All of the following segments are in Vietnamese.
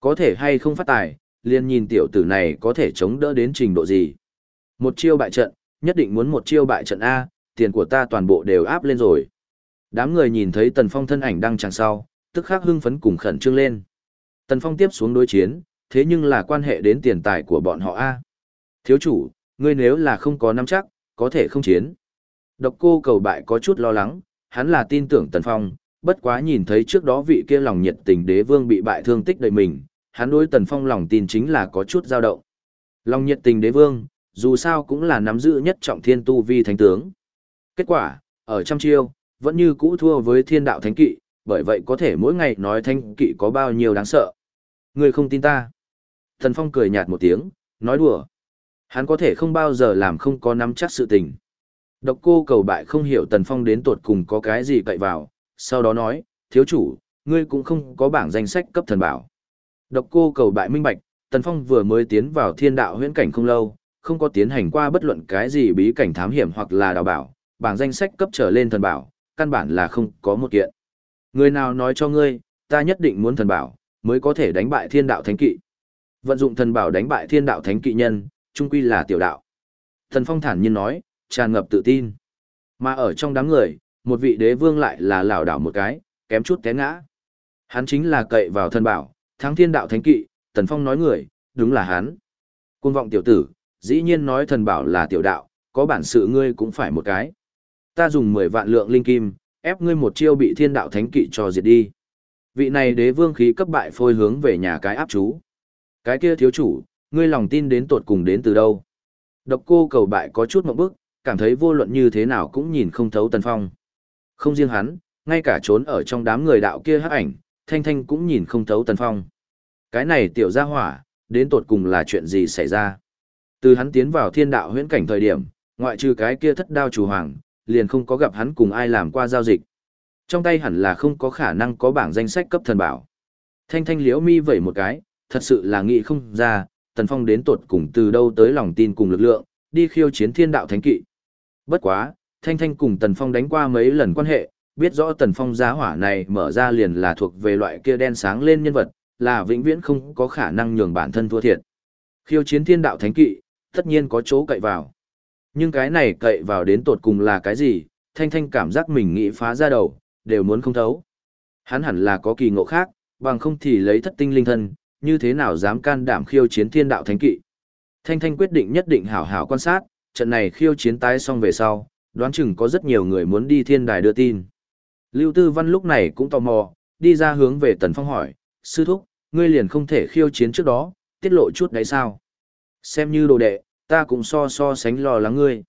Có thể hay không phát tài, liền nhìn tiểu tử này có thể chống đỡ đến trình độ gì. Một chiêu bại trận, nhất định muốn một chiêu bại trận A, tiền của ta toàn bộ đều áp lên rồi. Đám người nhìn thấy Tần Phong thân ảnh đang chẳng sau, tức khắc hưng phấn cùng khẩn trương lên. Tần Phong tiếp xuống đối chiến, thế nhưng là quan hệ đến tiền tài của bọn họ A. Thiếu chủ, ngươi nếu là không có nắm chắc, có thể không chiến. Độc cô cầu bại có chút lo lắng, hắn là tin tưởng Tần Phong, bất quá nhìn thấy trước đó vị kia lòng nhiệt tình đế vương bị bại thương tích đầy mình, hắn đối Tần Phong lòng tin chính là có chút dao động. Lòng nhiệt tình đế vương, dù sao cũng là nắm giữ nhất trọng thiên tu vi thánh tướng. Kết quả, ở trăm chiêu, vẫn như cũ thua với thiên đạo thánh kỵ, bởi vậy có thể mỗi ngày nói thánh kỵ có bao nhiêu đáng sợ. Người không tin ta. Tần Phong cười nhạt một tiếng, nói đùa. Hắn có thể không bao giờ làm không có nắm chắc sự tình. Độc cô cầu bại không hiểu Tần Phong đến tột cùng có cái gì cậy vào, sau đó nói, thiếu chủ, ngươi cũng không có bảng danh sách cấp thần bảo. Độc cô cầu bại minh bạch, Tần Phong vừa mới tiến vào thiên đạo huyễn cảnh không lâu, không có tiến hành qua bất luận cái gì bí cảnh thám hiểm hoặc là đào bảo, bảng danh sách cấp trở lên thần bảo, căn bản là không có một kiện. Người nào nói cho ngươi, ta nhất định muốn thần bảo, mới có thể đánh bại thiên đạo thánh kỵ. Vận dụng thần bảo đánh bại thiên đạo thánh kỵ nhân, trung quy là tiểu đạo. Thần Phong thản nhiên nói, tràn ngập tự tin. Mà ở trong đám người, một vị đế vương lại là lảo đảo một cái, kém chút té ngã. Hắn chính là cậy vào thần bảo, thắng thiên đạo thánh kỵ, Tần Phong nói người, đúng là hắn. côn vọng tiểu tử, dĩ nhiên nói thần bảo là tiểu đạo, có bản sự ngươi cũng phải một cái. Ta dùng 10 vạn lượng linh kim, ép ngươi một chiêu bị thiên đạo thánh kỵ cho diệt đi. Vị này đế vương khí cấp bại phôi hướng về nhà cái áp chú. Cái kia thiếu chủ, ngươi lòng tin đến tột cùng đến từ đâu? Độc cô cầu bại có chút mộng bức, cảm thấy vô luận như thế nào cũng nhìn không thấu Tần Phong. Không riêng hắn, ngay cả trốn ở trong đám người đạo kia hắc ảnh, Thanh Thanh cũng nhìn không thấu Tần Phong. Cái này tiểu gia hỏa, đến tột cùng là chuyện gì xảy ra? Từ hắn tiến vào thiên đạo huyễn cảnh thời điểm, ngoại trừ cái kia thất đao chủ hoàng, liền không có gặp hắn cùng ai làm qua giao dịch. Trong tay hẳn là không có khả năng có bảng danh sách cấp thần bảo. Thanh Thanh liễu mi vẩy một cái, thật sự là nghĩ không ra, Tần Phong đến tột cùng từ đâu tới lòng tin cùng lực lượng, đi khiêu chiến thiên đạo thánh kỵ. Bất quá, Thanh Thanh cùng Tần Phong đánh qua mấy lần quan hệ, biết rõ Tần Phong giá hỏa này mở ra liền là thuộc về loại kia đen sáng lên nhân vật, là vĩnh viễn không có khả năng nhường bản thân thua thiệt. Khiêu chiến thiên đạo thánh kỵ, tất nhiên có chỗ cậy vào. Nhưng cái này cậy vào đến tột cùng là cái gì, Thanh Thanh cảm giác mình nghĩ phá ra đầu, đều muốn không thấu. Hắn hẳn là có kỳ ngộ khác, bằng không thì lấy thất tinh linh thân, như thế nào dám can đảm khiêu chiến thiên đạo thánh kỵ. Thanh Thanh quyết định nhất định hảo hảo quan sát, trận này khiêu chiến tái xong về sau, đoán chừng có rất nhiều người muốn đi thiên đài đưa tin. Lưu Tư Văn lúc này cũng tò mò, đi ra hướng về Tần Phong hỏi, sư thúc, ngươi liền không thể khiêu chiến trước đó, tiết lộ chút đấy sao? Xem như đồ đệ, ta cũng so so sánh lo lắng ngươi.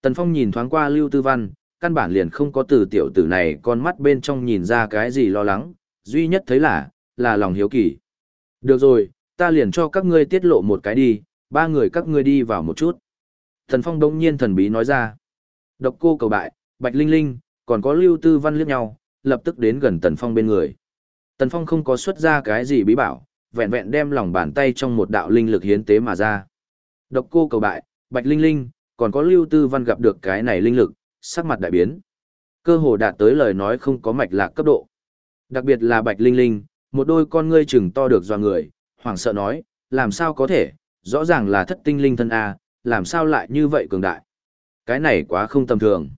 Tần Phong nhìn thoáng qua Lưu Tư Văn, căn bản liền không có từ tiểu tử này con mắt bên trong nhìn ra cái gì lo lắng, duy nhất thấy là, là lòng hiếu kỳ. Được rồi, ta liền cho các ngươi tiết lộ một cái đi, ba người các ngươi đi vào một chút. Tần Phong đông nhiên thần bí nói ra. Độc cô cầu bại, Bạch Linh Linh, còn có Lưu Tư Văn liếc nhau, lập tức đến gần Tần Phong bên người. Tần Phong không có xuất ra cái gì bí bảo, vẹn vẹn đem lòng bàn tay trong một đạo linh lực hiến tế mà ra. Độc cô cầu bại, Bạch Linh Linh, còn có Lưu Tư Văn gặp được cái này linh lực, sắc mặt đại biến. Cơ hồ đạt tới lời nói không có mạch lạc cấp độ. Đặc biệt là Bạch Linh Linh, một đôi con ngươi chừng to được do người, hoảng sợ nói, làm sao có thể, rõ ràng là thất tinh linh thân A, làm sao lại như vậy cường đại. Cái này quá không tầm thường.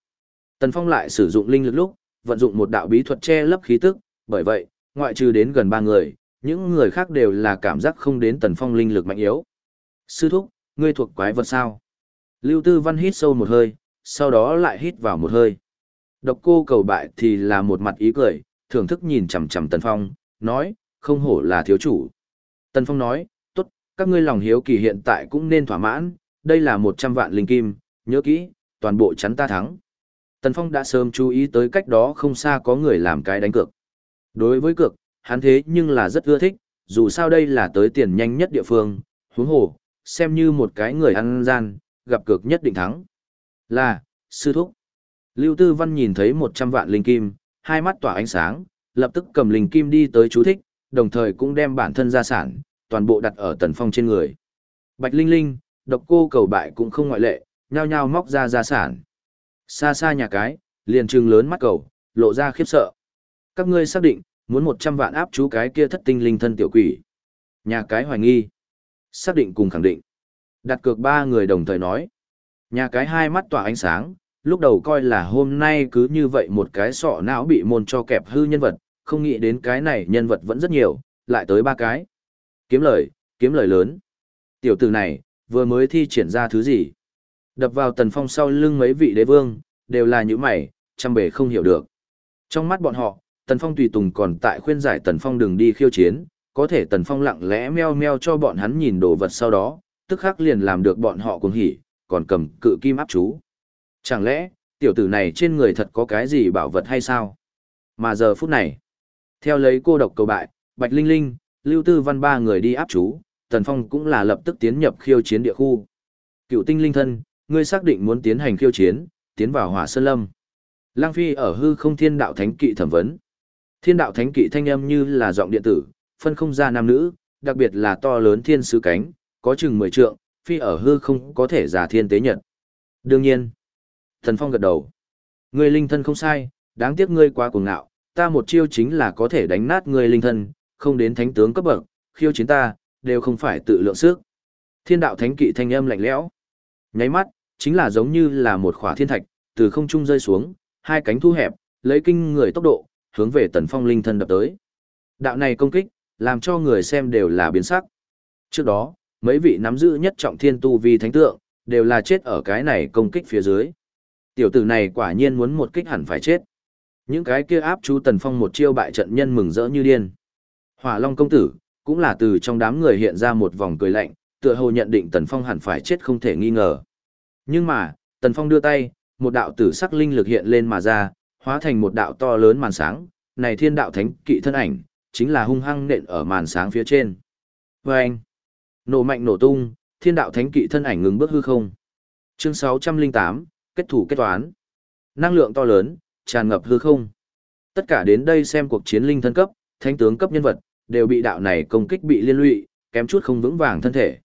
Tần Phong lại sử dụng linh lực lúc, vận dụng một đạo bí thuật che lấp khí tức, bởi vậy, ngoại trừ đến gần ba người, những người khác đều là cảm giác không đến Tần Phong linh lực mạnh yếu. Sư thúc, ngươi thuộc quái vật sao? Lưu Tư Văn hít sâu một hơi, sau đó lại hít vào một hơi. Độc cô cầu bại thì là một mặt ý cười, thưởng thức nhìn chằm chằm Tần Phong, nói, không hổ là thiếu chủ. Tần Phong nói, tốt, các ngươi lòng hiếu kỳ hiện tại cũng nên thỏa mãn, đây là một trăm vạn linh kim, nhớ kỹ, toàn bộ chắn ta thắng. Tần Phong đã sớm chú ý tới cách đó không xa có người làm cái đánh cược. Đối với cược, hắn thế nhưng là rất ưa thích, dù sao đây là tới tiền nhanh nhất địa phương, huống hồ, xem như một cái người ăn gian, gặp cược nhất định thắng. Là, sư thúc. Lưu Tư Văn nhìn thấy 100 vạn linh kim, hai mắt tỏa ánh sáng, lập tức cầm linh kim đi tới chú thích, đồng thời cũng đem bản thân gia sản, toàn bộ đặt ở Tần Phong trên người. Bạch Linh Linh, độc cô cầu bại cũng không ngoại lệ, nhao nhao móc ra gia sản. Xa xa nhà cái, liền trừng lớn mắt cầu, lộ ra khiếp sợ. Các ngươi xác định, muốn 100 vạn áp chú cái kia thất tinh linh thân tiểu quỷ. Nhà cái hoài nghi. Xác định cùng khẳng định. Đặt cược ba người đồng thời nói. Nhà cái hai mắt tỏa ánh sáng, lúc đầu coi là hôm nay cứ như vậy một cái sọ não bị môn cho kẹp hư nhân vật, không nghĩ đến cái này nhân vật vẫn rất nhiều, lại tới ba cái. Kiếm lời, kiếm lời lớn. Tiểu tử này, vừa mới thi triển ra thứ gì? Đập vào tần phong sau lưng mấy vị đế vương, đều là những mày, chăm bề không hiểu được. Trong mắt bọn họ, tần phong tùy tùng còn tại khuyên giải tần phong đừng đi khiêu chiến, có thể tần phong lặng lẽ meo meo cho bọn hắn nhìn đồ vật sau đó, tức khắc liền làm được bọn họ cuồng hỉ, còn cầm cự kim áp chú. Chẳng lẽ, tiểu tử này trên người thật có cái gì bảo vật hay sao? Mà giờ phút này, theo lấy cô độc cầu bại, Bạch Linh Linh, Lưu Tư Văn ba người đi áp chú, Tần Phong cũng là lập tức tiến nhập khiêu chiến địa khu. Cựu tinh linh thân, ngươi xác định muốn tiến hành khiêu chiến, tiến vào hỏa sơn lâm. Lang Phi ở hư không thiên đạo thánh kỵ thẩm vấn. Thiên đạo thánh kỵ thanh âm như là giọng điện tử, phân không ra nam nữ, đặc biệt là to lớn thiên sứ cánh, có chừng 10 trượng, phi ở hư không có thể giả thiên tế nhật. Đương nhiên, Thần Phong gật đầu. Ngươi linh thân không sai, đáng tiếc ngươi quá cuồng ngạo, ta một chiêu chính là có thể đánh nát ngươi linh thân, không đến thánh tướng cấp bậc, khiêu chiến ta, đều không phải tự lượng sức. Thiên đạo thánh kỵ thanh âm lạnh lẽo. Nháy mắt, chính là giống như là một khỏa thiên thạch, từ không trung rơi xuống, hai cánh thu hẹp, lấy kinh người tốc độ, hướng về Tần Phong linh thân đập tới. Đạo này công kích, làm cho người xem đều là biến sắc. Trước đó, mấy vị nắm giữ nhất trọng thiên tu vi thánh tượng, đều là chết ở cái này công kích phía dưới. Tiểu tử này quả nhiên muốn một kích hẳn phải chết. Những cái kia áp chú Tần Phong một chiêu bại trận nhân mừng rỡ như điên. Hỏa Long công tử, cũng là từ trong đám người hiện ra một vòng cười lạnh, tựa hồ nhận định Tần Phong hẳn phải chết không thể nghi ngờ. Nhưng mà, Tần Phong đưa tay, một đạo tử sắc linh lực hiện lên mà ra, hóa thành một đạo to lớn màn sáng, này thiên đạo thánh kỵ thân ảnh, chính là hung hăng nện ở màn sáng phía trên. Vâng! Nổ mạnh nổ tung, thiên đạo thánh kỵ thân ảnh ngừng bước hư không. Chương 608, kết thủ kết toán. Năng lượng to lớn, tràn ngập hư không. Tất cả đến đây xem cuộc chiến linh thân cấp, thánh tướng cấp nhân vật, đều bị đạo này công kích bị liên lụy, kém chút không vững vàng thân thể.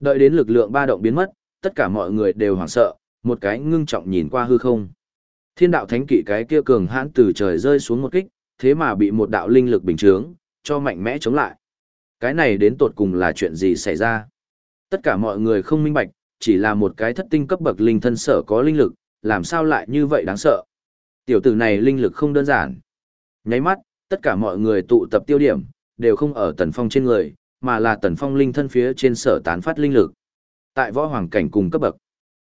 Đợi đến lực lượng ba động biến mất, tất cả mọi người đều hoảng sợ, một cái ngưng trọng nhìn qua hư không. Thiên đạo thánh kỵ cái kia cường hãn từ trời rơi xuống một kích, thế mà bị một đạo linh lực bình chướng, cho mạnh mẽ chống lại. Cái này đến tột cùng là chuyện gì xảy ra? Tất cả mọi người không minh bạch, chỉ là một cái thất tinh cấp bậc linh thân sở có linh lực, làm sao lại như vậy đáng sợ? Tiểu tử này linh lực không đơn giản. Nháy mắt, tất cả mọi người tụ tập tiêu điểm, đều không ở tần phong trên người, mà là tần phong linh thân phía trên sở tán phát linh lực. Tại võ hoàng cảnh cùng cấp bậc,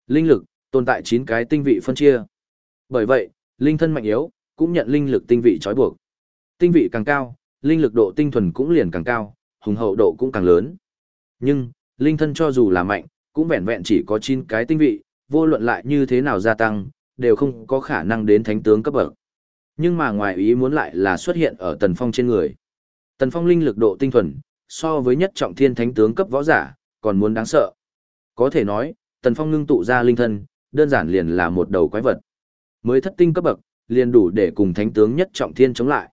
linh lực tồn tại 9 cái tinh vị phân chia. Bởi vậy, linh thân mạnh yếu cũng nhận linh lực tinh vị trói buộc. Tinh vị càng cao, linh lực độ tinh thuần cũng liền càng cao, hùng hậu độ cũng càng lớn. Nhưng, linh thân cho dù là mạnh, cũng vẹn vẹn chỉ có 9 cái tinh vị, vô luận lại như thế nào gia tăng, đều không có khả năng đến thánh tướng cấp bậc. Nhưng mà ngoài ý muốn lại là xuất hiện ở Tần Phong trên người. Tần Phong linh lực độ tinh thuần, so với nhất trọng thiên thánh tướng cấp võ giả, còn muốn đáng sợ. Có thể nói, Tần Phong ngưng tụ ra linh thân, đơn giản liền là một đầu quái vật. Mới thất tinh cấp bậc, liền đủ để cùng thánh tướng nhất trọng thiên chống lại.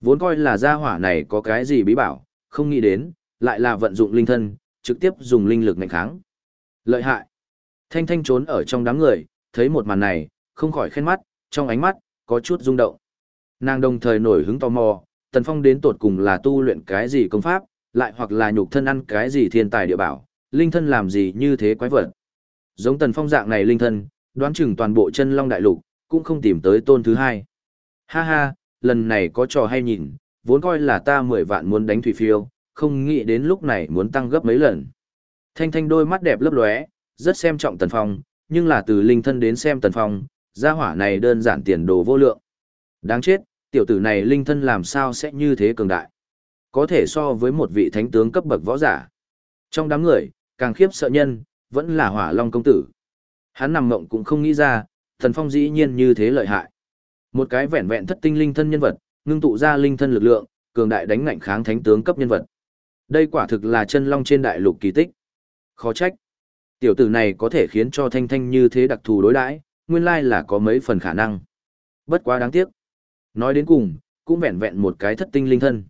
Vốn coi là gia hỏa này có cái gì bí bảo, không nghĩ đến, lại là vận dụng linh thân, trực tiếp dùng linh lực mạnh kháng. Lợi hại. Thanh Thanh trốn ở trong đám người, thấy một màn này, không khỏi khen mắt, trong ánh mắt, có chút rung động. Nàng đồng thời nổi hứng tò mò, Tần Phong đến tột cùng là tu luyện cái gì công pháp, lại hoặc là nhục thân ăn cái gì thiên tài địa bảo, linh thân làm gì như thế quái vật. Giống Tần Phong dạng này linh thân, đoán chừng toàn bộ chân long đại lục, cũng không tìm tới tôn thứ hai. Ha ha, lần này có trò hay nhìn, vốn coi là ta mười vạn muốn đánh thủy phiêu, không nghĩ đến lúc này muốn tăng gấp mấy lần. Thanh thanh đôi mắt đẹp lấp lóe, rất xem trọng Tần Phong, nhưng là từ linh thân đến xem Tần Phong, gia hỏa này đơn giản tiền đồ vô lượng. Đáng chết, tiểu tử này linh thân làm sao sẽ như thế cường đại. Có thể so với một vị thánh tướng cấp bậc võ giả. Trong đám người, càng khiếp sợ nhân, vẫn là hỏa long công tử. Hắn nằm mộng cũng không nghĩ ra, thần phong dĩ nhiên như thế lợi hại. Một cái vẹn vẹn thất tinh linh thân nhân vật, ngưng tụ ra linh thân lực lượng, cường đại đánh ngạnh kháng thánh tướng cấp nhân vật. Đây quả thực là chân long trên đại lục kỳ tích. Khó trách. Tiểu tử này có thể khiến cho thanh thanh như thế đặc thù đối đãi, nguyên lai là có mấy phần khả năng. Bất quá đáng tiếc. Nói đến cùng, cũng vẹn vẹn một cái thất tinh linh thân.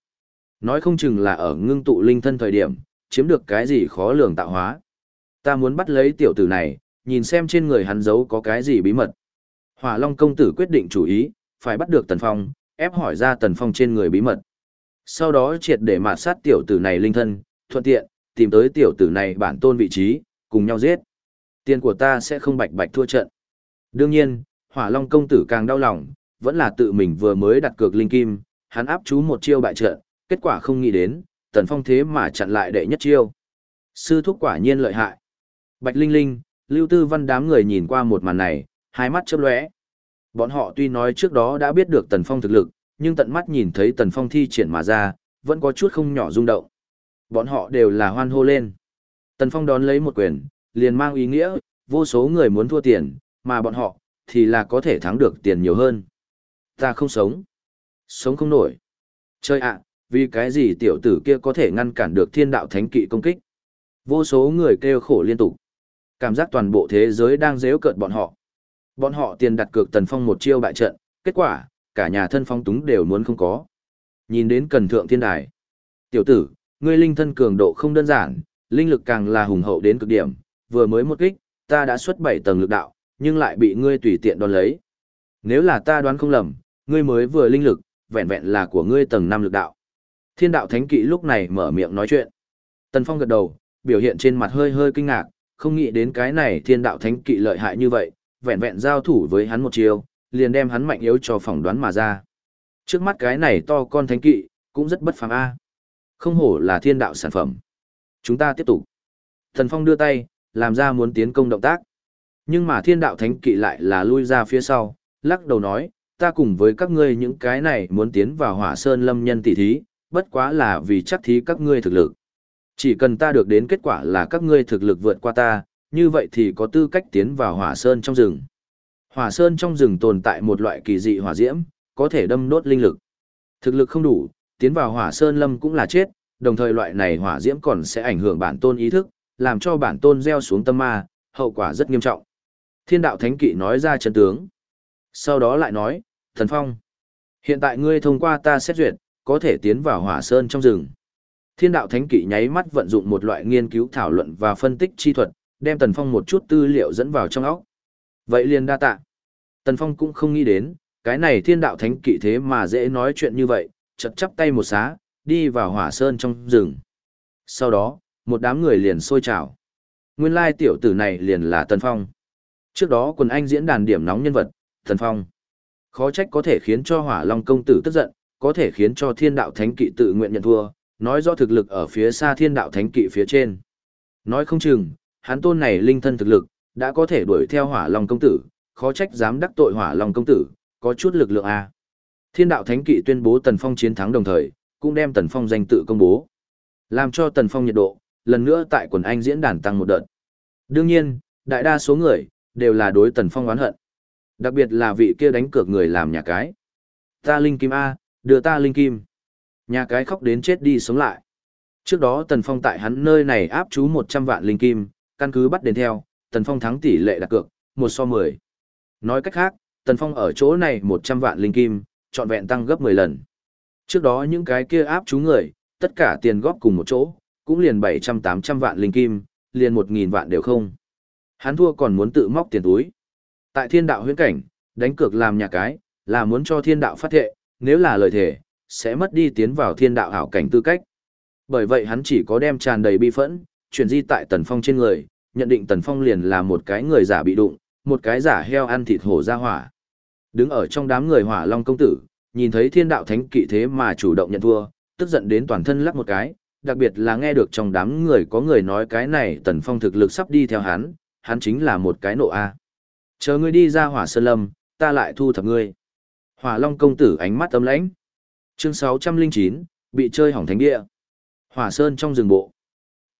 Nói không chừng là ở ngưng tụ linh thân thời điểm, chiếm được cái gì khó lường tạo hóa. Ta muốn bắt lấy tiểu tử này, nhìn xem trên người hắn giấu có cái gì bí mật. Hỏa Long công tử quyết định chủ ý, phải bắt được Tần Phong, ép hỏi ra Tần Phong trên người bí mật. Sau đó triệt để mạt sát tiểu tử này linh thân, thuận tiện, tìm tới tiểu tử này bản tôn vị trí, cùng nhau giết. Tiền của ta sẽ không bạch bạch thua trận. Đương nhiên, hỏa long công tử càng đau lòng, vẫn là tự mình vừa mới đặt cược linh kim, hắn áp chú một chiêu bại trận, kết quả không nghĩ đến, tần phong thế mà chặn lại đệ nhất chiêu. Sư thúc quả nhiên lợi hại. Bạch Linh Linh, Lưu Tư Văn đám người nhìn qua một màn này, hai mắt chớp lóe. Bọn họ tuy nói trước đó đã biết được Tần Phong thực lực, nhưng tận mắt nhìn thấy Tần Phong thi triển mà ra, vẫn có chút không nhỏ rung động. Bọn họ đều là hoan hô lên. Tần Phong đón lấy một quyền, liền mang ý nghĩa, vô số người muốn thua tiền, mà bọn họ, thì là có thể thắng được tiền nhiều hơn. Ta không sống. Sống không nổi. Chơi ạ, vì cái gì tiểu tử kia có thể ngăn cản được thiên đạo thánh kỵ công kích. Vô số người kêu khổ liên tục. Cảm giác toàn bộ thế giới đang dễu cợt bọn họ. Bọn họ tiền đặt cược Tần Phong một chiêu bại trận, kết quả, cả nhà thân phong túng đều muốn không có. Nhìn đến cần thượng thiên đài. Tiểu tử, ngươi linh thân cường độ không đơn giản, linh lực càng là hùng hậu đến cực điểm, vừa mới một kích, ta đã xuất bảy tầng lực đạo, nhưng lại bị ngươi tùy tiện đón lấy. Nếu là ta đoán không lầm, ngươi mới vừa linh lực, vẹn vẹn là của ngươi tầng năm lực đạo. Thiên đạo thánh kỵ lúc này mở miệng nói chuyện. Tần Phong gật đầu, biểu hiện trên mặt hơi hơi kinh ngạc, không nghĩ đến cái này thiên đạo thánh kỵ lợi hại như vậy, vẹn vẹn giao thủ với hắn một chiều, liền đem hắn mạnh yếu cho phỏng đoán mà ra. Trước mắt cái này to con thánh kỵ, cũng rất bất phàm a. Không hổ là thiên đạo sản phẩm. Chúng ta tiếp tục. Thần Phong đưa tay, làm ra muốn tiến công động tác. Nhưng mà thiên đạo thánh kỵ lại là lui ra phía sau, lắc đầu nói, ta cùng với các ngươi những cái này muốn tiến vào hỏa sơn lâm nhân tỷ thí, bất quá là vì chắc thí các ngươi thực lực. Chỉ cần ta được đến kết quả là các ngươi thực lực vượt qua ta, như vậy thì có tư cách tiến vào hỏa sơn trong rừng. Hỏa sơn trong rừng tồn tại một loại kỳ dị hỏa diễm, có thể đâm đốt linh lực. Thực lực không đủ, tiến vào hỏa sơn lâm cũng là chết, đồng thời loại này hỏa diễm còn sẽ ảnh hưởng bản tôn ý thức, làm cho bản tôn gieo xuống tâm ma, hậu quả rất nghiêm trọng. Thiên đạo thánh kỵ nói ra chân tướng. Sau đó lại nói, thần phong. Hiện tại ngươi thông qua ta xét duyệt, có thể tiến vào hỏa sơn trong rừng. Thiên đạo thánh kỵ nháy mắt vận dụng một loại nghiên cứu thảo luận và phân tích chi thuật, đem Tần Phong một chút tư liệu dẫn vào trong óc. Vậy liền đa tạ. Tần Phong cũng không nghĩ đến, cái này thiên đạo thánh kỵ thế mà dễ nói chuyện như vậy, chật chắp tay một xá, đi vào hỏa sơn trong rừng. Sau đó, một đám người liền sôi trào. Nguyên lai tiểu tử này liền là Tần Phong. Trước đó quần anh diễn đàn điểm nóng nhân vật, Tần Phong. Khó trách có thể khiến cho hỏa long công tử tức giận, có thể khiến cho thiên đạo thánh kỵ tự nguyện nhận thua, nói do thực lực ở phía xa thiên đạo thánh kỵ phía trên. Nói không chừng, hắn tôn này linh thân thực lực, đã có thể đuổi theo hỏa long công tử, khó trách dám đắc tội hỏa long công tử, có chút lực lượng A. Thiên đạo thánh kỵ tuyên bố Tần Phong chiến thắng đồng thời, cũng đem Tần Phong danh tự công bố. Làm cho Tần Phong nhiệt độ, lần nữa tại quần anh diễn đàn tăng một đợt. Đương nhiên, đại đa số người, đều là đối Tần Phong oán hận. Đặc biệt là vị kia đánh cược người làm nhà cái. Ta linh kim A, đưa ta linh kim. Nhà cái khóc đến chết đi sống lại. Trước đó Tần Phong tại hắn nơi này áp chú 100 vạn linh kim, căn cứ bắt đến theo, Tần Phong thắng tỷ lệ đặt cược, 1 so 10. Nói cách khác, Tần Phong ở chỗ này 100 vạn linh kim, trọn vẹn tăng gấp 10 lần. Trước đó những cái kia áp chú người, tất cả tiền góp cùng một chỗ, cũng liền 700-800 vạn linh kim, liền 1.000 vạn đều không. Hắn thua còn muốn tự móc tiền túi. Tại thiên đạo huyễn cảnh, đánh cược làm nhà cái, là muốn cho thiên đạo phát thệ, nếu là lời thể, sẽ mất đi tiến vào thiên đạo hảo cảnh tư cách. Bởi vậy hắn chỉ có đem tràn đầy bi phẫn, chuyển di tại Tần Phong trên người, nhận định Tần Phong liền là một cái người giả bị đụng, một cái giả heo ăn thịt hổ ra hỏa. Đứng ở trong đám người hỏa long công tử, nhìn thấy thiên đạo thánh kỵ thế mà chủ động nhận thua, tức giận đến toàn thân lắc một cái, đặc biệt là nghe được trong đám người có người nói cái này Tần Phong thực lực sắp đi theo hắn, hắn chính là một cái nộ A. Chờ ngươi đi ra hỏa sơn lâm, ta lại thu thập ngươi. Hỏa long công tử ánh mắt ấm lãnh. Chương 609, bị chơi hỏng thánh địa. Hỏa Sơn trong rừng bộ.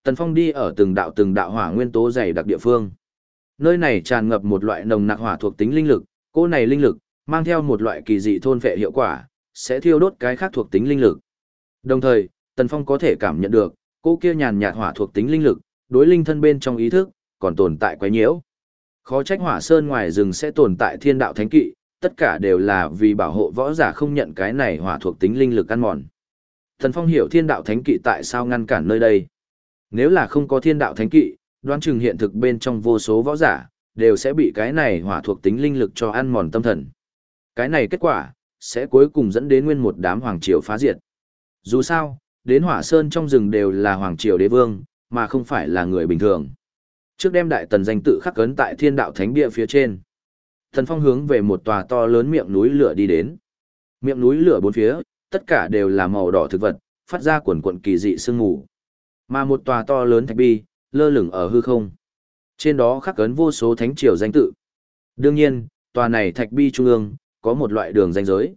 Tần Phong đi ở từng đạo từng đạo hỏa nguyên tố dày đặc địa phương. Nơi này tràn ngập một loại nồng nặc hỏa thuộc tính linh lực, cô này linh lực mang theo một loại kỳ dị thôn phệ hiệu quả, sẽ thiêu đốt cái khác thuộc tính linh lực. Đồng thời, Tần Phong có thể cảm nhận được, cô kia nhàn nhạt hỏa thuộc tính linh lực, đối linh thân bên trong ý thức, còn tồn tại quái nhiễu. Khó trách hỏa sơn ngoài rừng sẽ tồn tại thiên đạo thánh kỵ, tất cả đều là vì bảo hộ võ giả không nhận cái này hỏa thuộc tính linh lực ăn mòn. Thần Phong hiểu thiên đạo thánh kỵ tại sao ngăn cản nơi đây. Nếu là không có thiên đạo thánh kỵ, đoán chừng hiện thực bên trong vô số võ giả, đều sẽ bị cái này hỏa thuộc tính linh lực cho ăn mòn tâm thần. Cái này kết quả, sẽ cuối cùng dẫn đến nguyên một đám hoàng triều phá diệt. Dù sao, đến hỏa sơn trong rừng đều là hoàng triều đế vương, mà không phải là người bình thường. Trước đem đại tần danh tự khắc cấn tại thiên đạo thánh bia phía trên. Thần phong hướng về một tòa to lớn miệng núi lửa đi đến. Miệng núi lửa bốn phía, tất cả đều là màu đỏ thực vật, phát ra quần quần kỳ dị sương mù. Mà một tòa to lớn thạch bi, lơ lửng ở hư không. Trên đó khắc ấn vô số thánh triều danh tự. Đương nhiên, tòa này thạch bi trung ương, có một loại đường danh giới.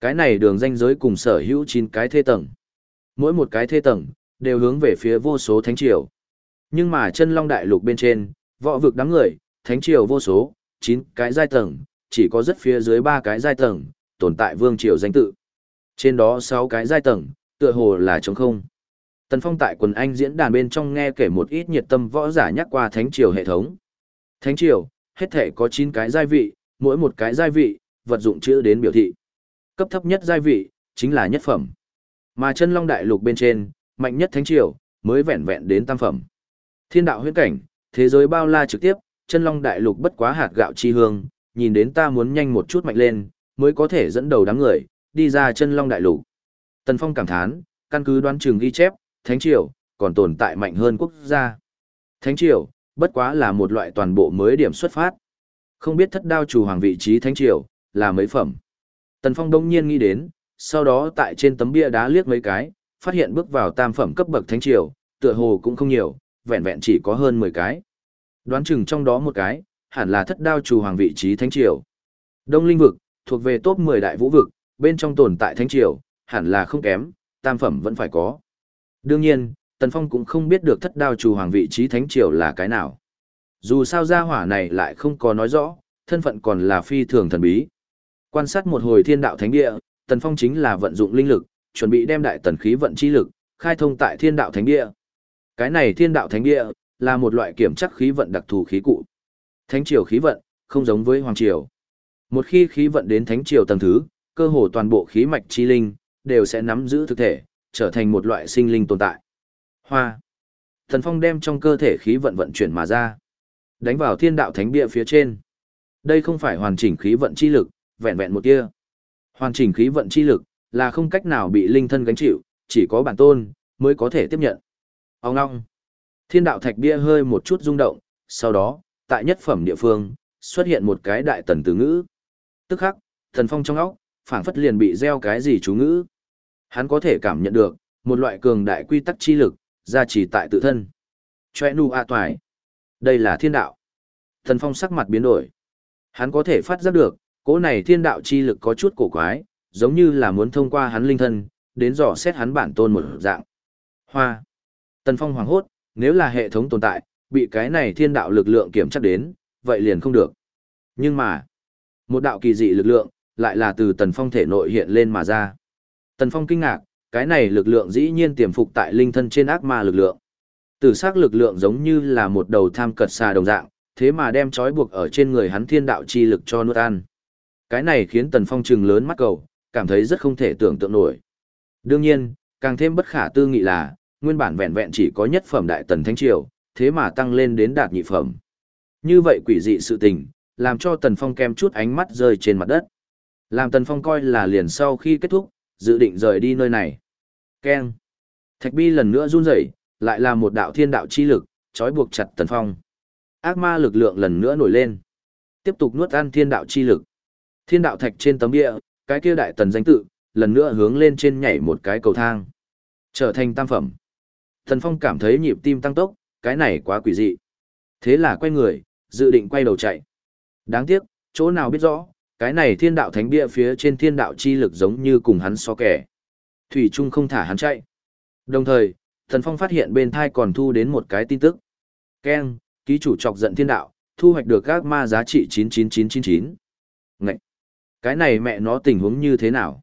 Cái này đường danh giới cùng sở hữu 9 cái thê tầng. Mỗi một cái thê tầng, đều hướng về phía vô số thánh triều. Nhưng mà chân long đại lục bên trên, võ vực đám người, thánh triều vô số, 9 cái giai tầng, chỉ có rất phía dưới ba cái giai tầng, tồn tại vương triều danh tự. Trên đó 6 cái giai tầng, tựa hồ là trống không. Tần Phong tại quần anh diễn đàn bên trong nghe kể một ít nhiệt tâm võ giả nhắc qua thánh triều hệ thống. Thánh triều, hết thể có 9 cái giai vị, mỗi một cái giai vị, vật dụng chữ đến biểu thị. Cấp thấp nhất giai vị, chính là nhất phẩm. Mà chân long đại lục bên trên, mạnh nhất thánh triều, mới vẹn vẹn đến tam phẩm. Thiên đạo huyễn cảnh, thế giới bao la trực tiếp, chân long đại lục bất quá hạt gạo chi hương, nhìn đến ta muốn nhanh một chút mạnh lên, mới có thể dẫn đầu đám người, đi ra chân long đại lục. Tần Phong cảm thán, căn cứ đoán trường ghi chép, thánh triều, còn tồn tại mạnh hơn quốc gia. Thánh triều, bất quá là một loại toàn bộ mới điểm xuất phát. Không biết thất đao chủ hoàng vị trí thánh triều, là mấy phẩm. Tần Phong đông nhiên nghĩ đến, sau đó tại trên tấm bia đá liếc mấy cái, phát hiện bước vào tam phẩm cấp bậc thánh triều, tựa hồ cũng không nhiều, vẹn vẹn chỉ có hơn 10 cái. Đoán chừng trong đó một cái, hẳn là thất đao chủ hoàng vị trí thánh triều. Đông linh vực, thuộc về top 10 đại vũ vực, bên trong tồn tại thánh triều, hẳn là không kém, tam phẩm vẫn phải có. Đương nhiên, Tần Phong cũng không biết được thất đao chủ hoàng vị trí thánh triều là cái nào. Dù sao gia hỏa này lại không có nói rõ, thân phận còn là phi thường thần bí. Quan sát một hồi thiên đạo thánh địa, Tần Phong chính là vận dụng linh lực, chuẩn bị đem đại tần khí vận chi lực, khai thông tại thiên đạo thánh địa. Cái này thiên đạo thánh địa, là một loại kiểm chắc khí vận đặc thù khí cụ. Thánh triều khí vận, không giống với hoàng triều. Một khi khí vận đến thánh triều tầng thứ, cơ hồ toàn bộ khí mạch chi linh, đều sẽ nắm giữ thực thể, trở thành một loại sinh linh tồn tại. Hoa. Thần Phong đem trong cơ thể khí vận vận chuyển mà ra. Đánh vào thiên đạo thánh bia phía trên. Đây không phải hoàn chỉnh khí vận chi lực, vẹn vẹn một tia. Hoàn chỉnh khí vận chi lực, là không cách nào bị linh thân gánh chịu, chỉ có bản tôn, mới có thể tiếp nhận. Ông ngong. Thiên đạo thạch bia hơi một chút rung động, sau đó, tại nhất phẩm địa phương, xuất hiện một cái đại tần từ ngữ. Tức khắc, thần phong trong óc, phảng phất liền bị gieo cái gì chú ngữ. Hắn có thể cảm nhận được, một loại cường đại quy tắc chi lực, gia trì tại tự thân. Chòe nu a toài. Đây là thiên đạo. Thần phong sắc mặt biến đổi. Hắn có thể phát giác được, cỗ này thiên đạo chi lực có chút cổ quái, giống như là muốn thông qua hắn linh thân, đến dò xét hắn bản tôn một dạng. Hoa. Tần phong hoàng hốt, nếu là hệ thống tồn tại, bị cái này thiên đạo lực lượng kiểm chắc đến, vậy liền không được. Nhưng mà, một đạo kỳ dị lực lượng, lại là từ tần phong thể nội hiện lên mà ra. Tần phong kinh ngạc, cái này lực lượng dĩ nhiên tiềm phục tại linh thân trên ác ma lực lượng. Tử sắc lực lượng giống như là một đầu tham cật xà đồng dạng, thế mà đem trói buộc ở trên người hắn thiên đạo chi lực cho nuốt ăn. Cái này khiến Tần Phong trừng lớn mắt cầu, cảm thấy rất không thể tưởng tượng nổi. Đương nhiên, càng thêm bất khả tư nghị là, nguyên bản vẹn vẹn chỉ có nhất phẩm đại tần thánh triều, thế mà tăng lên đến đạt nhị phẩm. Như vậy quỷ dị sự tình, làm cho Tần Phong kem chút ánh mắt rơi trên mặt đất. Làm Tần Phong coi là liền sau khi kết thúc, dự định rời đi nơi này. Keng. Thạch bi lần nữa run rẩy, lại là một đạo thiên đạo chi lực, trói buộc chặt Tần Phong. Ác ma lực lượng lần nữa nổi lên. Tiếp tục nuốt ăn thiên đạo chi lực. Thiên đạo thạch trên tấm địa, cái kia đại tần danh tự, lần nữa hướng lên trên nhảy một cái cầu thang. Trở thành tam phẩm. Thần Phong cảm thấy nhịp tim tăng tốc, cái này quá quỷ dị. Thế là quay người, dự định quay đầu chạy. Đáng tiếc, chỗ nào biết rõ, cái này thiên đạo thánh bia phía trên thiên đạo chi lực giống như cùng hắn so kẻ. Thủy Trung không thả hắn chạy. Đồng thời, Thần Phong phát hiện bên thai còn thu đến một cái tin tức. Ken, ký chủ chọc giận thiên đạo, thu hoạch được các ma giá trị 99999. Ngậy! Cái này mẹ nó tình huống như thế nào?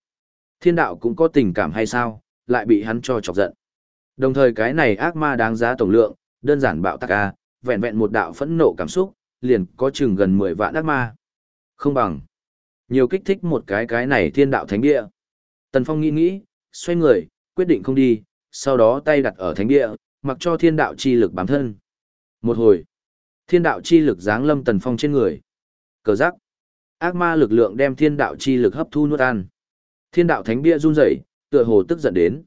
Thiên đạo cũng có tình cảm hay sao, lại bị hắn cho chọc giận. Đồng thời cái này ác ma đáng giá tổng lượng, đơn giản bạo tạc a, vẹn vẹn một đạo phẫn nộ cảm xúc, liền có chừng gần 10 vạn ác ma. Không bằng. Nhiều kích thích một cái cái này thiên đạo thánh địa. Tần Phong nghĩ nghĩ, xoay người, quyết định không đi, sau đó tay đặt ở thánh địa, mặc cho thiên đạo chi lực bám thân. Một hồi, thiên đạo chi lực giáng lâm Tần Phong trên người. Cờ giác. Ác ma lực lượng đem thiên đạo chi lực hấp thu nuốt ăn. Thiên đạo thánh bia run rẩy, tựa hồ tức giận đến.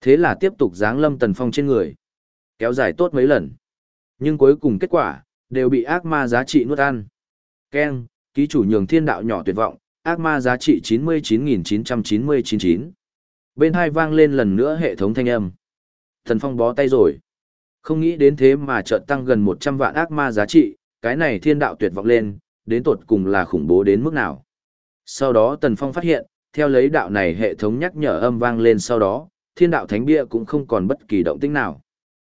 Thế là tiếp tục giáng lâm Tần Phong trên người. Kéo dài tốt mấy lần. Nhưng cuối cùng kết quả, đều bị ác ma giá trị nuốt ăn. Ken, ký chủ nhường thiên đạo nhỏ tuyệt vọng, ác ma giá trị 99.999. Bên hai vang lên lần nữa hệ thống thanh âm. Thần Phong bó tay rồi. Không nghĩ đến thế mà chợt tăng gần 100 vạn ác ma giá trị, cái này thiên đạo tuyệt vọng lên, đến tột cùng là khủng bố đến mức nào. Sau đó Tần Phong phát hiện, theo lấy đạo này hệ thống nhắc nhở âm vang lên sau đó, thiên đạo thánh bia cũng không còn bất kỳ động tĩnh nào.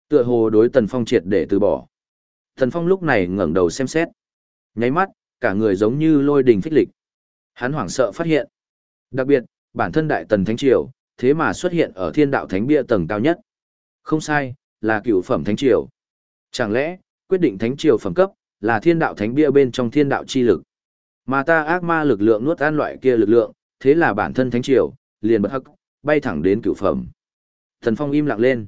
Tựa hồ đối Tần Phong triệt để từ bỏ. Tần Phong lúc này ngẩng đầu xem xét. Nháy mắt, cả người giống như lôi đình phích lịch. Hắn hoảng sợ phát hiện. Đặc biệt, bản thân đại tần thánh triều, thế mà xuất hiện ở thiên đạo thánh bia tầng cao nhất. Không sai, là cựu phẩm thánh triều. Chẳng lẽ, quyết định thánh triều phẩm cấp, là thiên đạo thánh bia bên trong thiên đạo chi lực. Mà ta ác ma lực lượng nuốt an loại kia lực lượng, thế là bản thân thánh triều, liền bật hắc, bay thẳng đến cửu phẩm. Thần Phong im lặng lên.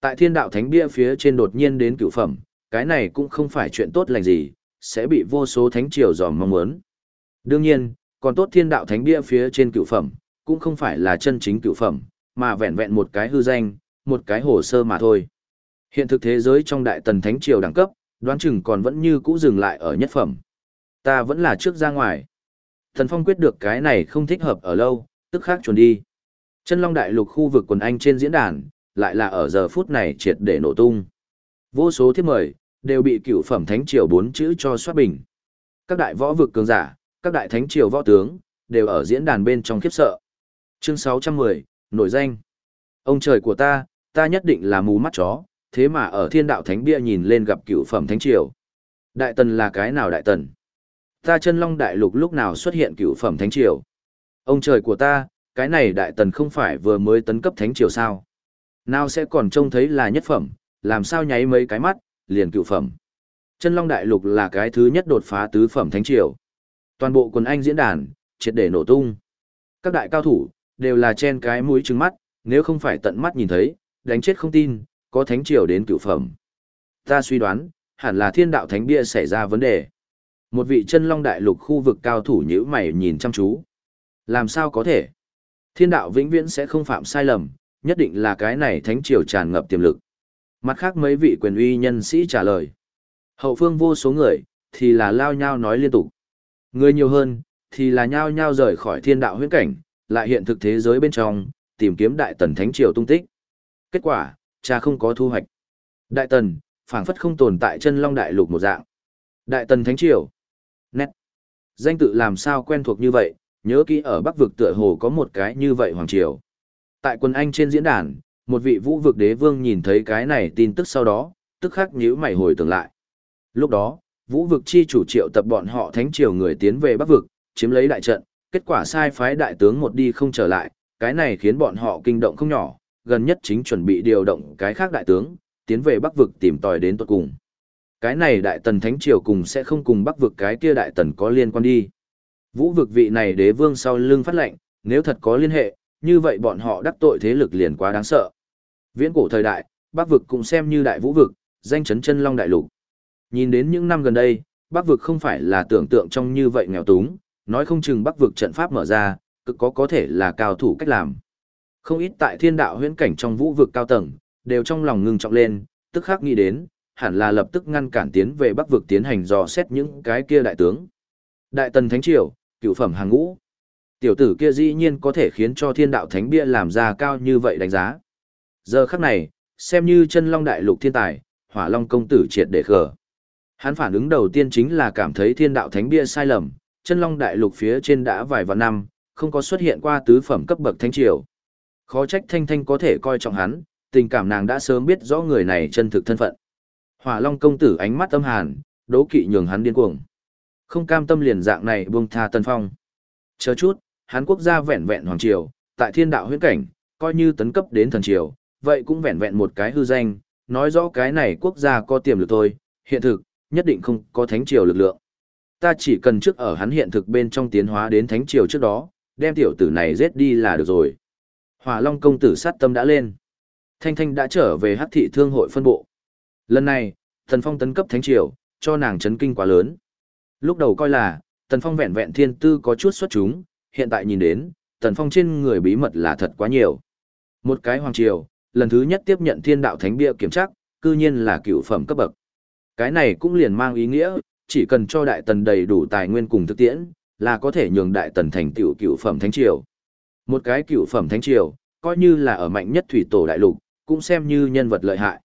Tại thiên đạo thánh bia phía trên đột nhiên đến cửu phẩm, cái này cũng không phải chuyện tốt lành gì, sẽ bị vô số thánh triều dòm mong muốn. Đương nhiên, còn tốt thiên đạo thánh bia phía trên cửu phẩm, cũng không phải là chân chính cửu phẩm, mà vẹn vẹn một cái hư danh, một cái hồ sơ mà thôi. Hiện thực thế giới trong đại tần thánh triều đẳng cấp, đoán chừng còn vẫn như cũ dừng lại ở nhất phẩm. Ta vẫn là trước ra ngoài. Thần Phong quyết được cái này không thích hợp ở lâu, tức khác chuẩn đi. Chân Long Đại Lục khu vực quần anh trên diễn đàn, lại là ở giờ phút này triệt để nổ tung. Vô số thiết mời, đều bị cựu phẩm thánh triều bốn chữ cho soát bình. Các đại võ vực cường giả, các đại thánh triều võ tướng, đều ở diễn đàn bên trong khiếp sợ. Chương 610, nổi danh. Ông trời của ta, ta nhất định là mù mắt chó, thế mà ở thiên đạo thánh bia nhìn lên gặp cựu phẩm thánh triều. Đại tần là cái nào đại tần? Ta chân long đại lục lúc nào xuất hiện cựu phẩm thánh triều? Ông trời của ta, cái này đại tần không phải vừa mới tấn cấp thánh triều sao? Nào sẽ còn trông thấy là nhất phẩm, làm sao nháy mấy cái mắt, liền cựu phẩm. Chân long đại lục là cái thứ nhất đột phá tứ phẩm thánh triều. Toàn bộ quần anh diễn đàn, triệt để nổ tung. Các đại cao thủ, đều là chen cái mũi trứng mắt, nếu không phải tận mắt nhìn thấy, đánh chết không tin, có thánh triều đến cựu phẩm. Ta suy đoán, hẳn là thiên đạo thánh bia xảy ra vấn đề. Một vị chân long đại lục khu vực cao thủ nhữ mày nhìn chăm chú. Làm sao có thể? Thiên đạo vĩnh viễn sẽ không phạm sai lầm, nhất định là cái này thánh triều tràn ngập tiềm lực. Mặt khác mấy vị quyền uy nhân sĩ trả lời. Hậu phương vô số người, thì là lao nhau nói liên tục. Người nhiều hơn, thì là nhao nhao rời khỏi thiên đạo huyễn cảnh, lại hiện thực thế giới bên trong, tìm kiếm đại tần thánh triều tung tích. Kết quả, cha không có thu hoạch. Đại tần, phảng phất không tồn tại chân long đại lục một dạng. Đại tần thánh triều. Nét. Danh tự làm sao quen thuộc như vậy, nhớ kỹ ở bắc vực tựa hồ có một cái như vậy hoàng triều. Tại quân Anh trên diễn đàn, một vị vũ vực đế vương nhìn thấy cái này tin tức sau đó, tức khắc nhíu mày hồi tưởng lại. Lúc đó, vũ vực chi chủ triệu tập bọn họ thánh triều người tiến về bắc vực, chiếm lấy đại trận, kết quả sai phái đại tướng một đi không trở lại, cái này khiến bọn họ kinh động không nhỏ, gần nhất chính chuẩn bị điều động cái khác đại tướng, tiến về bắc vực tìm tòi đến tuột cùng. Cái này đại tần thánh triều cùng sẽ không cùng bắc vực cái kia đại tần có liên quan đi. Vũ vực vị này đế vương sau lưng phát lệnh, nếu thật có liên hệ, như vậy bọn họ đắc tội thế lực liền quá đáng sợ. Viễn cổ thời đại, bắc vực cũng xem như đại vũ vực, danh chấn chân long đại lục. Nhìn đến những năm gần đây, bắc vực không phải là tưởng tượng trong như vậy nghèo túng, nói không chừng bắc vực trận pháp mở ra, cực có có thể là cao thủ cách làm. Không ít tại thiên đạo huyễn cảnh trong vũ vực cao tầng, đều trong lòng ngưng trọng lên, tức khắc nghĩ đến, hẳn là lập tức ngăn cản tiến về bắc vực tiến hành dò xét những cái kia đại tướng. Đại tần thánh triều, cựu phẩm hàng ngũ. Tiểu tử kia dĩ nhiên có thể khiến cho thiên đạo thánh bia làm ra cao như vậy đánh giá. Giờ khắc này, xem như chân long đại lục thiên tài, hỏa long công tử triệt để khờ. Hắn phản ứng đầu tiên chính là cảm thấy thiên đạo thánh bia sai lầm, chân long đại lục phía trên đã vài vạn năm, không có xuất hiện qua tứ phẩm cấp bậc thánh triều. Khó trách thanh thanh có thể coi trọng hắn, tình cảm nàng đã sớm biết rõ người này chân thực thân phận. Hỏa long công tử ánh mắt âm hàn, đố kỵ nhường hắn điên cuồng. Không cam tâm liền dạng này buông tha tân phong. Chờ chút, hán quốc gia vẹn vẹn hoàng triều, tại thiên đạo huyễn cảnh, coi như tấn cấp đến thần triều, vậy cũng vẹn vẹn một cái hư danh, nói rõ cái này quốc gia có tiềm lực thôi, hiện thực, nhất định không có thánh triều lực lượng. Ta chỉ cần trước ở hắn hiện thực bên trong tiến hóa đến thánh triều trước đó, đem tiểu tử này giết đi là được rồi. Hỏa Long công tử sát tâm đã lên. Thanh Thanh đã trở về Hắc thị thương hội phân bộ. Lần này, Thần Phong tấn cấp thánh triều, cho nàng chấn kinh quá lớn. Lúc đầu coi là, Tần Phong vẹn vẹn thiên tư có chút xuất chúng, hiện tại nhìn đến, Tần Phong trên người bí mật là thật quá nhiều. Một cái hoàng triều, lần thứ nhất tiếp nhận thiên đạo thánh bia kiểm tra, cư nhiên là cựu phẩm cấp bậc. Cái này cũng liền mang ý nghĩa, chỉ cần cho đại tần đầy đủ tài nguyên cùng thực tiễn, là có thể nhường đại tần thành tiểu cựu phẩm thánh triều. Một cái cựu phẩm thánh triều, coi như là ở mạnh nhất thủy tổ đại lục, cũng xem như nhân vật lợi hại.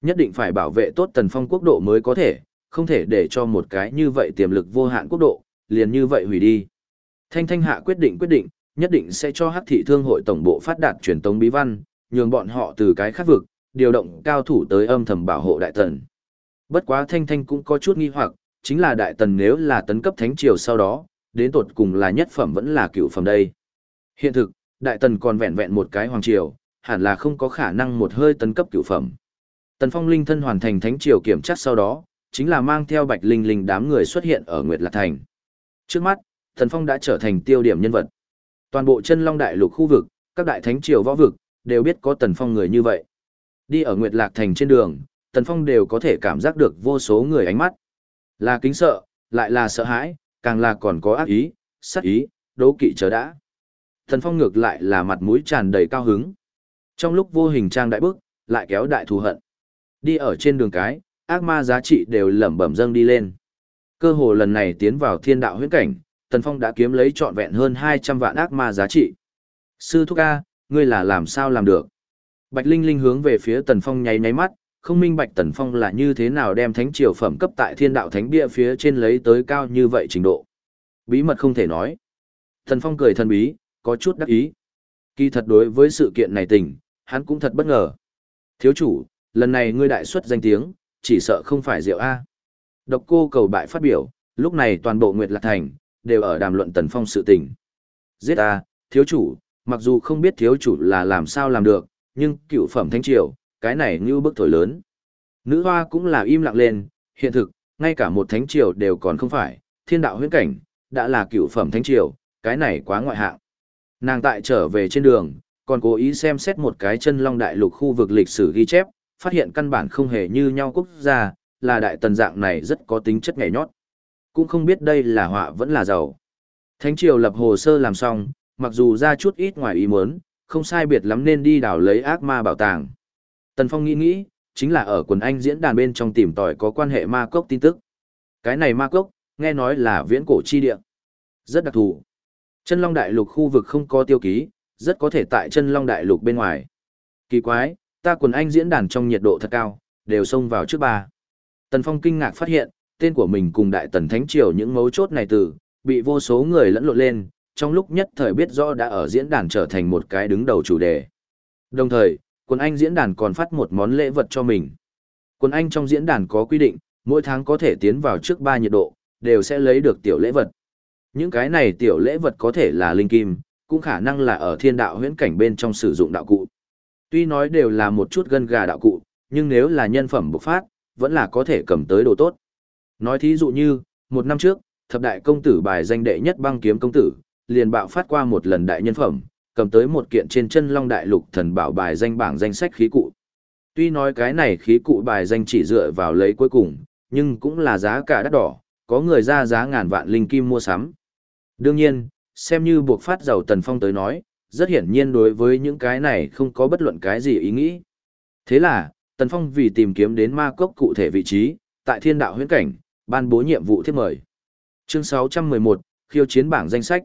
Nhất định phải bảo vệ tốt tần phong quốc độ mới có thể, không thể để cho một cái như vậy tiềm lực vô hạn quốc độ, liền như vậy hủy đi. Thanh Thanh Hạ quyết định quyết định, nhất định sẽ cho Hắc thị thương hội tổng bộ phát đạt truyền tống bí văn, nhường bọn họ từ cái khác vực, điều động cao thủ tới âm thầm bảo hộ đại tần. Bất quá Thanh Thanh cũng có chút nghi hoặc, chính là đại tần nếu là tấn cấp thánh triều sau đó, đến tột cùng là nhất phẩm vẫn là cựu phẩm đây. Hiện thực, đại tần còn vẹn vẹn một cái hoàng triều, hẳn là không có khả năng một hơi tấn cấp cựu phẩm. Tần Phong linh thân hoàn thành thánh triều kiểm tra sau đó, chính là mang theo Bạch Linh Linh đám người xuất hiện ở Nguyệt Lạc Thành. Trước mắt, Tần Phong đã trở thành tiêu điểm nhân vật. Toàn bộ chân long đại lục khu vực, các đại thánh triều võ vực, đều biết có Tần Phong người như vậy. Đi ở Nguyệt Lạc Thành trên đường, Tần Phong đều có thể cảm giác được vô số người ánh mắt. Là kính sợ, lại là sợ hãi, càng là còn có ác ý, sát ý, đố kỵ chờ đã. Tần Phong ngược lại là mặt mũi tràn đầy cao hứng. Trong lúc vô hình trang đại bức, lại kéo đại thù hận. Đi ở trên đường cái, ác ma giá trị đều lẩm bẩm dâng đi lên. Cơ hồ lần này tiến vào thiên đạo huyễn cảnh, Tần Phong đã kiếm lấy trọn vẹn hơn 200 vạn ác ma giá trị. Sư Thúc A, ngươi là làm sao làm được? Bạch Linh Linh hướng về phía Tần Phong nháy nháy mắt, không minh bạch Tần Phong là như thế nào đem thánh triều phẩm cấp tại thiên đạo thánh bia phía trên lấy tới cao như vậy trình độ. Bí mật không thể nói. Tần Phong cười thần bí, có chút đắc ý. Kỳ thật đối với sự kiện này tình, hắn cũng thật bất ngờ. Thiếu chủ, lần này ngươi đại xuất danh tiếng, chỉ sợ không phải rượu A. Độc cô cầu bại phát biểu, lúc này toàn bộ Nguyệt Lạc Thành, đều ở đàm luận Tần Phong sự tình. Giết A, thiếu chủ, mặc dù không biết thiếu chủ là làm sao làm được, nhưng cựu phẩm thánh triều, cái này như bức thổi lớn. Nữ hoa cũng là im lặng lên, hiện thực, ngay cả một thánh triều đều còn không phải, thiên đạo huyễn cảnh, đã là cựu phẩm thánh triều, cái này quá ngoại hạng. Nàng tại trở về trên đường, còn cố ý xem xét một cái chân long đại lục khu vực lịch sử ghi chép, phát hiện căn bản không hề như nhau quốc gia, là đại tần dạng này rất có tính chất nhảy nhót. Cũng không biết đây là họa vẫn là giàu. Thánh triều lập hồ sơ làm xong, mặc dù ra chút ít ngoài ý muốn, không sai biệt lắm nên đi đảo lấy ác ma bảo tàng. Tần Phong nghĩ nghĩ, chính là ở quần anh diễn đàn bên trong tìm tòi có quan hệ ma cốc tin tức. Cái này ma cốc, nghe nói là viễn cổ chi địa. Rất đặc thù. Chân Long Đại Lục khu vực không có tiêu ký, rất có thể tại chân Long Đại Lục bên ngoài. Kỳ quái, ta quần anh diễn đàn trong nhiệt độ thật cao, đều xông vào trước ba. Tần Phong kinh ngạc phát hiện, tên của mình cùng Đại Tần Thánh Triều những mấu chốt này từ, bị vô số người lẫn lộn lên, trong lúc nhất thời biết rõ đã ở diễn đàn trở thành một cái đứng đầu chủ đề. Đồng thời, quần anh diễn đàn còn phát một món lễ vật cho mình. Quân anh trong diễn đàn có quy định, mỗi tháng có thể tiến vào trước ba nhiệt độ, đều sẽ lấy được tiểu lễ vật. Những cái này tiểu lễ vật có thể là linh kim, cũng khả năng là ở thiên đạo huyễn cảnh bên trong sử dụng đạo cụ. Tuy nói đều là một chút gân gà đạo cụ, nhưng nếu là nhân phẩm bộc phát, vẫn là có thể cầm tới đồ tốt. Nói thí dụ như, một năm trước, thập đại công tử bài danh đệ nhất băng kiếm công tử, liền bạo phát qua một lần đại nhân phẩm, cầm tới một kiện trên chân long đại lục thần bảo bài danh bảng danh sách khí cụ. Tuy nói cái này khí cụ bài danh chỉ dựa vào lấy cuối cùng, nhưng cũng là giá cả đắt đỏ, có người ra giá ngàn vạn linh kim mua sắm. Đương nhiên, xem như buộc phát giàu tần phong tới nói, rất hiển nhiên đối với những cái này không có bất luận cái gì ý nghĩ. Thế là, tần phong vì tìm kiếm đến ma cốc cụ thể vị trí, tại thiên đạo huyễn cảnh, ban bố nhiệm vụ thiết mời. Chương 611, khiêu chiến bảng danh sách.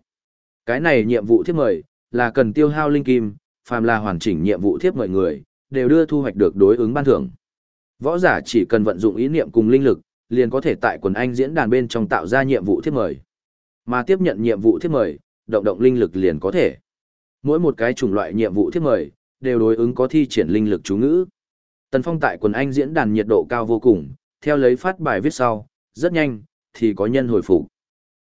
Cái này nhiệm vụ thiếp mời, là cần tiêu hao linh kim, phàm là hoàn chỉnh nhiệm vụ thiếp mời người, đều đưa thu hoạch được đối ứng ban thưởng. Võ giả chỉ cần vận dụng ý niệm cùng linh lực, liền có thể tại quần anh diễn đàn bên trong tạo ra nhiệm vụ thiếp mời. Mà tiếp nhận nhiệm vụ thiếp mời, động động linh lực liền có thể. Mỗi một cái chủng loại nhiệm vụ thiết mời, đều đối ứng có thi triển linh lực chú ngữ. Tần Phong tại quần anh diễn đàn nhiệt độ cao vô cùng, theo lấy phát bài viết sau, rất nhanh, thì có nhân hồi phục.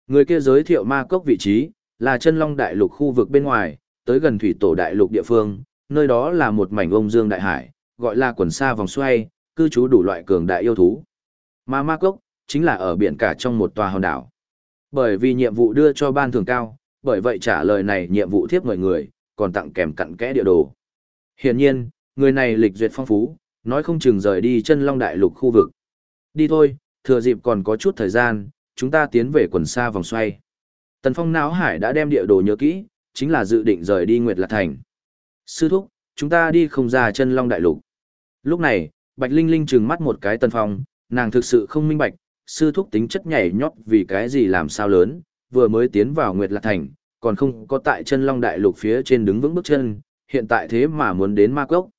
Người kia giới thiệu ma cốc vị trí, là chân long đại lục khu vực bên ngoài, tới gần thủy tổ đại lục địa phương, nơi đó là một mảnh ông dương đại hải, gọi là quần xa vòng xoay, cư trú đủ loại cường đại yêu thú. Mà ma cốc, chính là ở biển cả trong một tòa hòn đảo. Bởi vì nhiệm vụ đưa cho ban thường cao, bởi vậy trả lời này nhiệm vụ thiếp mời người, còn tặng kèm cặn kẽ địa đồ. Hiển nhiên, người này lịch duyệt phong phú, nói không chừng rời đi chân long đại lục khu vực. Đi thôi, thừa dịp còn có chút thời gian, chúng ta tiến về quần xa vòng xoay. Tần Phong não hải đã đem địa đồ nhớ kỹ, chính là dự định rời đi Nguyệt Lạc Thành. Sư thúc, chúng ta đi không ra chân long đại lục. Lúc này, Bạch Linh Linh trừng mắt một cái Tần Phong, nàng thực sự không minh bạch, sư thúc tính chất nhảy nhót vì cái gì làm sao lớn, vừa mới tiến vào Nguyệt Lạc Thành, còn không có tại chân long đại lục phía trên đứng vững bước chân, hiện tại thế mà muốn đến ma cốc.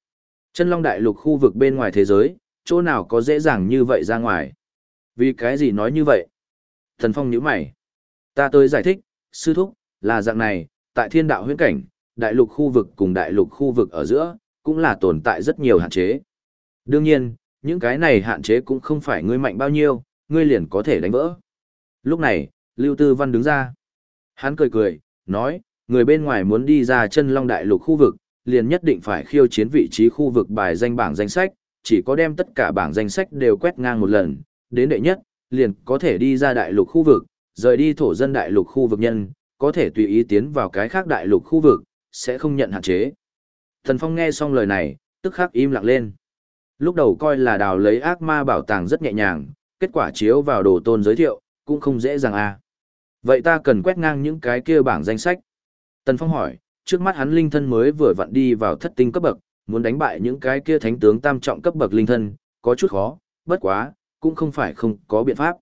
Chân long đại lục khu vực bên ngoài thế giới, chỗ nào có dễ dàng như vậy ra ngoài. Vì cái gì nói như vậy? Thần Phong nhíu mày. Ta tới giải thích, sư thúc, là dạng này, tại thiên đạo huyễn cảnh, đại lục khu vực cùng đại lục khu vực ở giữa, cũng là tồn tại rất nhiều hạn chế. Đương nhiên, những cái này hạn chế cũng không phải ngươi mạnh bao nhiêu, ngươi liền có thể đánh vỡ. Lúc này, Lưu Tư Văn đứng ra. Hắn cười cười, nói, người bên ngoài muốn đi ra chân long đại lục khu vực, liền nhất định phải khiêu chiến vị trí khu vực bài danh bảng danh sách, chỉ có đem tất cả bảng danh sách đều quét ngang một lần, đến đệ nhất, liền có thể đi ra đại lục khu vực, rời đi thổ dân đại lục khu vực nhân, có thể tùy ý tiến vào cái khác đại lục khu vực, sẽ không nhận hạn chế. Thần Phong nghe xong lời này, tức khắc im lặng lên. Lúc đầu coi là đào lấy ác ma bảo tàng rất nhẹ nhàng, kết quả chiếu vào đồ tôn giới thiệu, cũng không dễ dàng à. Vậy ta cần quét ngang những cái kia bảng danh sách. Tần Phong hỏi, trước mắt hắn linh thân mới vừa vặn đi vào thất tinh cấp bậc, muốn đánh bại những cái kia thánh tướng tam trọng cấp bậc linh thân, có chút khó, bất quá, cũng không phải không có biện pháp.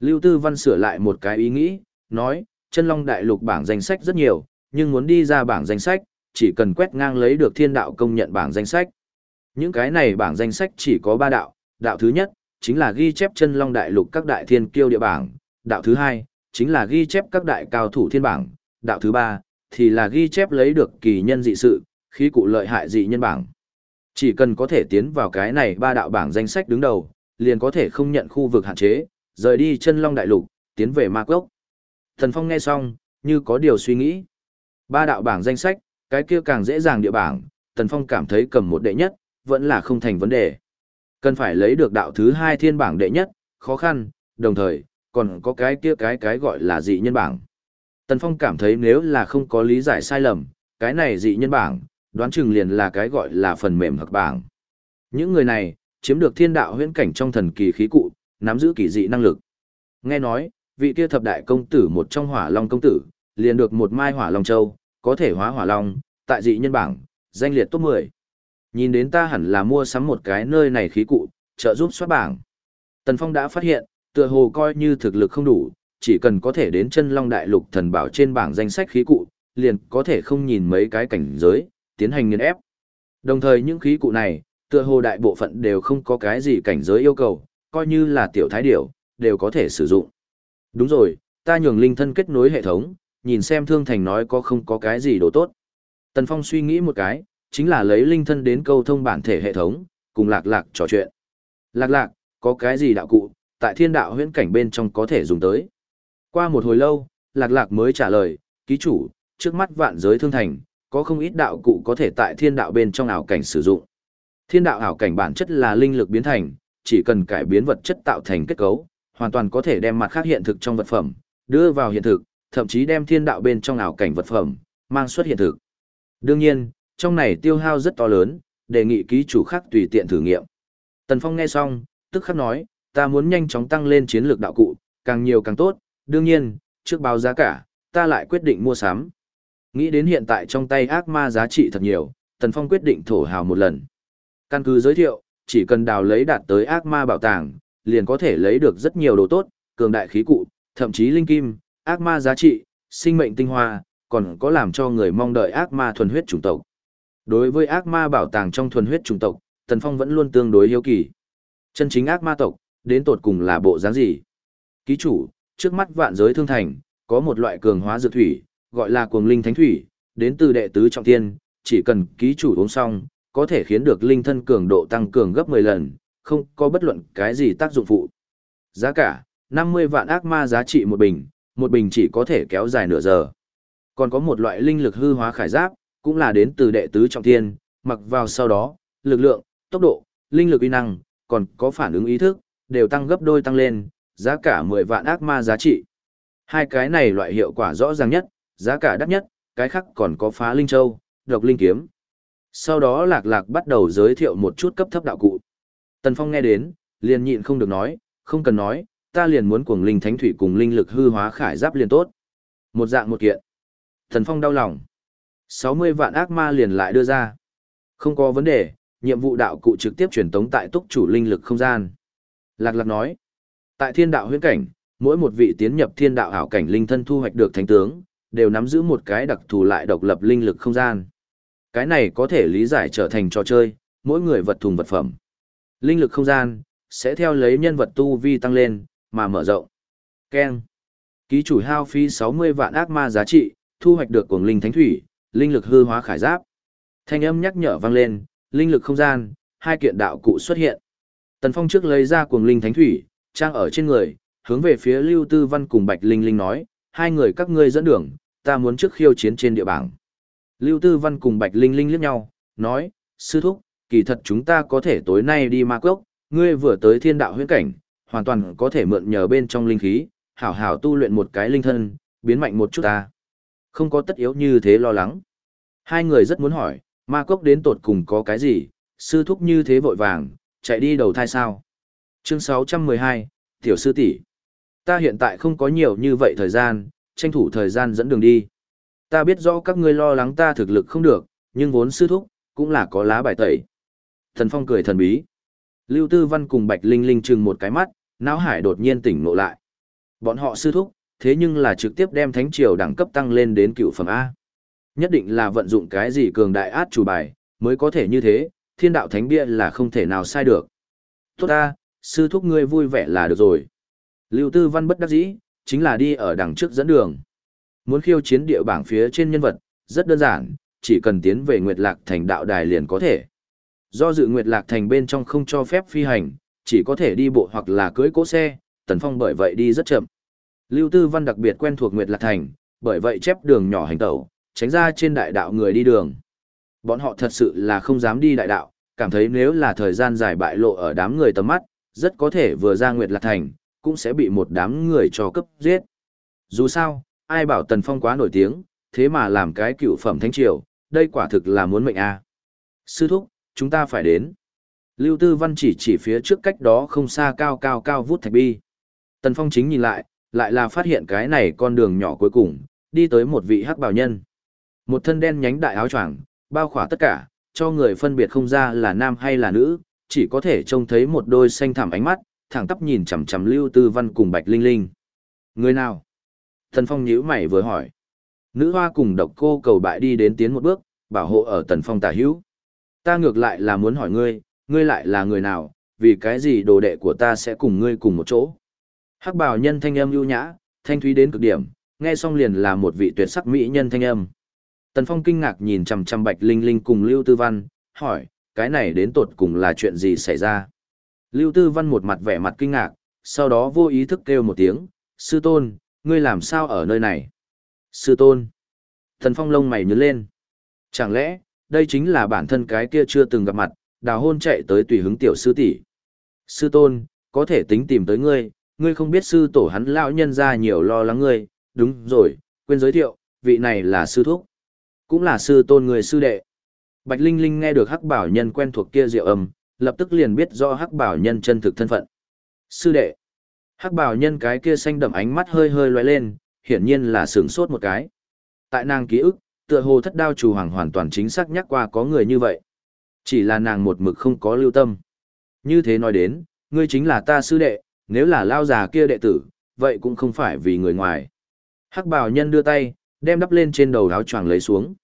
Lưu Tư Văn sửa lại một cái ý nghĩ, nói, chân long đại lục bảng danh sách rất nhiều, nhưng muốn đi ra bảng danh sách, chỉ cần quét ngang lấy được thiên đạo công nhận bảng danh sách. Những cái này bảng danh sách chỉ có ba đạo, đạo thứ nhất, chính là ghi chép chân long đại lục các đại thiên kiêu địa bảng, đạo thứ hai, chính là ghi chép các đại cao thủ thiên bảng, đạo thứ ba, thì là ghi chép lấy được kỳ nhân dị sự, khí cụ lợi hại dị nhân bảng. Chỉ cần có thể tiến vào cái này ba đạo bảng danh sách đứng đầu, liền có thể không nhận khu vực hạn chế, rời đi chân long đại lục, tiến về ma quốc Thần Phong nghe xong, như có điều suy nghĩ. Ba đạo bảng danh sách, cái kia càng dễ dàng địa bảng, Thần Phong cảm thấy cầm một đệ nhất, vẫn là không thành vấn đề. Cần phải lấy được đạo thứ hai thiên bảng đệ nhất, khó khăn, đồng thời, còn có cái kia cái cái gọi là dị nhân bảng. Tần Phong cảm thấy nếu là không có lý giải sai lầm, cái này dị nhân bảng, đoán chừng liền là cái gọi là phần mềm hoặc bảng. Những người này, chiếm được thiên đạo huyễn cảnh trong thần kỳ khí cụ, nắm giữ kỳ dị năng lực. Nghe nói, vị kia thập đại công tử một trong hỏa long công tử, liền được một mai hỏa long châu, có thể hóa hỏa long, tại dị nhân bảng, danh liệt top 10. Nhìn đến ta hẳn là mua sắm một cái nơi này khí cụ, trợ giúp soát bảng. Tần Phong đã phát hiện, tựa hồ coi như thực lực không đủ, chỉ cần có thể đến chân long đại lục thần bảo trên bảng danh sách khí cụ, liền có thể không nhìn mấy cái cảnh giới, tiến hành nghiên ép. Đồng thời những khí cụ này, tựa hồ đại bộ phận đều không có cái gì cảnh giới yêu cầu, coi như là tiểu thái điểu, đều có thể sử dụng. Đúng rồi, ta nhường linh thân kết nối hệ thống, nhìn xem thương thành nói có không có cái gì đồ tốt. Tần Phong suy nghĩ một cái, chính là lấy linh thân đến câu thông bản thể hệ thống, cùng lạc lạc trò chuyện. Lạc lạc, có cái gì đạo cụ, tại thiên đạo huyễn cảnh bên trong có thể dùng tới. Qua một hồi lâu, lạc lạc mới trả lời, ký chủ, trước mắt vạn giới thương thành, có không ít đạo cụ có thể tại thiên đạo bên trong ảo cảnh sử dụng. Thiên đạo ảo cảnh bản chất là linh lực biến thành, chỉ cần cải biến vật chất tạo thành kết cấu, hoàn toàn có thể đem mặt khác hiện thực trong vật phẩm, đưa vào hiện thực, thậm chí đem thiên đạo bên trong ảo cảnh vật phẩm, mang xuất hiện thực. Đương nhiên, trong này tiêu hao rất to lớn, đề nghị ký chủ khác tùy tiện thử nghiệm. Tần Phong nghe xong, tức khắc nói, ta muốn nhanh chóng tăng lên chiến lược đạo cụ, càng nhiều càng tốt, đương nhiên, trước báo giá cả, ta lại quyết định mua sắm. Nghĩ đến hiện tại trong tay ác ma giá trị thật nhiều, Tần Phong quyết định thổ hào một lần. Căn cứ giới thiệu, chỉ cần đào lấy đạt tới ác ma bảo tàng, liền có thể lấy được rất nhiều đồ tốt, cường đại khí cụ, thậm chí linh kim, ác ma giá trị, sinh mệnh tinh hoa, còn có làm cho người mong đợi ác ma thuần huyết chủng tộc. Đối với ác ma bảo tàng trong thuần huyết chủng tộc, Tần Phong vẫn luôn tương đối hiếu kỳ. Chân chính ác ma tộc, đến tột cùng là bộ dáng gì? Ký chủ, trước mắt vạn giới thương thành, có một loại cường hóa dược thủy, gọi là cuồng linh thánh thủy, đến từ đệ tứ trọng thiên, chỉ cần ký chủ uống xong, có thể khiến được linh thân cường độ tăng cường gấp 10 lần, không có bất luận cái gì tác dụng phụ. Giá cả, 50 vạn ác ma giá trị một bình, một bình chỉ có thể kéo dài nửa giờ. Còn có một loại linh lực hư hóa khải giáp, cũng là đến từ đệ tứ trọng thiên, mặc vào sau đó, lực lượng, tốc độ, linh lực uy năng, còn có phản ứng ý thức, đều tăng gấp đôi tăng lên, giá cả 10 vạn ác ma giá trị. Hai cái này loại hiệu quả rõ ràng nhất, giá cả đắt nhất, cái khác còn có phá linh châu, độc linh kiếm. Sau đó lạc lạc bắt đầu giới thiệu một chút cấp thấp đạo cụ. Tần Phong nghe đến, liền nhịn không được nói, không cần nói, ta liền muốn cuồng linh thánh thủy cùng linh lực hư hóa khải giáp liền tốt. Một dạng một kiện. Tần Phong đau lòng. 60 vạn ác ma liền lại đưa ra. Không có vấn đề, nhiệm vụ đạo cụ trực tiếp truyền tống tại túc chủ linh lực không gian. Lạc lạc nói, tại thiên đạo huyễn cảnh, mỗi một vị tiến nhập thiên đạo ảo cảnh linh thân thu hoạch được thánh tướng, đều nắm giữ một cái đặc thù lại độc lập linh lực không gian. Cái này có thể lý giải trở thành trò chơi, mỗi người vật thùng vật phẩm. Linh lực không gian, sẽ theo lấy nhân vật tu vi tăng lên, mà mở rộng. Ken. Ký chủ hao phí 60 vạn ác ma giá trị, thu hoạch được cuồng linh thánh thủy, linh lực hư hóa khải giáp. Thanh âm nhắc nhở vang lên, linh lực không gian, hai kiện đạo cụ xuất hiện. Tần Phong trước lấy ra cuồng linh thánh thủy, trang ở trên người, hướng về phía Lưu Tư Văn cùng Bạch Linh Linh nói, hai người các ngươi dẫn đường, ta muốn trước khiêu chiến trên địa bảng. Lưu Tư Văn cùng Bạch Linh Linh liếc nhau, nói, sư thúc, kỳ thật chúng ta có thể tối nay đi ma cốc, ngươi vừa tới thiên đạo huyễn cảnh, hoàn toàn có thể mượn nhờ bên trong linh khí, hảo hảo tu luyện một cái linh thân, biến mạnh một chút ta. Không có tất yếu như thế lo lắng. Hai người rất muốn hỏi, ma cốc đến tột cùng có cái gì, sư thúc như thế vội vàng, chạy đi đầu thai sao. Chương 612, Tiểu sư tỷ Ta hiện tại không có nhiều như vậy thời gian, tranh thủ thời gian dẫn đường đi. Ta biết rõ các ngươi lo lắng ta thực lực không được, nhưng vốn sư thúc, cũng là có lá bài tẩy. Thần Phong cười thần bí. Lưu Tư Văn cùng Bạch Linh Linh chừng một cái mắt, não hải đột nhiên tỉnh ngộ lại. Bọn họ sư thúc, thế nhưng là trực tiếp đem thánh triều đẳng cấp tăng lên đến cựu phẩm A. Nhất định là vận dụng cái gì cường đại át chủ bài, mới có thể như thế, thiên đạo thánh bia là không thể nào sai được. Tốt ta, sư thúc ngươi vui vẻ là được rồi. Lưu Tư Văn bất đắc dĩ, chính là đi ở đằng trước dẫn đường. Muốn khiêu chiến địa bảng phía trên nhân vật, rất đơn giản, chỉ cần tiến về Nguyệt Lạc Thành đạo đài liền có thể. Do dự Nguyệt Lạc Thành bên trong không cho phép phi hành, chỉ có thể đi bộ hoặc là cưỡi cỗ xe, Tần Phong bởi vậy đi rất chậm. Lưu Tư Văn đặc biệt quen thuộc Nguyệt Lạc Thành, bởi vậy chép đường nhỏ hành tẩu, tránh ra trên đại đạo người đi đường. Bọn họ thật sự là không dám đi đại đạo, cảm thấy nếu là thời gian dài bại lộ ở đám người tầm mắt, rất có thể vừa ra Nguyệt Lạc Thành, cũng sẽ bị một đám người cho cấp giết. Dù sao, ai bảo Tần Phong quá nổi tiếng, thế mà làm cái cựu phẩm thánh triều, đây quả thực là muốn mệnh a. Sư thúc, chúng ta phải đến. Lưu Tư Văn chỉ chỉ phía trước cách đó không xa cao cao cao vút thạch bi. Tần Phong chính nhìn lại, lại là phát hiện cái này con đường nhỏ cuối cùng, đi tới một vị hắc bào nhân. Một thân đen nhánh đại áo choàng, bao khỏa tất cả, cho người phân biệt không ra là nam hay là nữ, chỉ có thể trông thấy một đôi xanh thẳm ánh mắt, thẳng tắp nhìn chằm chằm Lưu Tư Văn cùng Bạch Linh Linh. Người nào? Tần Phong nhíu mày vừa hỏi. Nữ hoa cùng độc cô cầu bại đi đến tiến một bước, bảo hộ ở Tần Phong tả hữu. Ta ngược lại là muốn hỏi ngươi, ngươi lại là người nào, vì cái gì đồ đệ của ta sẽ cùng ngươi cùng một chỗ. Hắc bào nhân thanh âm ưu nhã, thanh thúy đến cực điểm, nghe xong liền là một vị tuyệt sắc mỹ nhân thanh âm. Tần Phong kinh ngạc nhìn chằm chằm Bạch Linh Linh cùng Lưu Tư Văn, hỏi, cái này đến tột cùng là chuyện gì xảy ra? Lưu Tư Văn một mặt vẻ mặt kinh ngạc, sau đó vô ý thức kêu một tiếng, sư tôn, ngươi làm sao ở nơi này? Sư tôn. Tần Phong lông mày nhớ lên. Chẳng lẽ, đây chính là bản thân cái kia chưa từng gặp mặt, đào hôn chạy tới tùy hứng tiểu sư tỷ. Sư tôn, có thể tính tìm tới ngươi, ngươi không biết sư tổ hắn lão nhân ra nhiều lo lắng ngươi, đúng rồi, quên giới thiệu, vị này là sư thúc, cũng là sư tôn người sư đệ. Bạch Linh Linh nghe được hắc bảo nhân quen thuộc kia diệu âm, lập tức liền biết do hắc bảo nhân chân thực thân phận. Sư đệ, hắc bảo nhân cái kia xanh đậm ánh mắt hơi hơi lóe lên, hiển nhiên là sướng sốt một cái. Tại nàng ký ức, tựa hồ thất đao chủ hoàng hoàn toàn chính xác nhắc qua có người như vậy. Chỉ là nàng một mực không có lưu tâm. Như thế nói đến, ngươi chính là ta sư đệ, nếu là lao già kia đệ tử, vậy cũng không phải vì người ngoài. Hắc bảo nhân đưa tay, đem đắp lên trên đầu áo choàng lấy xuống.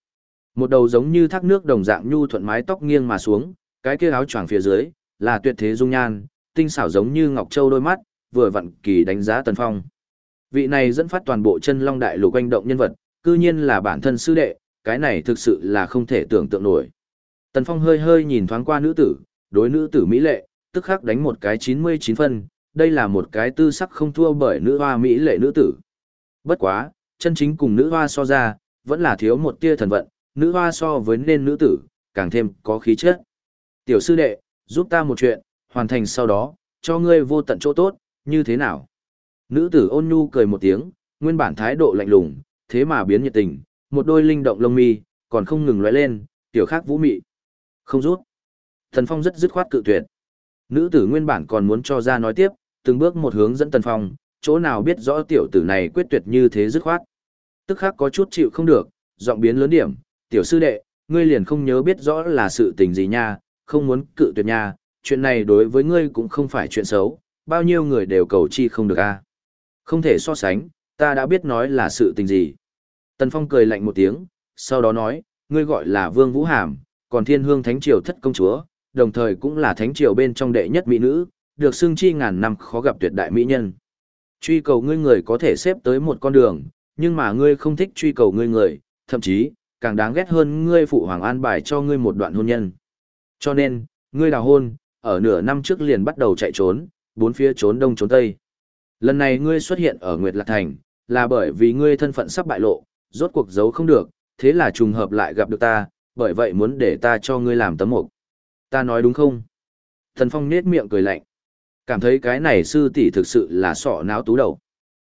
Một đầu giống như thác nước đồng dạng nhu thuận mái tóc nghiêng mà xuống, cái kia áo choàng phía dưới, là tuyệt thế dung nhan, tinh xảo giống như ngọc châu đôi mắt, vừa vặn kỳ đánh giá tần phong. Vị này dẫn phát toàn bộ chân long đại lục quanh động nhân vật, cư nhiên là bản thân sư đệ, cái này thực sự là không thể tưởng tượng nổi. Tần Phong hơi hơi nhìn thoáng qua nữ tử, đối nữ tử mỹ lệ, tức khắc đánh một cái 99 phân, đây là một cái tư sắc không thua bởi nữ hoa mỹ lệ nữ tử. Bất quá, chân chính cùng nữ hoa so ra, vẫn là thiếu một tia thần vận, nữ hoa so với nên nữ tử, càng thêm có khí chất. Tiểu sư đệ, giúp ta một chuyện, hoàn thành sau đó, cho ngươi vô tận chỗ tốt, như thế nào? Nữ tử ôn nhu cười một tiếng, nguyên bản thái độ lạnh lùng, thế mà biến nhiệt tình, một đôi linh động lông mi, còn không ngừng lóe lên, tiểu khác vũ mị. Không rút. Thần Phong rất dứt khoát cự tuyệt. Nữ tử nguyên bản còn muốn cho ra nói tiếp, từng bước một hướng dẫn Tần Phong, chỗ nào biết rõ tiểu tử này quyết tuyệt như thế dứt khoát. Tức khắc có chút chịu không được, giọng biến lớn điểm, tiểu sư đệ, ngươi liền không nhớ biết rõ là sự tình gì nha, không muốn cự tuyệt nha, chuyện này đối với ngươi cũng không phải chuyện xấu, bao nhiêu người đều cầu chi không được a. À? Không thể so sánh, ta đã biết nói là sự tình gì. Tần Phong cười lạnh một tiếng, sau đó nói, ngươi gọi là Vương Vũ Hàm, còn Thiên Hương Thánh Triều thất công chúa, đồng thời cũng là Thánh Triều bên trong đệ nhất mỹ nữ, được xưng chi ngàn năm khó gặp tuyệt đại mỹ nhân. Truy cầu ngươi người có thể xếp tới một con đường, nhưng mà ngươi không thích truy cầu ngươi người, thậm chí, càng đáng ghét hơn ngươi phụ hoàng an bài cho ngươi một đoạn hôn nhân. Cho nên, ngươi đào hôn, ở nửa năm trước liền bắt đầu chạy trốn, bốn phía trốn đông trốn tây. Lần này ngươi xuất hiện ở Nguyệt Lạc Thành, là bởi vì ngươi thân phận sắp bại lộ, rốt cuộc giấu không được, thế là trùng hợp lại gặp được ta, bởi vậy muốn để ta cho ngươi làm tấm mục. Ta nói đúng không? Thần Phong nết miệng cười lạnh. Cảm thấy cái này sư tỷ thực sự là sọ náo tú đầu.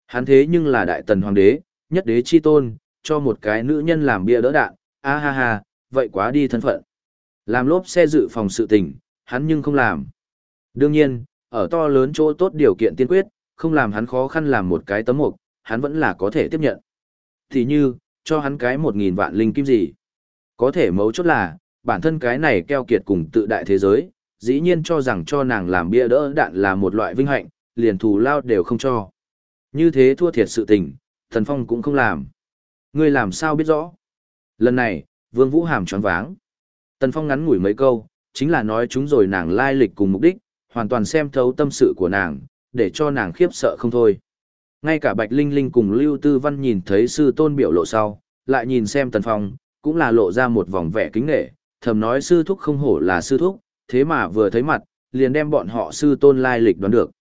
Hắn thế nhưng là đại tần hoàng đế, nhất đế chi tôn, cho một cái nữ nhân làm bia đỡ đạn, a ha ha, vậy quá đi thân phận. Làm lốp xe dự phòng sự tình, hắn nhưng không làm. Đương nhiên, ở to lớn chỗ tốt điều kiện tiên quyết, không làm hắn khó khăn làm một cái tấm mục, hắn vẫn là có thể tiếp nhận. Thì như, cho hắn cái một nghìn vạn linh kim gì. Có thể mấu chốt là, bản thân cái này keo kiệt cùng tự đại thế giới, dĩ nhiên cho rằng cho nàng làm bia đỡ đạn là một loại vinh hạnh, liền thù lao đều không cho. Như thế thua thiệt sự tình, Thần Phong cũng không làm. Ngươi làm sao biết rõ? Lần này, Vương Vũ Hàm choáng váng. Tần Phong ngắn ngủi mấy câu, chính là nói chúng rồi nàng lai lịch cùng mục đích, hoàn toàn xem thấu tâm sự của nàng, để cho nàng khiếp sợ không thôi. Ngay cả Bạch Linh Linh cùng Lưu Tư Văn nhìn thấy sư tôn biểu lộ sau, lại nhìn xem Tần Phong, cũng là lộ ra một vòng vẻ kính nghệ, thầm nói sư thúc không hổ là sư thúc, thế mà vừa thấy mặt, liền đem bọn họ sư tôn lai lịch đoán được.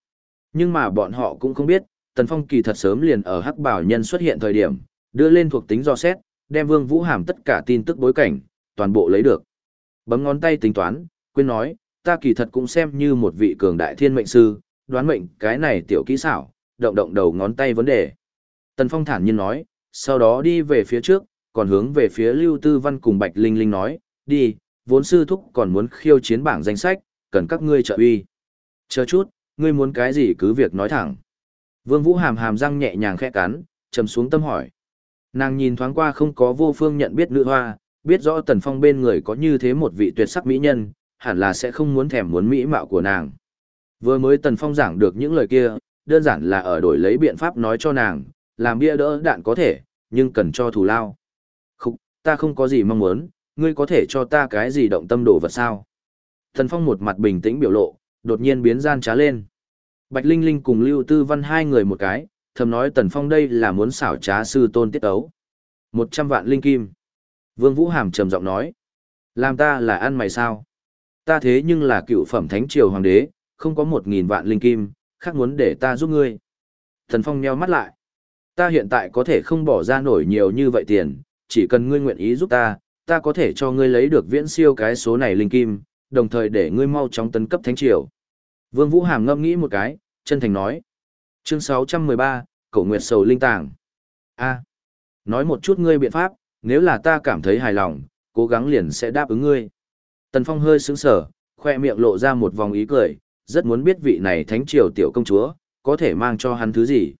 Nhưng mà bọn họ cũng không biết, Tần Phong kỳ thật sớm liền ở Hắc Bảo Nhân xuất hiện thời điểm, đưa lên thuộc tính do xét, đem Vương Vũ Hàm tất cả tin tức bối cảnh, toàn bộ lấy được. Bấm ngón tay tính toán, quên nói, ta kỳ thật cũng xem như một vị cường đại thiên mệnh sư, đoán mệnh cái này tiểu kỹ xảo, động động đầu ngón tay vấn đề. Tần Phong thản nhiên nói, sau đó đi về phía trước, còn hướng về phía Lưu Tư Văn cùng Bạch Linh Linh nói, đi, vốn sư thúc còn muốn khiêu chiến bảng danh sách, cần các ngươi trợ uy. Chờ chút, ngươi muốn cái gì cứ việc nói thẳng. Vương Vũ hàm hàm răng nhẹ nhàng khẽ cắn, trầm xuống tâm hỏi. Nàng nhìn thoáng qua không có vô phương nhận biết nữ hoa, biết rõ Tần Phong bên người có như thế một vị tuyệt sắc mỹ nhân, hẳn là sẽ không muốn thèm muốn mỹ mạo của nàng. Vừa mới Tần Phong giảng được những lời kia, đơn giản là ở đổi lấy biện pháp nói cho nàng, làm bia đỡ đạn có thể, nhưng cần cho thù lao. Không, ta không có gì mong muốn, ngươi có thể cho ta cái gì động tâm đồ vật sao? Tần Phong một mặt bình tĩnh biểu lộ, đột nhiên biến gian trá lên. Bạch Linh Linh cùng Lưu Tư Văn hai người một cái, thầm nói Tần Phong đây là muốn xảo trá sư tôn tiết ấu. Một trăm vạn linh kim. Vương Vũ Hàm trầm giọng nói. Làm ta là ăn mày sao? Ta thế nhưng là cựu phẩm thánh triều hoàng đế, không có một nghìn vạn linh kim, khác muốn để ta giúp ngươi. Thần Phong nheo mắt lại. Ta hiện tại có thể không bỏ ra nổi nhiều như vậy tiền, chỉ cần ngươi nguyện ý giúp ta, ta có thể cho ngươi lấy được viễn siêu cái số này linh kim, đồng thời để ngươi mau chóng tấn cấp thánh triều. Vương Vũ Hàm ngâm nghĩ một cái, chân thành nói. Chương 613, Cổ Nguyệt Sầu Linh Tàng. A. nói một chút ngươi biện pháp, nếu là ta cảm thấy hài lòng, cố gắng liền sẽ đáp ứng ngươi. Tần Phong hơi sững sờ, khoe miệng lộ ra một vòng ý cười, rất muốn biết vị này thánh triều tiểu công chúa, có thể mang cho hắn thứ gì.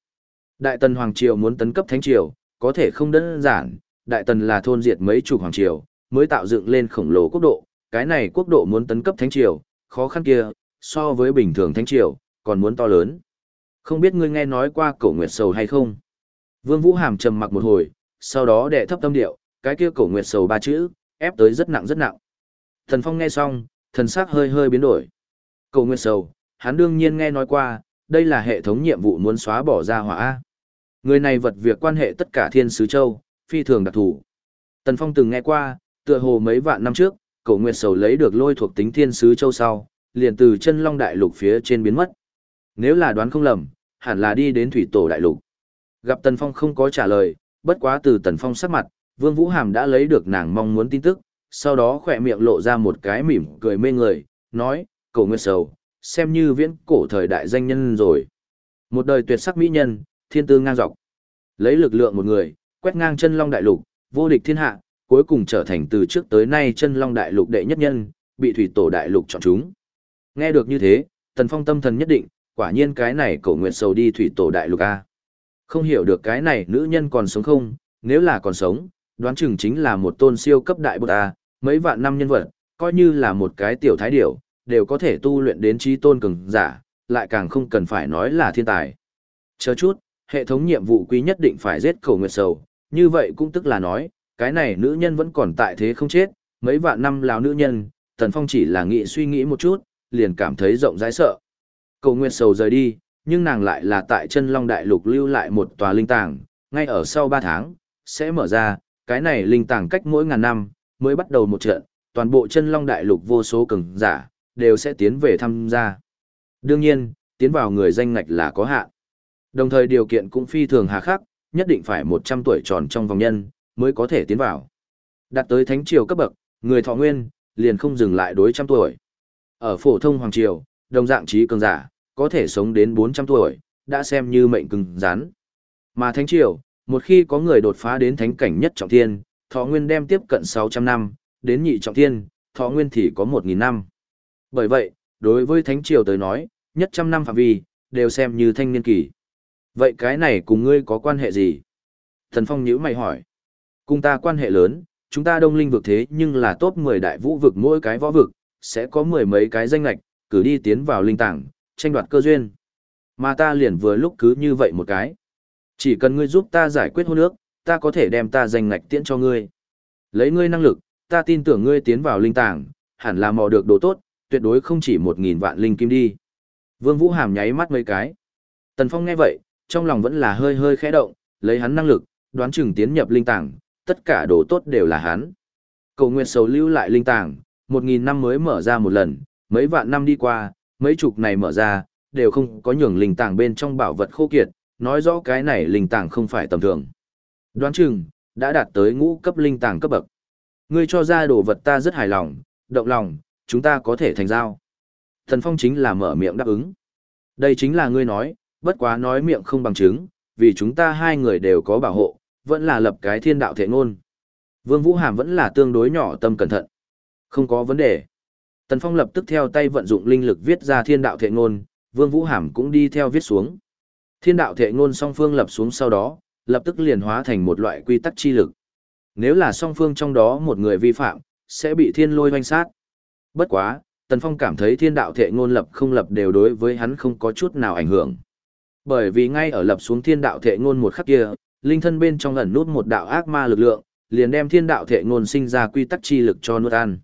Đại tần hoàng triều muốn tấn cấp thánh triều, có thể không đơn giản, đại tần là thôn diệt mấy chục hoàng triều, mới tạo dựng lên khổng lồ quốc độ, cái này quốc độ muốn tấn cấp thánh triều, khó khăn kia, so với bình thường thánh triều, còn muốn to lớn. Không biết ngươi nghe nói qua cổ nguyệt sầu hay không? Vương Vũ Hàm trầm mặc một hồi, sau đó đệ thấp tâm điệu, cái kia cổ nguyệt sầu ba chữ, ép tới rất nặng rất nặng. Thần Phong nghe xong, thần sắc hơi hơi biến đổi. Cổ nguyệt sầu, hắn đương nhiên nghe nói qua, đây là hệ thống nhiệm vụ muốn xóa bỏ ra hỏa. Người này vật việc quan hệ tất cả thiên sứ châu, phi thường đặc thù. Tần Phong từng nghe qua, tựa hồ mấy vạn năm trước, cổ nguyệt sầu lấy được lôi thuộc tính thiên sứ châu sau, liền từ chân long đại lục phía trên biến mất. Nếu là đoán không lầm, hẳn là đi đến thủy tổ đại lục. Gặp Tần Phong không có trả lời, bất quá từ Tần Phong sắc mặt, Vương Vũ Hàm đã lấy được nàng mong muốn tin tức, sau đó khỏe miệng lộ ra một cái mỉm cười mê người, nói, cổ nguyệt sầu, xem như viễn cổ thời đại danh nhân rồi. Một đời tuyệt sắc mỹ nhân, thiên tư ngang dọc. Lấy lực lượng một người, quét ngang chân long đại lục, vô địch thiên hạ, cuối cùng trở thành từ trước tới nay chân long đại lục đệ nhất nhân, bị thủy tổ đại lục chọn chúng. Nghe được như thế, Tần Phong tâm thần nhất định, quả nhiên cái này cổ nguyện sầu đi thủy tổ đại lục A. Không hiểu được cái này nữ nhân còn sống không, nếu là còn sống, đoán chừng chính là một tôn siêu cấp đại bột A, mấy vạn năm nhân vật, coi như là một cái tiểu thái điểu, đều có thể tu luyện đến trí tôn cường giả, lại càng không cần phải nói là thiên tài. Chờ chút, hệ thống nhiệm vụ quý nhất định phải giết cổ nguyệt sầu, như vậy cũng tức là nói, cái này nữ nhân vẫn còn tại thế không chết, mấy vạn năm lào nữ nhân, Tần Phong chỉ là nghĩ suy nghĩ một chút, liền cảm thấy rộng rãi sợ. Cầu nguyệt sầu rời đi, nhưng nàng lại là tại chân Long Đại Lục lưu lại một tòa linh tàng, ngay ở sau 3 tháng, sẽ mở ra, cái này linh tàng cách mỗi ngàn năm, mới bắt đầu một trận, toàn bộ chân Long Đại Lục vô số cường giả, đều sẽ tiến về tham gia. Đương nhiên, tiến vào người danh ngạch là có hạn. Đồng thời điều kiện cũng phi thường hà khắc, nhất định phải 100 tuổi tròn trong vòng nhân, mới có thể tiến vào. Đạt tới thánh triều cấp bậc, người thọ nguyên, liền không dừng lại đối trăm tuổi. Ở phổ thông hoàng triều, đồng dạng trí cường giả, có thể sống đến 400 tuổi, đã xem như mệnh cứng rắn. Mà thánh triều, một khi có người đột phá đến thánh cảnh nhất trọng thiên, thọ nguyên đem tiếp cận 600 năm, đến nhị trọng thiên, thọ nguyên thì có 1.000 năm. Bởi vậy, đối với thánh triều tới nói, nhất trăm năm phạm vi, đều xem như thanh niên kỳ. Vậy cái này cùng ngươi có quan hệ gì? Thần Phong nhữ mày hỏi. Cùng ta quan hệ lớn, chúng ta đông linh vực thế nhưng là top 10 đại vũ vực mỗi cái võ vực, sẽ có mười mấy cái danh lạch, cử đi tiến vào linh tảng, tranh đoạt cơ duyên. Mà ta liền vừa lúc cứ như vậy một cái. Chỉ cần ngươi giúp ta giải quyết hôn ước, ta có thể đem ta danh ngạch tiễn cho ngươi. Lấy ngươi năng lực, ta tin tưởng ngươi tiến vào linh tảng, hẳn là mò được đồ tốt, tuyệt đối không chỉ một nghìn vạn linh kim đi. Vương Vũ Hàm nháy mắt mấy cái. Tần Phong nghe vậy, trong lòng vẫn là hơi hơi khẽ động, lấy hắn năng lực, đoán chừng tiến nhập linh tàng, tất cả đồ tốt đều là hắn. Cầu nguyện sầu lưu lại linh tàng, một nghìn năm mới mở ra một lần, mấy vạn năm đi qua, mấy chục này mở ra, đều không có nhường linh tàng bên trong bảo vật khô kiệt, nói rõ cái này linh tàng không phải tầm thường. Đoán chừng, đã đạt tới ngũ cấp linh tàng cấp bậc. Ngươi cho ra đồ vật ta rất hài lòng, động lòng, chúng ta có thể thành giao. Thần Phong chính là mở miệng đáp ứng. Đây chính là ngươi nói, bất quá nói miệng không bằng chứng, vì chúng ta hai người đều có bảo hộ, vẫn là lập cái thiên đạo thể ngôn. Vương Vũ Hàm vẫn là tương đối nhỏ tâm cẩn thận. Không có vấn đề. Tần Phong lập tức theo tay vận dụng linh lực viết ra thiên đạo Thệ ngôn, Vương Vũ Hàm cũng đi theo viết xuống. Thiên đạo Thệ ngôn song phương lập xuống sau đó, lập tức liền hóa thành một loại quy tắc chi lực. Nếu là song phương trong đó một người vi phạm, sẽ bị thiên lôi hoanh sát. Bất quá, Tần Phong cảm thấy thiên đạo thệ ngôn lập không lập đều đối với hắn không có chút nào ảnh hưởng. Bởi vì ngay ở lập xuống thiên đạo thệ ngôn một khắc kia, linh thân bên trong ẩn nút một đạo ác ma lực lượng, liền đem thiên đạo thệ ngôn sinh ra quy tắc chi lực cho nuốt ăn.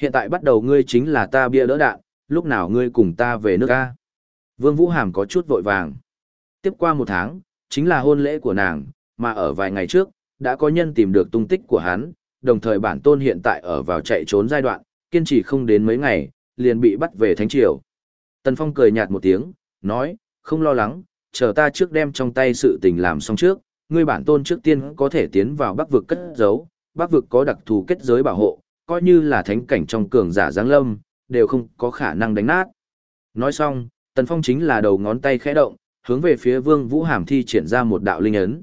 Hiện tại bắt đầu ngươi chính là ta bia đỡ đạn, lúc nào ngươi cùng ta về nước A. Vương Vũ Hàm có chút vội vàng. Tiếp qua một tháng, chính là hôn lễ của nàng, mà ở vài ngày trước, đã có nhân tìm được tung tích của hắn, đồng thời bản tôn hiện tại ở vào chạy trốn giai đoạn, kiên trì không đến mấy ngày, liền bị bắt về Thánh Triều. Tần Phong cười nhạt một tiếng, nói, không lo lắng, chờ ta trước đem trong tay sự tình làm xong trước, ngươi bản tôn trước tiên có thể tiến vào bắc vực cất giấu, bắc vực có đặc thù kết giới bảo hộ, coi như là thánh cảnh trong cường giả giáng lâm, đều không có khả năng đánh nát. Nói xong, Tần Phong chính là đầu ngón tay khẽ động, hướng về phía Vương Vũ Hàm thi triển ra một đạo linh ấn.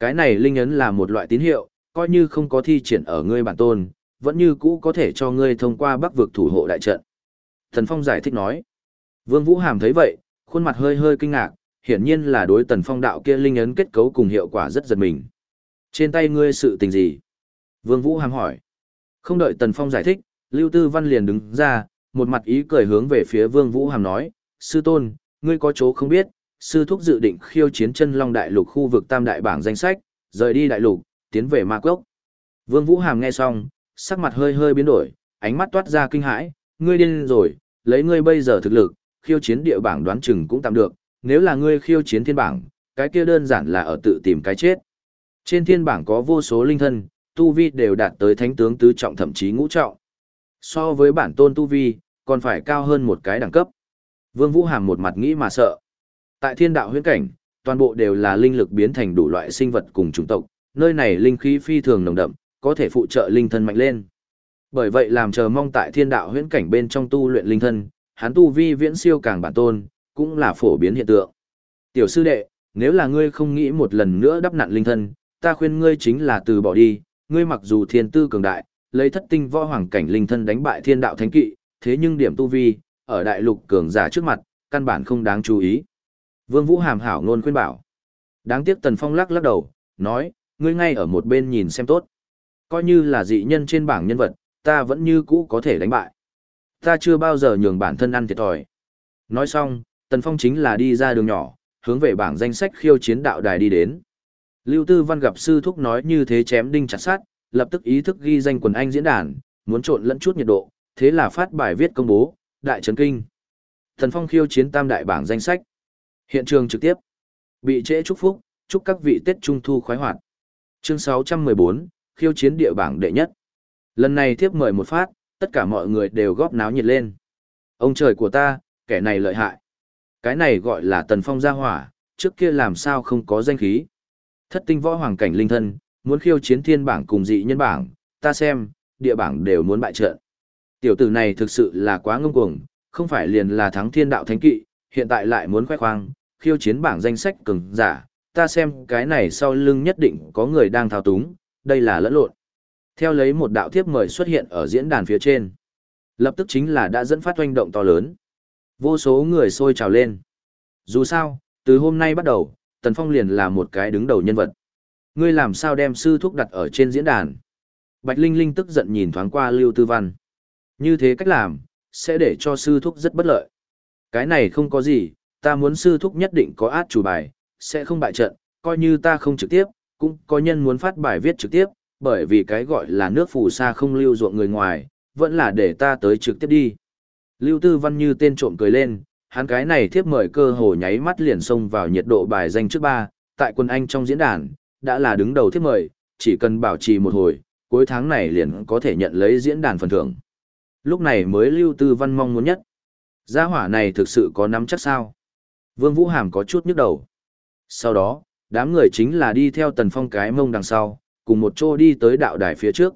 Cái này linh ấn là một loại tín hiệu, coi như không có thi triển ở ngươi bản tôn, vẫn như cũ có thể cho ngươi thông qua bắc vực thủ hộ đại trận. Tần Phong giải thích nói. Vương Vũ Hàm thấy vậy, khuôn mặt hơi hơi kinh ngạc, hiển nhiên là đối Tần Phong đạo kia linh ấn kết cấu cùng hiệu quả rất giật mình. Trên tay ngươi sự tình gì? Vương Vũ Hàm hỏi. Không đợi Tần Phong giải thích, Lưu Tư Văn liền đứng ra, một mặt ý cười hướng về phía Vương Vũ Hàm nói, Sư Tôn, ngươi có chỗ không biết, Sư Thúc dự định khiêu chiến chân Long Đại Lục khu vực Tam Đại Bảng danh sách, rời đi Đại Lục, tiến về Ma Quốc." Vương Vũ Hàm nghe xong, sắc mặt hơi hơi biến đổi, ánh mắt toát ra kinh hãi, ngươi điên rồi, lấy ngươi bây giờ thực lực, khiêu chiến địa bảng đoán chừng cũng tạm được, nếu là ngươi khiêu chiến thiên bảng, cái kia đơn giản là ở tự tìm cái chết. Trên thiên bảng có vô số linh thân, tu vi đều đạt tới thánh tướng tứ trọng thậm chí ngũ trọng. So với bản tôn tu vi, còn phải cao hơn một cái đẳng cấp. Vương Vũ Hàm một mặt nghĩ mà sợ. Tại thiên đạo huyễn cảnh, toàn bộ đều là linh lực biến thành đủ loại sinh vật cùng chủng tộc, nơi này linh khí phi thường nồng đậm, có thể phụ trợ linh thân mạnh lên. Bởi vậy làm chờ mong tại thiên đạo huyễn cảnh bên trong tu luyện linh thân, hắn tu vi viễn siêu càng bản tôn, cũng là phổ biến hiện tượng. Tiểu sư đệ, nếu là ngươi không nghĩ một lần nữa đắp nặn linh thân, ta khuyên ngươi chính là từ bỏ đi, ngươi mặc dù thiên tư cường đại, lấy thất tinh võ hoàng cảnh linh thân đánh bại thiên đạo thánh kỵ, thế nhưng điểm tu vi, ở đại lục cường giả trước mặt, căn bản không đáng chú ý. Vương Vũ Hàm hảo ngôn khuyên bảo. Đáng tiếc Tần Phong lắc lắc đầu, nói, ngươi ngay ở một bên nhìn xem tốt. Coi như là dị nhân trên bảng nhân vật, ta vẫn như cũ có thể đánh bại. Ta chưa bao giờ nhường bản thân ăn thiệt thòi. Nói xong, Tần Phong chính là đi ra đường nhỏ, hướng về bảng danh sách khiêu chiến đạo đài đi đến. Lưu Tư Văn gặp sư thúc nói như thế chém đinh chặt sát, lập tức ý thức ghi danh quần anh diễn đàn, muốn trộn lẫn chút nhiệt độ, thế là phát bài viết công bố, đại trấn kinh. Thần Phong khiêu chiến tam đại bảng danh sách. Hiện trường trực tiếp. Bị trễ chúc phúc, chúc các vị Tết Trung Thu khoái hoạt. Chương 614, khiêu chiến địa bảng đệ nhất. Lần này tiếp mời một phát, tất cả mọi người đều góp náo nhiệt lên. Ông trời của ta, kẻ này lợi hại. Cái này gọi là tần phong gia hỏa, trước kia làm sao không có danh khí. Thất tinh võ hoàng cảnh linh thân, muốn khiêu chiến thiên bảng cùng dị nhân bảng, ta xem, địa bảng đều muốn bại trận. Tiểu tử này thực sự là quá ngông cuồng, không phải liền là thắng thiên đạo thánh kỵ, hiện tại lại muốn khoe khoang, khiêu chiến bảng danh sách cường giả, ta xem cái này sau lưng nhất định có người đang thao túng, đây là lẫn lộn. Theo lấy một đạo thiếp mời xuất hiện ở diễn đàn phía trên. Lập tức chính là đã dẫn phát hoành động to lớn. Vô số người sôi trào lên. Dù sao, từ hôm nay bắt đầu, Tần Phong liền là một cái đứng đầu nhân vật. Ngươi làm sao đem sư thúc đặt ở trên diễn đàn? Bạch Linh Linh tức giận nhìn thoáng qua Lưu Tư Văn. Như thế cách làm, sẽ để cho sư thúc rất bất lợi. Cái này không có gì, ta muốn sư thúc nhất định có át chủ bài, sẽ không bại trận, coi như ta không trực tiếp, cũng có nhân muốn phát bài viết trực tiếp, bởi vì cái gọi là nước phù sa không lưu ruộng người ngoài, vẫn là để ta tới trực tiếp đi. Lưu Tư Văn như tên trộm cười lên, hắn cái này thiếp mời cơ hồ nháy mắt liền xông vào nhiệt độ bài danh trước ba, tại quân Anh trong diễn đàn, đã là đứng đầu thiếp mời, chỉ cần bảo trì một hồi, cuối tháng này liền có thể nhận lấy diễn đàn phần thưởng. Lúc này mới Lưu Tư Văn mong muốn nhất. Gia hỏa này thực sự có nắm chắc sao? Vương Vũ Hàm có chút nhức đầu. Sau đó, đám người chính là đi theo tần phong cái mông đằng sau, cùng một chỗ đi tới đạo đài phía trước.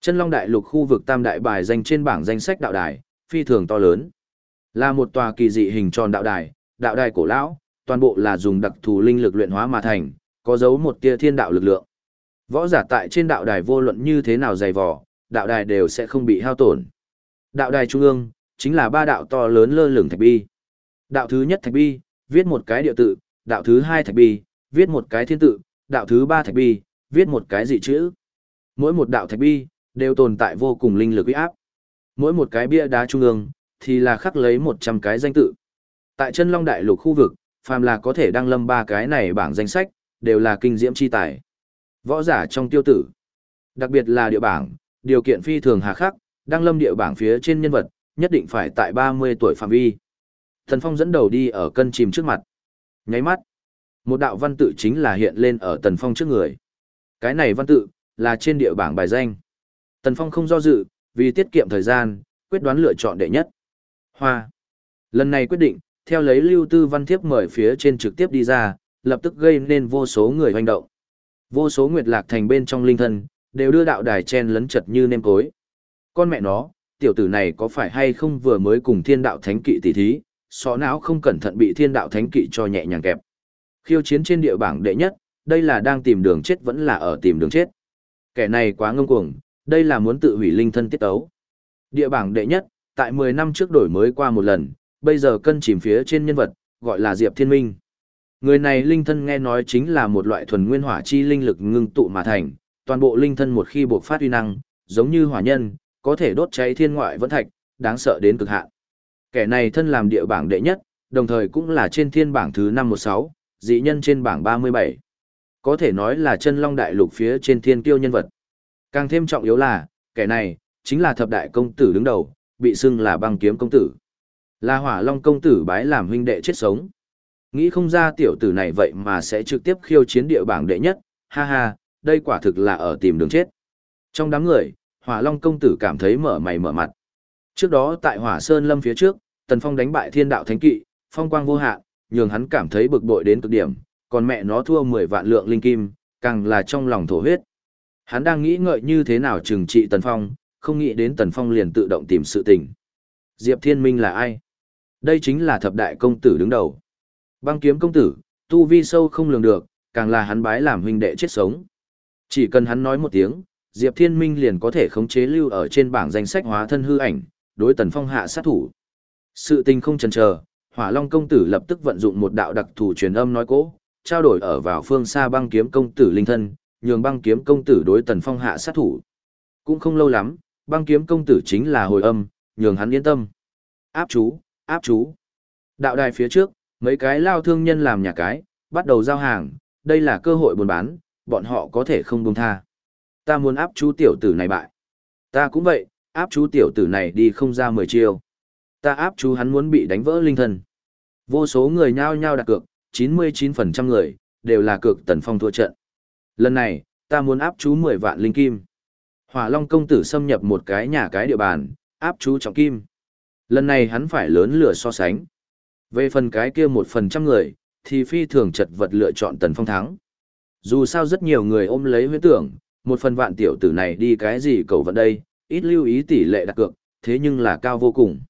Chân Long Đại Lục khu vực tam đại bài danh trên bảng danh sách đạo đài, phi thường to lớn. Là một tòa kỳ dị hình tròn đạo đài, đạo đài cổ lão, toàn bộ là dùng đặc thù linh lực luyện hóa mà thành, có dấu một tia thiên đạo lực lượng. Võ giả tại trên đạo đài vô luận như thế nào dày vò, đạo đài đều sẽ không bị hao tổn. Đạo đài trung ương, chính là ba đạo to lớn lơ lửng thạch bi. Đạo thứ nhất thạch bi, viết một cái địa tự, đạo thứ hai thạch bi, viết một cái thiên tự, đạo thứ ba thạch bi, viết một cái dị chữ. Mỗi một đạo thạch bi, đều tồn tại vô cùng linh lực uy áp. Mỗi một cái bia đá trung ương, thì là khắc lấy 100 cái danh tự. Tại chân long đại lục khu vực, phàm là có thể đăng lâm ba cái này bảng danh sách, đều là kinh diễm chi tài. Võ giả trong tiêu tử. Đặc biệt là địa bảng, điều kiện phi thường hà khắc, đăng lâm địa bảng phía trên nhân vật, nhất định phải tại 30 tuổi phạm vi. Thần Phong dẫn đầu đi ở cân chìm trước mặt. Nháy mắt, một đạo văn tự chính là hiện lên ở Tần Phong trước người. Cái này văn tự, là trên địa bảng bài danh. Tần Phong không do dự, vì tiết kiệm thời gian, quyết đoán lựa chọn đệ nhất. Hoa. Lần này quyết định, theo lấy lưu tư văn thiếp mời phía trên trực tiếp đi ra, lập tức gây nên vô số người hoành động. Vô số nguyệt lạc thành bên trong linh thân, đều đưa đạo đài chen lấn chật như nêm cối. Con mẹ nó, tiểu tử này có phải hay không vừa mới cùng thiên đạo thánh kỵ tỷ thí, sọ não không cẩn thận bị thiên đạo thánh kỵ cho nhẹ nhàng kẹp. Khiêu chiến trên địa bảng đệ nhất, đây là đang tìm đường chết vẫn là ở tìm đường chết. Kẻ này quá ngông cuồng, đây là muốn tự hủy linh thân tiết ấu. Địa bảng đệ nhất, tại 10 năm trước đổi mới qua một lần, bây giờ cân chìm phía trên nhân vật, gọi là Diệp Thiên Minh. Người này linh thân nghe nói chính là một loại thuần nguyên hỏa chi linh lực ngưng tụ mà thành, toàn bộ linh thân một khi buộc phát uy năng, giống như hỏa nhân, có thể đốt cháy thiên ngoại vẫn thạch, đáng sợ đến cực hạn. Kẻ này thân làm địa bảng đệ nhất, đồng thời cũng là trên thiên bảng thứ 516, dị nhân trên bảng 37. Có thể nói là chân long đại lục phía trên thiên tiêu nhân vật. Càng thêm trọng yếu là, kẻ này, chính là thập đại công tử đứng đầu, bị xưng là băng kiếm công tử. Là hỏa long công tử bái làm huynh đệ chết sống. Nghĩ không ra tiểu tử này vậy mà sẽ trực tiếp khiêu chiến địa bảng đệ nhất, ha ha, đây quả thực là ở tìm đường chết. Trong đám người, hỏa long công tử cảm thấy mở mày mở mặt. Trước đó tại hỏa sơn lâm phía trước, tần phong đánh bại thiên đạo thánh kỵ, phong quang vô hạn, nhường hắn cảm thấy bực bội đến cực điểm, còn mẹ nó thua 10 vạn lượng linh kim, càng là trong lòng thổ huyết. Hắn đang nghĩ ngợi như thế nào trừng trị Tần Phong, không nghĩ đến Tần Phong liền tự động tìm sự tình. Diệp Thiên Minh là ai? Đây chính là thập đại công tử đứng đầu. Băng kiếm công tử, tu vi sâu không lường được, càng là hắn bái làm huynh đệ chết sống. Chỉ cần hắn nói một tiếng, Diệp Thiên Minh liền có thể khống chế lưu ở trên bảng danh sách hóa thân hư ảnh, đối Tần Phong hạ sát thủ. Sự tình không chần chờ, Hỏa Long công tử lập tức vận dụng một đạo đặc thù truyền âm nói cố, trao đổi ở vào phương xa băng kiếm công tử linh thân, nhường băng kiếm công tử đối tần phong hạ sát thủ. Cũng không lâu lắm, băng kiếm công tử chính là hồi âm, nhường hắn yên tâm. Áp chú, áp chú. Đạo đài phía trước, mấy cái lao thương nhân làm nhà cái, bắt đầu giao hàng, đây là cơ hội buôn bán, bọn họ có thể không buông tha. Ta muốn áp chú tiểu tử này bại. Ta cũng vậy, áp chú tiểu tử này đi không ra mười chiêu. Ta áp chú hắn muốn bị đánh vỡ linh thần. Vô số người nhao nhao đặt cược, 99% người, đều là cược tần phong thua trận. Lần này, ta muốn áp chú 10 vạn linh kim. Hỏa Long công tử xâm nhập một cái nhà cái địa bàn, áp chú trọng kim. Lần này hắn phải lớn lửa so sánh. Về phần cái kia một phần trăm người, thì phi thường chật vật lựa chọn tần phong thắng. Dù sao rất nhiều người ôm lấy huyễn tưởng, một phần vạn tiểu tử này đi cái gì cầu vận đây, ít lưu ý tỷ lệ đặt cược, thế nhưng là cao vô cùng.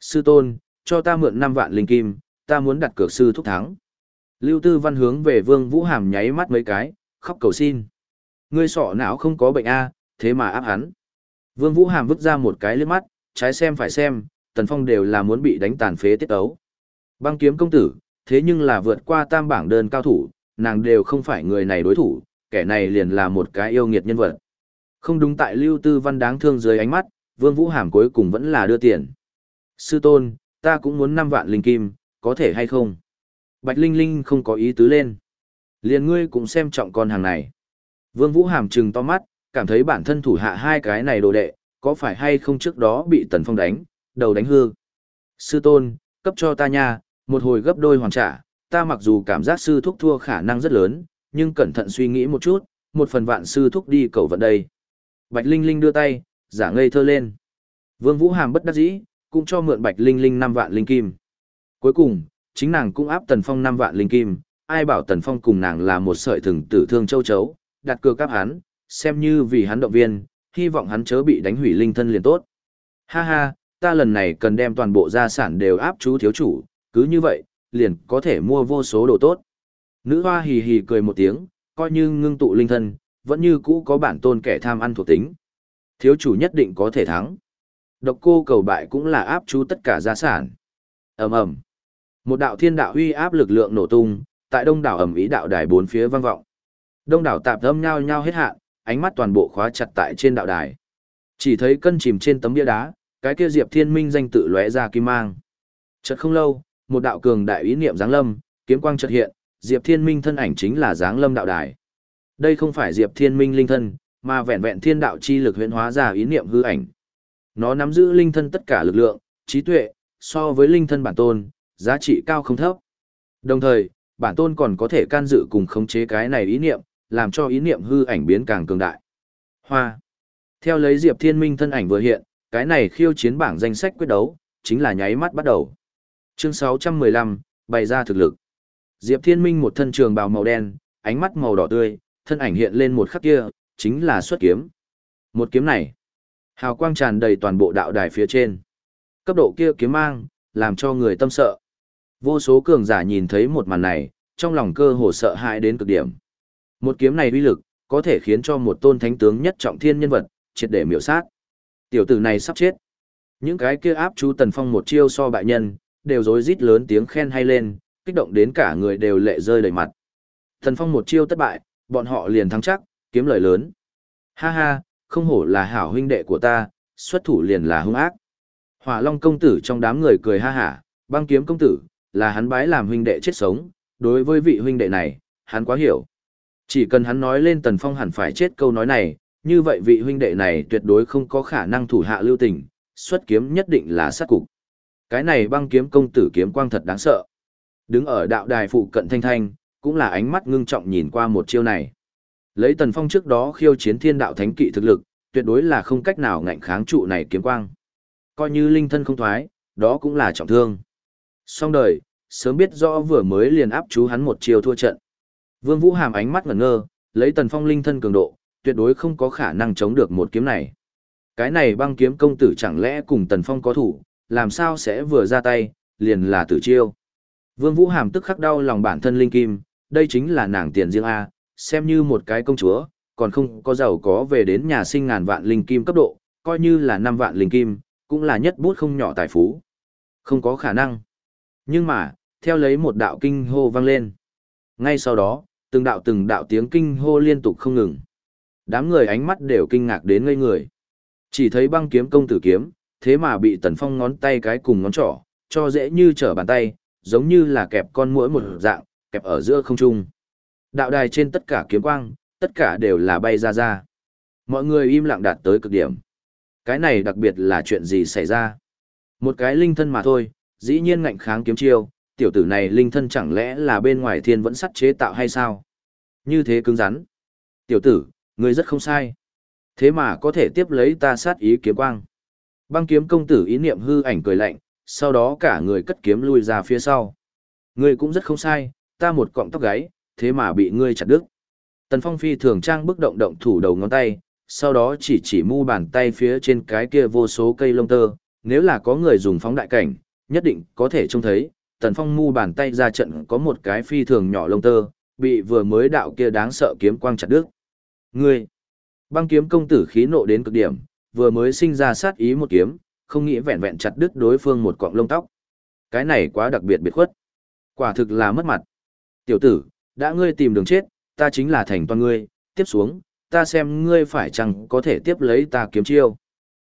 Sư tôn, cho ta mượn 5 vạn linh kim, ta muốn đặt cược sư thúc thắng. Lưu Tư Văn hướng về Vương Vũ Hàm nháy mắt mấy cái, khóc cầu xin. Ngươi sọ não không có bệnh a, thế mà áp hắn. Vương Vũ Hàm vứt ra một cái liếc mắt, trái xem phải xem, Tần Phong đều là muốn bị đánh tàn phế tiết ấu. Băng kiếm công tử, thế nhưng là vượt qua tam bảng đơn cao thủ, nàng đều không phải người này đối thủ, kẻ này liền là một cái yêu nghiệt nhân vật. Không đúng tại Lưu Tư Văn đáng thương dưới ánh mắt, Vương Vũ Hàm cuối cùng vẫn là đưa tiền. Sư tôn, ta cũng muốn 5 vạn linh kim, có thể hay không? Bạch Linh Linh không có ý tứ lên. Liền ngươi cũng xem trọng con hàng này. Vương Vũ Hàm trừng to mắt, cảm thấy bản thân thủ hạ hai cái này đồ đệ, có phải hay không trước đó bị Tần Phong đánh, đầu đánh hư. Sư tôn, cấp cho ta nha, một hồi gấp đôi hoàn trả, ta mặc dù cảm giác sư thúc thua khả năng rất lớn, nhưng cẩn thận suy nghĩ một chút, một phần vạn sư thúc đi cầu vận đây. Bạch Linh Linh đưa tay, giả ngây thơ lên. Vương Vũ Hàm bất đắc dĩ, cũng cho mượn Bạch Linh Linh 5 vạn linh kim. Cuối cùng, chính nàng cũng áp Tần Phong 5 vạn linh kim, ai bảo Tần Phong cùng nàng là một sợi thừng tử thương châu chấu, đặt cược các hắn, xem như vì hắn động viên, hy vọng hắn chớ bị đánh hủy linh thân liền tốt. Ha ha, ta lần này cần đem toàn bộ gia sản đều áp chú thiếu chủ, cứ như vậy, liền có thể mua vô số đồ tốt. Nữ hoa hì hì cười một tiếng, coi như ngưng tụ linh thân, vẫn như cũ có bản tôn kẻ tham ăn thuộc tính. Thiếu chủ nhất định có thể thắng. Độc cô cầu bại cũng là áp chú tất cả gia sản. ầm ầm Một đạo thiên đạo huy áp lực lượng nổ tung, tại đông đảo ẩm ý đạo đài bốn phía vang vọng. Đông đảo tạp âm nhao nhao hết hạn, ánh mắt toàn bộ khóa chặt tại trên đạo đài. Chỉ thấy cân chìm trên tấm bia đá, cái kia Diệp Thiên Minh danh tự lóe ra kim mang. Chợt không lâu, một đạo cường đại ý niệm giáng lâm, kiếm quang chợt hiện, Diệp Thiên Minh thân ảnh chính là giáng lâm đạo đài. Đây không phải Diệp Thiên Minh linh thân, mà vẹn vẹn thiên đạo chi lực huyễn hóa ra ý niệm hư ảnh. Nó nắm giữ linh thân tất cả lực lượng, trí tuệ, so với linh thân bản tôn, giá trị cao không thấp. Đồng thời, bản tôn còn có thể can dự cùng khống chế cái này ý niệm, làm cho ý niệm hư ảnh biến càng cường đại. Hoa. Theo lấy Diệp Thiên Minh thân ảnh vừa hiện, cái này khiêu chiến bảng danh sách quyết đấu, chính là nháy mắt bắt đầu. Chương 615, bày ra thực lực. Diệp Thiên Minh một thân trường bào màu đen, ánh mắt màu đỏ tươi, thân ảnh hiện lên một khắc kia, chính là xuất kiếm. Một kiếm này, hào quang tràn đầy toàn bộ đạo đài phía trên. Cấp độ kia kiếm mang, làm cho người tâm sợ. Vô số cường giả nhìn thấy một màn này, trong lòng cơ hồ sợ hãi đến cực điểm. Một kiếm này uy lực, có thể khiến cho một tôn thánh tướng nhất trọng thiên nhân vật, triệt để miểu sát. Tiểu tử này sắp chết. Những cái kia áp chú Tần Phong một chiêu so bại nhân, đều rối rít lớn tiếng khen hay lên, kích động đến cả người đều lệ rơi đầy mặt. Tần Phong một chiêu thất bại, bọn họ liền thắng chắc, kiếm lời lớn. Ha ha, không hổ là hảo huynh đệ của ta, xuất thủ liền là hung ác. Hỏa Long công tử trong đám người cười ha hả, băng kiếm công tử, là hắn bái làm huynh đệ chết sống, đối với vị huynh đệ này, hắn quá hiểu. Chỉ cần hắn nói lên Tần Phong hẳn phải chết câu nói này, như vậy vị huynh đệ này tuyệt đối không có khả năng thủ hạ lưu tình, xuất kiếm nhất định là sát cục. Cái này băng kiếm công tử kiếm quang thật đáng sợ. Đứng ở đạo đài phụ cận thanh thanh, cũng là ánh mắt ngưng trọng nhìn qua một chiêu này. Lấy Tần Phong trước đó khiêu chiến thiên đạo thánh kỵ thực lực, tuyệt đối là không cách nào ngạnh kháng trụ này kiếm quang. Coi như linh thân không thoái, đó cũng là trọng thương. Song đời, sớm biết rõ vừa mới liền áp chú hắn một chiêu thua trận. Vương Vũ Hàm ánh mắt ngẩn ngơ, lấy Tần Phong linh thân cường độ, tuyệt đối không có khả năng chống được một kiếm này. Cái này băng kiếm công tử chẳng lẽ cùng Tần Phong có thủ, làm sao sẽ vừa ra tay, liền là tử chiêu. Vương Vũ Hàm tức khắc đau lòng bản thân linh kim, đây chính là nàng tiền riêng A, xem như một cái công chúa, còn không có giàu có về đến nhà sinh ngàn vạn linh kim cấp độ, coi như là năm vạn linh kim, cũng là nhất bút không nhỏ tài phú. Không có khả năng. Nhưng mà, theo lấy một đạo kinh hô vang lên. Ngay sau đó, từng đạo từng đạo tiếng kinh hô liên tục không ngừng. Đám người ánh mắt đều kinh ngạc đến ngây người. Chỉ thấy băng kiếm công tử kiếm, thế mà bị Tần Phong ngón tay cái cùng ngón trỏ, cho dễ như trở bàn tay, giống như là kẹp con muỗi một dạng, kẹp ở giữa không trung. Đạo đài trên tất cả kiếm quang, tất cả đều là bay ra ra. Mọi người im lặng đạt tới cực điểm. Cái này đặc biệt là chuyện gì xảy ra? Một cái linh thân mà thôi, dĩ nhiên ngạnh kháng kiếm chiêu, tiểu tử này linh thân chẳng lẽ là bên ngoài thiên vẫn sắt chế tạo hay sao? Như thế cứng rắn. Tiểu tử, ngươi rất không sai. Thế mà có thể tiếp lấy ta sát ý kiếm quang. Băng kiếm công tử ý niệm hư ảnh cười lạnh, sau đó cả người cất kiếm lui ra phía sau. Ngươi cũng rất không sai, ta một cọng tóc gáy, thế mà bị ngươi chặt đứt. Tần Phong phi thường trang bức động động thủ đầu ngón tay, sau đó chỉ chỉ mu bàn tay phía trên cái kia vô số cây lông tơ, nếu là có người dùng phóng đại cảnh, nhất định có thể trông thấy, Tần Phong mu bàn tay ra trận có một cái phi thường nhỏ lông tơ, bị vừa mới đạo kia đáng sợ kiếm quang chặt đứt. Ngươi! Băng kiếm công tử khí nộ đến cực điểm, vừa mới sinh ra sát ý một kiếm, không nghĩ vẹn vẹn chặt đứt đối phương một cọng lông tóc. Cái này quá đặc biệt biệt khuất. Quả thực là mất mặt. Tiểu tử, đã ngươi tìm đường chết, ta chính là thành toàn ngươi, tiếp xuống, ta xem ngươi phải chăng có thể tiếp lấy ta kiếm chiêu.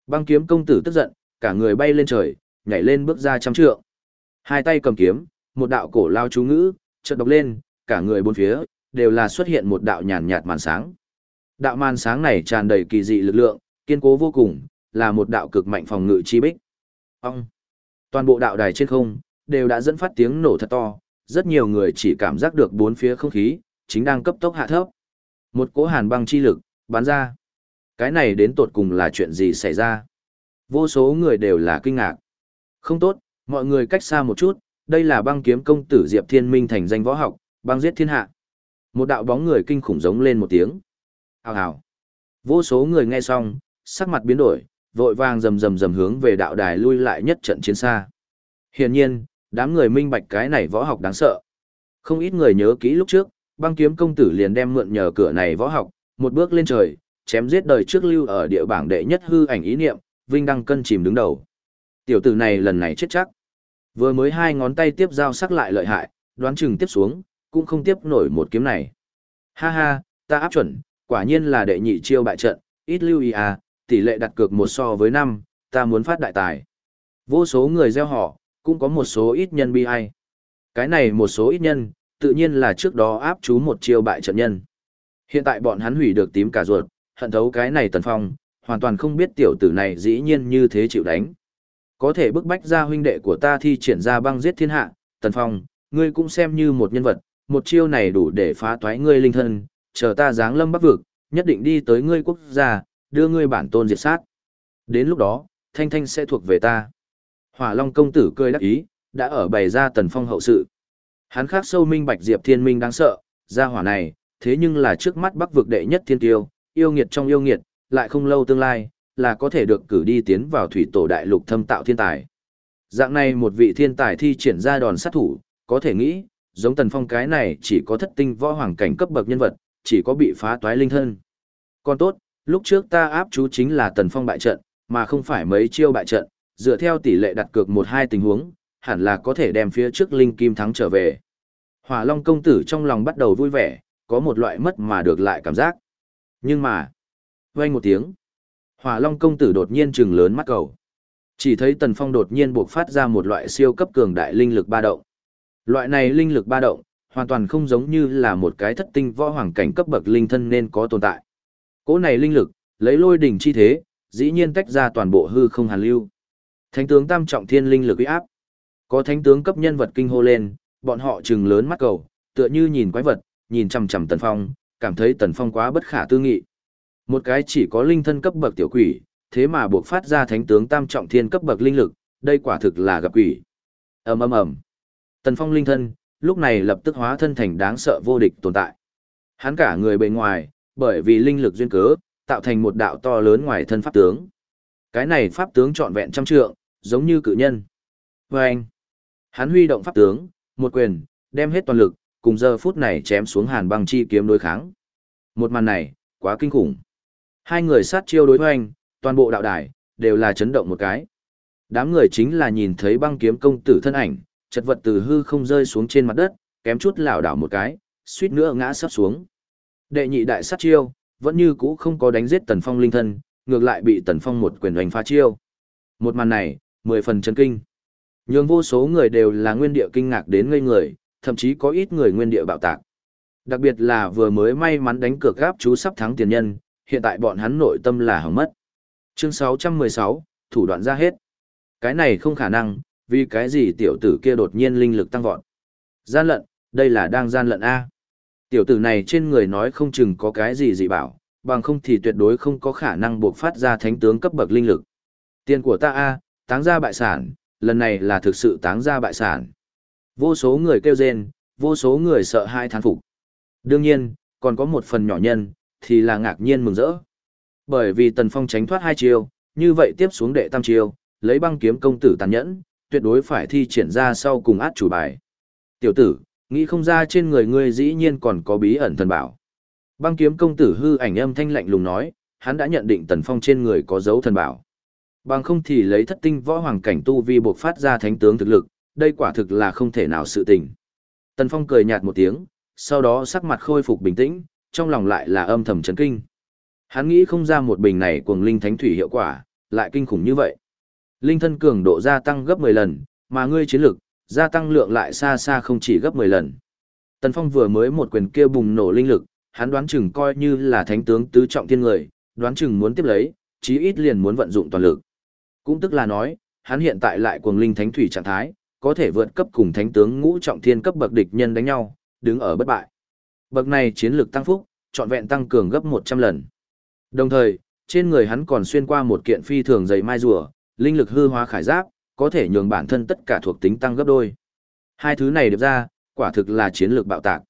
Băng kiếm công tử tức giận, cả người bay lên trời, nhảy lên bước ra trăm trượng. Hai tay cầm kiếm, một đạo cổ lao chú ngữ, chợt đọc lên, cả người bốn phía, đều là xuất hiện một đạo nhàn nhạt màn sáng. Đạo màn sáng này tràn đầy kỳ dị lực lượng, kiên cố vô cùng, là một đạo cực mạnh phòng ngự chi bích. Ông! Toàn bộ đạo đài trên không, đều đã dẫn phát tiếng nổ thật to, rất nhiều người chỉ cảm giác được bốn phía không khí, chính đang cấp tốc hạ thấp. Một cỗ hàn băng chi lực, bắn ra. Cái này đến tột cùng là chuyện gì xảy ra? Vô số người đều là kinh ngạc. Không tốt, mọi người cách xa một chút, đây là băng kiếm công tử Diệp Thiên Minh thành danh võ học, băng giết thiên hạ. Một đạo bóng người kinh khủng giống lên một tiếng. Hào hào. Vô số người nghe xong, sắc mặt biến đổi, vội vàng rầm rầm rầm hướng về đạo đài lui lại nhất trận chiến xa. Hiển nhiên, đám người minh bạch cái này võ học đáng sợ. Không ít người nhớ kỹ lúc trước, băng kiếm công tử liền đem mượn nhờ cửa này võ học, một bước lên trời, chém giết đời trước lưu ở địa bảng đệ nhất hư ảnh ý niệm, vinh đăng cân chìm đứng đầu. Tiểu tử này lần này chết chắc. Vừa mới hai ngón tay tiếp giao sắc lại lợi hại, đoán chừng tiếp xuống, cũng không tiếp nổi một kiếm này. Ha ha, ta áp chuẩn, quả nhiên là đệ nhị chiêu bại trận, ít lưu ý à, tỷ lệ đặt cược một so với năm, ta muốn phát đại tài. Vô số người gieo họ, cũng có một số ít nhân bi ai. Cái này một số ít nhân, tự nhiên là trước đó áp chú một chiêu bại trận nhân. Hiện tại bọn hắn hủy được tím cả ruột, hận thấu cái này tần phong, hoàn toàn không biết tiểu tử này dĩ nhiên như thế chịu đánh. Có thể bức bách ra huynh đệ của ta thi triển ra băng giết thiên hạ, tần phong, ngươi cũng xem như một nhân vật, một chiêu này đủ để phá toái ngươi linh thân, chờ ta giáng lâm bắc vực, nhất định đi tới ngươi quốc gia, đưa ngươi bản tôn diệt sát. Đến lúc đó, thanh thanh sẽ thuộc về ta. Hỏa Long công tử cười đắc ý, đã ở bày ra tần phong hậu sự. Hắn khác sâu minh bạch Diệp Thiên Minh đáng sợ, ra hỏa này, thế nhưng là trước mắt bắc vực đệ nhất thiên tiêu, yêu nghiệt trong yêu nghiệt, lại không lâu tương lai, là có thể được cử đi tiến vào thủy tổ đại lục thâm tạo thiên tài. Dạng này một vị thiên tài thi triển ra đòn sát thủ, có thể nghĩ, giống tần phong cái này chỉ có thất tinh võ hoàng cảnh cấp bậc nhân vật, chỉ có bị phá toái linh thân. Còn tốt, lúc trước ta áp chú chính là tần phong bại trận, mà không phải mấy chiêu bại trận, dựa theo tỷ lệ đặt cược một hai tình huống, hẳn là có thể đem phía trước linh kim thắng trở về. Hỏa Long công tử trong lòng bắt đầu vui vẻ, có một loại mất mà được lại cảm giác. Nhưng mà, vang một tiếng, Hỏa Long công tử đột nhiên trừng lớn mắt cầu. Chỉ thấy Tần Phong đột nhiên buộc phát ra một loại siêu cấp cường đại linh lực ba động. Loại này linh lực ba động, hoàn toàn không giống như là một cái thất tinh võ hoàng cảnh cấp bậc linh thân nên có tồn tại. Cỗ này linh lực, lấy lôi đỉnh chi thế, dĩ nhiên tách ra toàn bộ hư không hàn lưu. Thánh tướng tam trọng thiên linh lực uy áp. Có thánh tướng cấp nhân vật kinh hô lên, bọn họ trừng lớn mắt cầu, tựa như nhìn quái vật, nhìn chằm chằm Tần Phong, cảm thấy Tần Phong quá bất khả tư nghị. Một cái chỉ có linh thân cấp bậc tiểu quỷ, thế mà buộc phát ra thánh tướng tam trọng thiên cấp bậc linh lực, đây quả thực là gặp quỷ. Ầm ầm ầm. Tần Phong linh thân, lúc này lập tức hóa thân thành đáng sợ vô địch tồn tại. Hắn cả người bề ngoài, bởi vì linh lực duyên cớ, tạo thành một đạo to lớn ngoài thân pháp tướng. Cái này pháp tướng trọn vẹn trăm trượng, giống như cự nhân. Và anh, hắn huy động pháp tướng, một quyền, đem hết toàn lực, cùng giờ phút này chém xuống hàn băng chi kiếm đối kháng. Một màn này, quá kinh khủng. Hai người sát chiêu đối hoành, toàn bộ đạo đài, đều là chấn động một cái. Đám người chính là nhìn thấy băng kiếm công tử thân ảnh, chật vật từ hư không rơi xuống trên mặt đất, kém chút lảo đảo một cái, suýt nữa ngã sắp xuống. Đệ nhị đại sát chiêu, vẫn như cũ không có đánh giết Tần Phong linh thân, ngược lại bị Tần Phong một quyền đánh phá chiêu. Một màn này, mười phần chấn kinh. Nhưng vô số người đều là nguyên địa kinh ngạc đến ngây người, thậm chí có ít người nguyên địa bạo tạc. Đặc biệt là vừa mới may mắn đánh cược gáp chú sắp thắng tiền nhân, hiện tại bọn hắn nội tâm là hỏng mất. Chương 616, thủ đoạn ra hết. Cái này không khả năng, vì cái gì tiểu tử kia đột nhiên linh lực tăng vọt. Gian lận, đây là đang gian lận A. Tiểu tử này trên người nói không chừng có cái gì dị bảo, bằng không thì tuyệt đối không có khả năng buộc phát ra thánh tướng cấp bậc linh lực. Tiền của ta A, táng ra bại sản, lần này là thực sự táng ra bại sản. Vô số người kêu rên, vô số người sợ hai thán phục. Đương nhiên, còn có một phần nhỏ nhân, thì là ngạc nhiên mừng rỡ. Bởi vì Tần Phong tránh thoát hai chiêu, như vậy tiếp xuống đệ tam chiêu, lấy băng kiếm công tử tàn nhẫn, tuyệt đối phải thi triển ra sau cùng át chủ bài. Tiểu tử, nghĩ không ra trên người ngươi dĩ nhiên còn có bí ẩn thần bảo. Băng kiếm công tử hư ảnh âm thanh lạnh lùng nói, hắn đã nhận định Tần Phong trên người có dấu thần bảo. Bằng không thì lấy thất tinh võ hoàng cảnh tu vi bộc phát ra thánh tướng thực lực, đây quả thực là không thể nào sự tình. Tần Phong cười nhạt một tiếng, sau đó sắc mặt khôi phục bình tĩnh, trong lòng lại là âm thầm chấn kinh. Hắn nghĩ không ra một bình này cuồng linh thánh thủy hiệu quả, lại kinh khủng như vậy. Linh thân cường độ gia tăng gấp 10 lần, mà ngươi chiến lực, gia tăng lượng lại xa xa không chỉ gấp 10 lần. Tần Phong vừa mới một quyền kia bùng nổ linh lực, hắn đoán chừng coi như là thánh tướng tứ trọng thiên người, đoán chừng muốn tiếp lấy, chí ít liền muốn vận dụng toàn lực. Cũng tức là nói, hắn hiện tại lại cuồng linh thánh thủy trạng thái, có thể vượt cấp cùng thánh tướng ngũ trọng thiên cấp bậc địch nhân đánh nhau, đứng ở bất bại. Bậc này chiến lược tăng phúc, trọn vẹn tăng cường gấp 100 lần. Đồng thời, trên người hắn còn xuyên qua một kiện phi thường dày mai rùa, linh lực hư hóa khải giáp, có thể nhường bản thân tất cả thuộc tính tăng gấp đôi. Hai thứ này được ra, quả thực là chiến lược bạo tạc.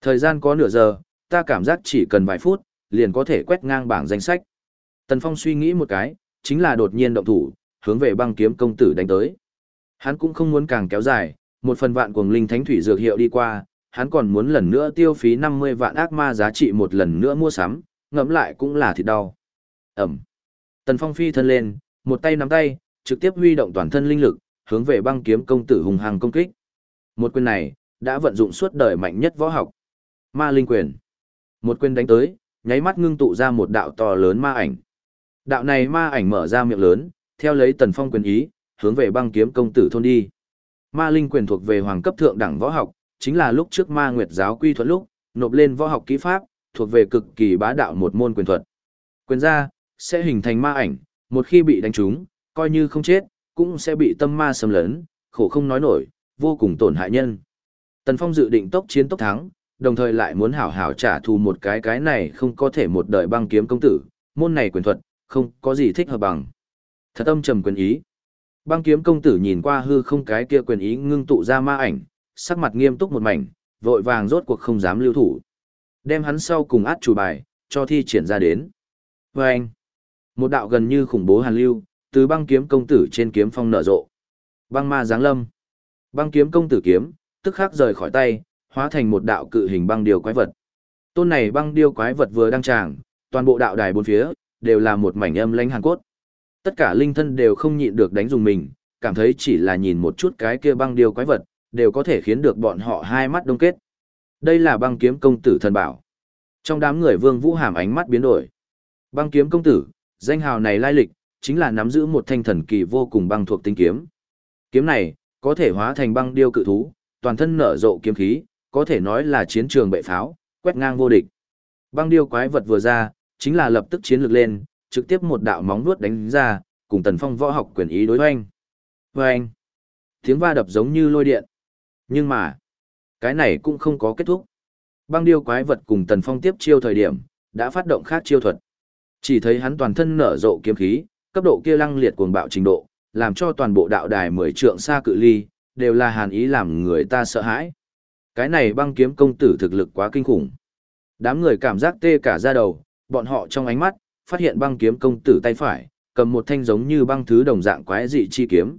Thời gian có nửa giờ, ta cảm giác chỉ cần vài phút, liền có thể quét ngang bảng danh sách. Tần Phong suy nghĩ một cái, chính là đột nhiên động thủ, hướng về băng kiếm công tử đánh tới. Hắn cũng không muốn càng kéo dài, một phần vạn cuồng linh thánh thủy dược hiệu đi qua, hắn còn muốn lần nữa tiêu phí 50 vạn ác ma giá trị một lần nữa mua sắm, ngẫm lại cũng là thịt đau. Ẩm. Tần Phong phi thân lên, một tay nắm tay, trực tiếp huy động toàn thân linh lực, hướng về băng kiếm công tử hùng hăng công kích. Một quyền này, đã vận dụng suốt đời mạnh nhất võ học. Ma linh quyền. Một quyền đánh tới, nháy mắt ngưng tụ ra một đạo to lớn ma ảnh. Đạo này ma ảnh mở ra miệng lớn, theo lấy Tần Phong quyền ý, hướng về băng kiếm công tử thôn đi. Ma linh quyền thuộc về hoàng cấp thượng đẳng võ học, chính là lúc trước ma nguyệt giáo quy thuật lúc, nộp lên võ học kỹ pháp, thuộc về cực kỳ bá đạo một môn quyền thuật. Quyền ra, sẽ hình thành ma ảnh, một khi bị đánh trúng, coi như không chết, cũng sẽ bị tâm ma xâm lấn, khổ không nói nổi, vô cùng tổn hại nhân. Tần Phong dự định tốc chiến tốc thắng, đồng thời lại muốn hảo hảo trả thù một cái cái này không có thể một đời băng kiếm công tử, môn này quyền thuật, không có gì thích hợp bằng. Thật âm trầm quyền ý. Băng kiếm công tử nhìn qua hư không cái kia quyền ý ngưng tụ ra ma ảnh, sắc mặt nghiêm túc một mảnh, vội vàng rốt cuộc không dám lưu thủ. Đem hắn sau cùng át chủ bài, cho thi triển ra đến. Và anh, một đạo gần như khủng bố hàn lưu, từ băng kiếm công tử trên kiếm phong nở rộ. Băng ma giáng lâm. Băng kiếm công tử kiếm, tức khắc rời khỏi tay, hóa thành một đạo cự hình băng điều quái vật. Tôn này băng điêu quái vật vừa đăng tràng, toàn bộ đạo đài bốn phía, đều là một mảnh âm lãnh hàn cốt. Tất cả linh thân đều không nhịn được đánh dùng mình, cảm thấy chỉ là nhìn một chút cái kia băng điêu quái vật, đều có thể khiến được bọn họ hai mắt đông kết. Đây là băng kiếm công tử thần bảo. Trong đám người Vương Vũ Hàm ánh mắt biến đổi. Băng kiếm công tử, danh hào này lai lịch, chính là nắm giữ một thanh thần kỳ vô cùng băng thuộc tinh kiếm. Kiếm này, có thể hóa thành băng điêu cự thú, toàn thân nở rộ kiếm khí, có thể nói là chiến trường bệ pháo, quét ngang vô địch. Băng điêu quái vật vừa ra, chính là lập tức chiến lược lên, trực tiếp một đạo móng vuốt đánh ra, cùng tần phong võ học quyền ý đối hoanh. Vâng! Tiếng va đập giống như lôi điện. Nhưng mà, cái này cũng không có kết thúc. Băng điêu quái vật cùng tần phong tiếp chiêu thời điểm, đã phát động khác chiêu thuật. Chỉ thấy hắn toàn thân nở rộ kiếm khí, cấp độ kia lăng liệt cuồng bạo trình độ, làm cho toàn bộ đạo đài mười trượng xa cự ly, đều là hàn ý làm người ta sợ hãi. Cái này băng kiếm công tử thực lực quá kinh khủng. Đám người cảm giác tê cả da đầu, bọn họ trong ánh mắt, phát hiện băng kiếm công tử tay phải, cầm một thanh giống như băng thứ đồng dạng quái dị chi kiếm.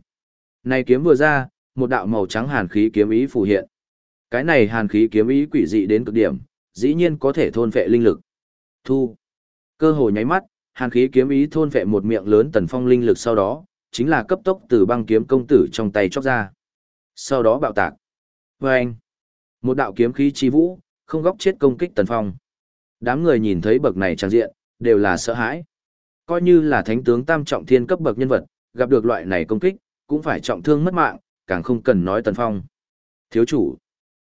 Này kiếm vừa ra, một đạo màu trắng hàn khí kiếm ý phù hiện. Cái này hàn khí kiếm ý quỷ dị đến cực điểm, dĩ nhiên có thể thôn phệ linh lực. Thu. Cơ hồ nháy mắt, hàn khí kiếm ý thôn phệ một miệng lớn tần phong linh lực sau đó, chính là cấp tốc từ băng kiếm công tử trong tay chóc ra. Sau đó bạo tạc. Vâng. anh. Một đạo kiếm khí chi vũ, Không góc chết công kích Tần Phong. Đám người nhìn thấy bậc này trang diện, đều là sợ hãi. Coi như là thánh tướng tam trọng thiên cấp bậc nhân vật, gặp được loại này công kích, cũng phải trọng thương mất mạng, càng không cần nói Tần Phong. Thiếu chủ.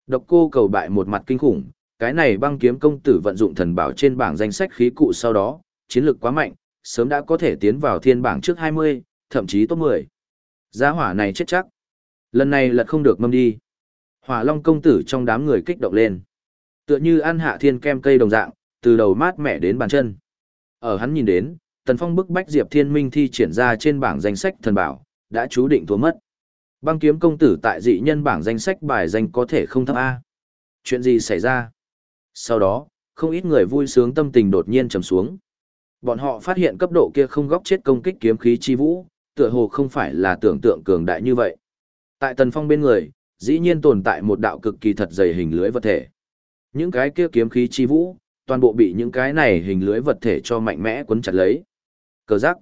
Độc cô cầu bại một mặt kinh khủng, cái này băng kiếm công tử vận dụng thần bảo trên bảng danh sách khí cụ sau đó, chiến lược quá mạnh, sớm đã có thể tiến vào thiên bảng trước 20, thậm chí top 10. Giá hỏa này chết chắc. Lần này lật không được mâm đi. Hỏa Long công tử trong đám người kích động lên. Tựa như ăn hạ thiên kem cây đồng dạng, từ đầu mát mẻ đến bàn chân. Ở hắn nhìn đến, Tần Phong bức bách Diệp Thiên Minh thi triển ra trên bảng danh sách thần bảo, đã chú định thua mất. Băng kiếm công tử tại dị nhân bảng danh sách bài danh có thể không thấp A. Chuyện gì xảy ra? Sau đó, không ít người vui sướng tâm tình đột nhiên trầm xuống. Bọn họ phát hiện cấp độ kia không góc chết công kích kiếm khí chi vũ, tựa hồ không phải là tưởng tượng cường đại như vậy. Tại Tần Phong bên người, dĩ nhiên tồn tại một đạo cực kỳ thật dày hình lưới vật thể. Những cái kia kiếm khí chi vũ, toàn bộ bị những cái này hình lưới vật thể cho mạnh mẽ cuốn chặt lấy. Cờ giác.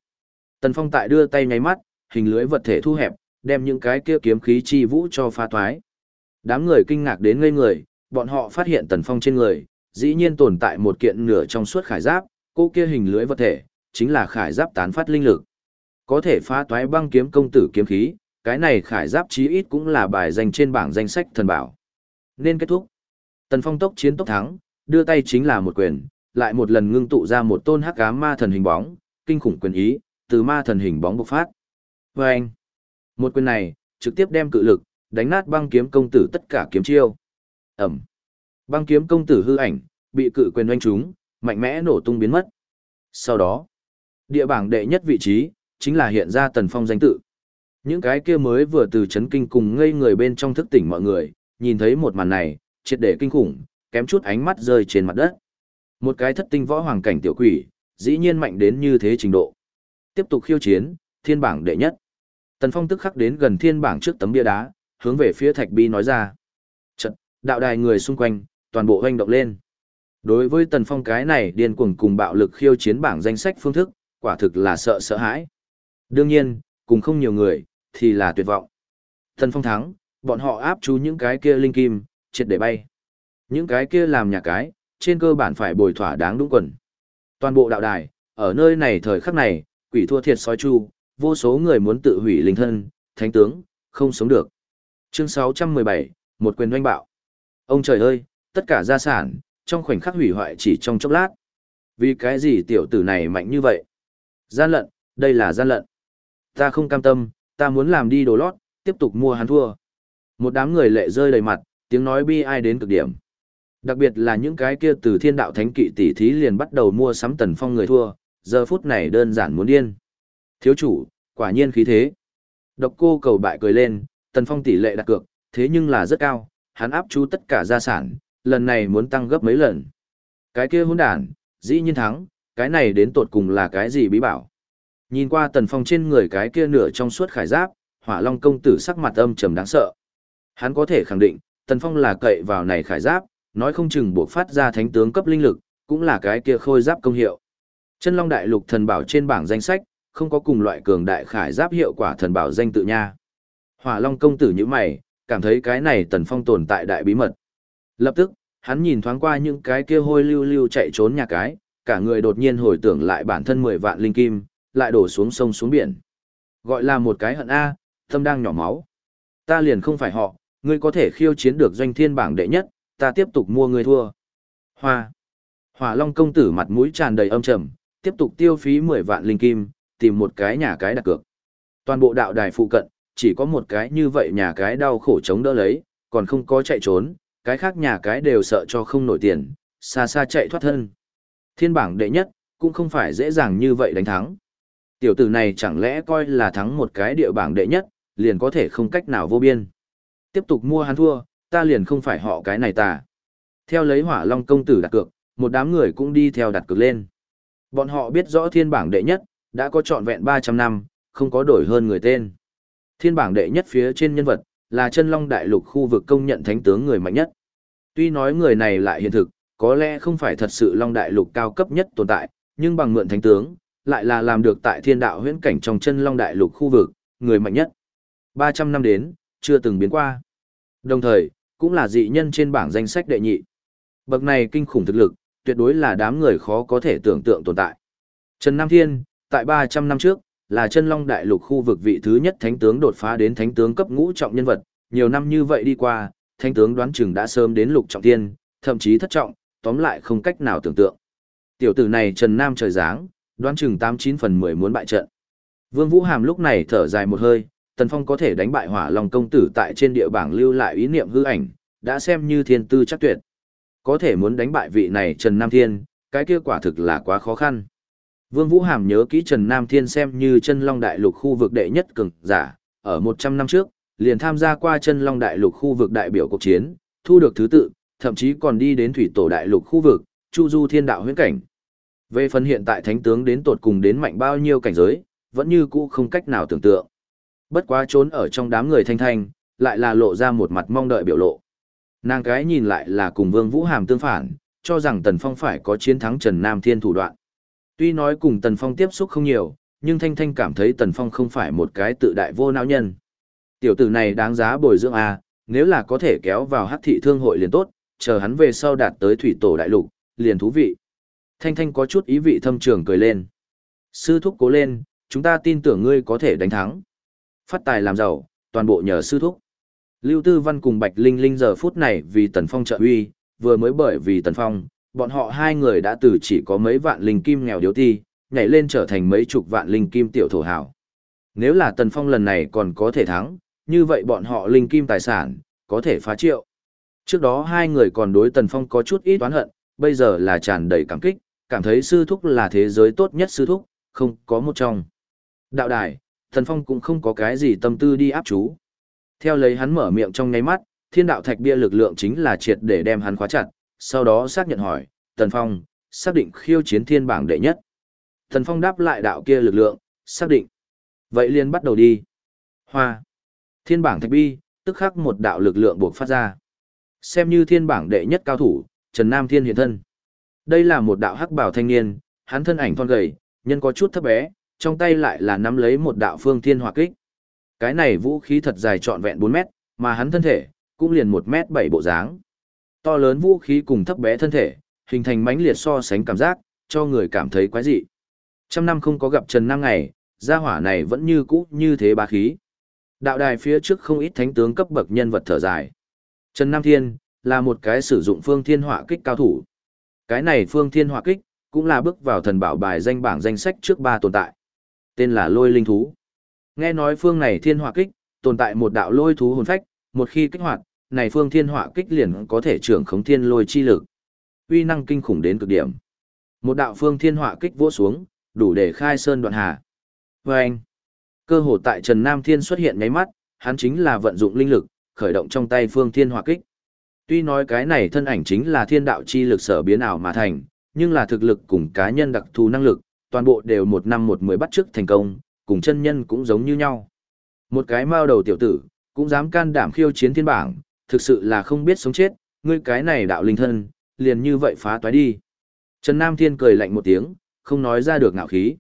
Tần Phong tại đưa tay nháy mắt, hình lưới vật thể thu hẹp, đem những cái kia kiếm khí chi vũ cho phá thoái. Đám người kinh ngạc đến ngây người, bọn họ phát hiện Tần Phong trên người, dĩ nhiên tồn tại một kiện nửa trong suốt khải giáp, cô kia hình lưới vật thể, chính là khải giáp tán phát linh lực. Có thể phá toái băng kiếm công tử kiếm khí, cái này khải giáp chí ít cũng là bài danh trên bảng danh sách thần bảo. Nên kết thúc. Tần Phong tốc chiến tốc thắng, đưa tay chính là một quyền, lại một lần ngưng tụ ra một tôn hắc ám ma thần hình bóng, kinh khủng quyền ý, từ ma thần hình bóng bộc phát. Và anh, một quyền này, trực tiếp đem cự lực, đánh nát băng kiếm công tử tất cả kiếm chiêu. Ẩm. Băng kiếm công tử hư ảnh, bị cự quyền oanh trúng, mạnh mẽ nổ tung biến mất. Sau đó, địa bảng đệ nhất vị trí, chính là hiện ra tần phong danh tự. Những cái kia mới vừa từ chấn kinh cùng ngây người bên trong thức tỉnh mọi người, nhìn thấy một màn này, triệt để kinh khủng, kém chút ánh mắt rơi trên mặt đất. Một cái thất tinh võ hoàng cảnh tiểu quỷ, dĩ nhiên mạnh đến như thế trình độ. Tiếp tục khiêu chiến, thiên bảng đệ nhất. Tần Phong tức khắc đến gần thiên bảng trước tấm bia đá, hướng về phía Thạch Bi nói ra. Trận, đạo đài người xung quanh, toàn bộ hoành động lên. Đối với Tần Phong cái này điên cuồng cùng bạo lực khiêu chiến bảng danh sách phương thức, quả thực là sợ sợ hãi. Đương nhiên, cùng không nhiều người, thì là tuyệt vọng. Tần Phong thắng, bọn họ áp chú những cái kia linh kim, triệt để bay. Những cái kia làm nhà cái, trên cơ bản phải bồi thỏa đáng đúng quần. Toàn bộ đạo đài, ở nơi này thời khắc này, quỷ thua thiệt sói chu, vô số người muốn tự hủy linh thân, thánh tướng, không sống được. Chương 617, một quyền doanh bạo. Ông trời ơi, tất cả gia sản, trong khoảnh khắc hủy hoại chỉ trong chốc lát. Vì cái gì tiểu tử này mạnh như vậy? Gian lận, đây là gian lận. Ta không cam tâm, ta muốn làm đi đồ lót, tiếp tục mua hắn thua. Một đám người lệ rơi đầy mặt, tiếng nói bi ai đến cực điểm. Đặc biệt là những cái kia từ thiên đạo thánh kỵ tỷ thí liền bắt đầu mua sắm tần phong người thua, giờ phút này đơn giản muốn điên. Thiếu chủ, quả nhiên khí thế. Độc cô cầu bại cười lên, tần phong tỷ lệ đặt cược, thế nhưng là rất cao, hắn áp chú tất cả gia sản, lần này muốn tăng gấp mấy lần. Cái kia hỗn đản, dĩ nhiên thắng, cái này đến tột cùng là cái gì bí bảo. Nhìn qua tần phong trên người cái kia nửa trong suốt khải giáp, hỏa long công tử sắc mặt âm trầm đáng sợ. Hắn có thể khẳng định, tần phong là cậy vào này khải giáp, nói không chừng buộc phát ra thánh tướng cấp linh lực, cũng là cái kia khôi giáp công hiệu. Chân Long Đại Lục thần bảo trên bảng danh sách, không có cùng loại cường đại khải giáp hiệu quả thần bảo danh tự nha. Hỏa Long công tử như mày, cảm thấy cái này Tần Phong tồn tại đại bí mật. Lập tức, hắn nhìn thoáng qua những cái kia hôi lưu lưu chạy trốn nhà cái, cả người đột nhiên hồi tưởng lại bản thân 10 vạn linh kim, lại đổ xuống sông xuống biển. Gọi là một cái hận A, tâm đang nhỏ máu. Ta liền không phải họ, ngươi có thể khiêu chiến được doanh thiên bảng đệ nhất, ta tiếp tục mua ngươi thua. Hoa. Hỏa Long công tử mặt mũi tràn đầy âm trầm, tiếp tục tiêu phí 10 vạn linh kim, tìm một cái nhà cái đặt cược. Toàn bộ đạo đài phụ cận, chỉ có một cái như vậy nhà cái đau khổ chống đỡ lấy, còn không có chạy trốn, cái khác nhà cái đều sợ cho không nổi tiền, xa xa chạy thoát thân. Thiên bảng đệ nhất, cũng không phải dễ dàng như vậy đánh thắng. Tiểu tử này chẳng lẽ coi là thắng một cái địa bảng đệ nhất, liền có thể không cách nào vô biên. Tiếp tục mua hắn thua, ta liền không phải họ cái này ta. Theo lấy hỏa long công tử đặt cược, một đám người cũng đi theo đặt cược lên. Bọn họ biết rõ thiên bảng đệ nhất, đã có trọn vẹn 300 năm, không có đổi hơn người tên. Thiên bảng đệ nhất phía trên nhân vật, là chân long đại lục khu vực công nhận thánh tướng người mạnh nhất. Tuy nói người này lại hiện thực, có lẽ không phải thật sự long đại lục cao cấp nhất tồn tại, nhưng bằng mượn thánh tướng, lại là làm được tại thiên đạo huyễn cảnh trong chân long đại lục khu vực, người mạnh nhất. 300 năm đến, chưa từng biến qua. Đồng thời, cũng là dị nhân trên bảng danh sách đệ nhị. Bậc này kinh khủng thực lực, tuyệt đối là đám người khó có thể tưởng tượng tồn tại. Trần Nam Thiên, tại 300 năm trước, là chân long đại lục khu vực vị thứ nhất thánh tướng đột phá đến thánh tướng cấp ngũ trọng nhân vật, nhiều năm như vậy đi qua, thánh tướng đoán chừng đã sớm đến lục trọng thiên, thậm chí thất trọng, tóm lại không cách nào tưởng tượng. Tiểu tử này Trần Nam trời dáng, đoán chừng 89 phần 10 muốn bại trận. Vương Vũ Hàm lúc này thở dài một hơi, Tần Phong có thể đánh bại Hỏa Long công tử tại trên địa bảng lưu lại ý niệm hư ảnh, đã xem như thiên tư chắc tuyệt. Có thể muốn đánh bại vị này Trần Nam Thiên, cái kia quả thực là quá khó khăn. Vương Vũ Hàm nhớ kỹ Trần Nam Thiên xem như chân long đại lục khu vực đệ nhất cường giả, ở 100 năm trước, liền tham gia qua chân long đại lục khu vực đại biểu cuộc chiến, thu được thứ tự, thậm chí còn đi đến thủy tổ đại lục khu vực, chu du thiên đạo huyễn cảnh. Về phần hiện tại thánh tướng đến tột cùng đến mạnh bao nhiêu cảnh giới, vẫn như cũ không cách nào tưởng tượng. Bất quá trốn ở trong đám người thanh thanh, lại là lộ ra một mặt mong đợi biểu lộ. Nàng cái nhìn lại là cùng Vương Vũ Hàm tương phản, cho rằng Tần Phong phải có chiến thắng Trần Nam Thiên thủ đoạn. Tuy nói cùng Tần Phong tiếp xúc không nhiều, nhưng Thanh Thanh cảm thấy Tần Phong không phải một cái tự đại vô não nhân. Tiểu tử này đáng giá bồi dưỡng à, nếu là có thể kéo vào hắc thị thương hội liền tốt, chờ hắn về sau đạt tới thủy tổ đại lục, liền thú vị. Thanh Thanh có chút ý vị thâm trường cười lên. Sư thúc cố lên, chúng ta tin tưởng ngươi có thể đánh thắng. Phát tài làm giàu, toàn bộ nhờ sư thúc. Lưu Tư Văn cùng Bạch Linh Linh giờ phút này vì Tần Phong trợ uy, vừa mới bởi vì Tần Phong, bọn họ hai người đã từ chỉ có mấy vạn linh kim nghèo điếu ti, nhảy lên trở thành mấy chục vạn linh kim tiểu thổ hảo. Nếu là Tần Phong lần này còn có thể thắng, như vậy bọn họ linh kim tài sản, có thể phá triệu. Trước đó hai người còn đối Tần Phong có chút ít oán hận, bây giờ là tràn đầy cảm kích, cảm thấy sư thúc là thế giới tốt nhất sư thúc, không có một trong. Đạo đài, Tần Phong cũng không có cái gì tâm tư đi áp chú. Theo lấy hắn mở miệng trong nháy mắt, thiên đạo thạch bia lực lượng chính là triệt để đem hắn khóa chặt, sau đó xác nhận hỏi, Tần Phong, xác định khiêu chiến thiên bảng đệ nhất. Tần Phong đáp lại đạo kia lực lượng, xác định. Vậy liền bắt đầu đi. Hoa. Thiên bảng thạch bi, tức khắc một đạo lực lượng buộc phát ra. Xem như thiên bảng đệ nhất cao thủ, Trần Nam Thiên hiện thân. Đây là một đạo hắc bảo thanh niên, hắn thân ảnh thon gầy, nhân có chút thấp bé, trong tay lại là nắm lấy một đạo phương thiên hỏa kích. Cái này vũ khí thật dài trọn vẹn 4 mét, mà hắn thân thể, cũng liền 1 mét 7 bộ dáng. To lớn vũ khí cùng thấp bé thân thể, hình thành mãnh liệt so sánh cảm giác, cho người cảm thấy quái dị. Trăm năm không có gặp Trần Nam ngày, gia hỏa này vẫn như cũ như thế bá khí. Đạo đài phía trước không ít thánh tướng cấp bậc nhân vật thở dài. Trần Nam Thiên, là một cái sử dụng phương thiên hỏa kích cao thủ. Cái này phương thiên hỏa kích, cũng là bước vào thần bảo bài danh bảng danh sách trước ba tồn tại. Tên là lôi linh thú. Nghe nói phương này thiên hỏa kích, tồn tại một đạo lôi thú hồn phách, một khi kích hoạt, này phương thiên hỏa kích liền có thể trưởng khống thiên lôi chi lực. Uy năng kinh khủng đến cực điểm. Một đạo phương thiên hỏa kích vỗ xuống, đủ để khai sơn đoạn hà. Và anh, cơ hồ tại Trần Nam Thiên xuất hiện nháy mắt, hắn chính là vận dụng linh lực, khởi động trong tay phương thiên hỏa kích. Tuy nói cái này thân ảnh chính là thiên đạo chi lực sở biến ảo mà thành, nhưng là thực lực cùng cá nhân đặc thù năng lực, toàn bộ đều một năm một mười bắt trước thành công, cùng chân nhân cũng giống như nhau. Một cái mao đầu tiểu tử, cũng dám can đảm khiêu chiến thiên bảng, thực sự là không biết sống chết, ngươi cái này đạo linh thân, liền như vậy phá toái đi. Trần Nam Thiên cười lạnh một tiếng, không nói ra được ngạo khí.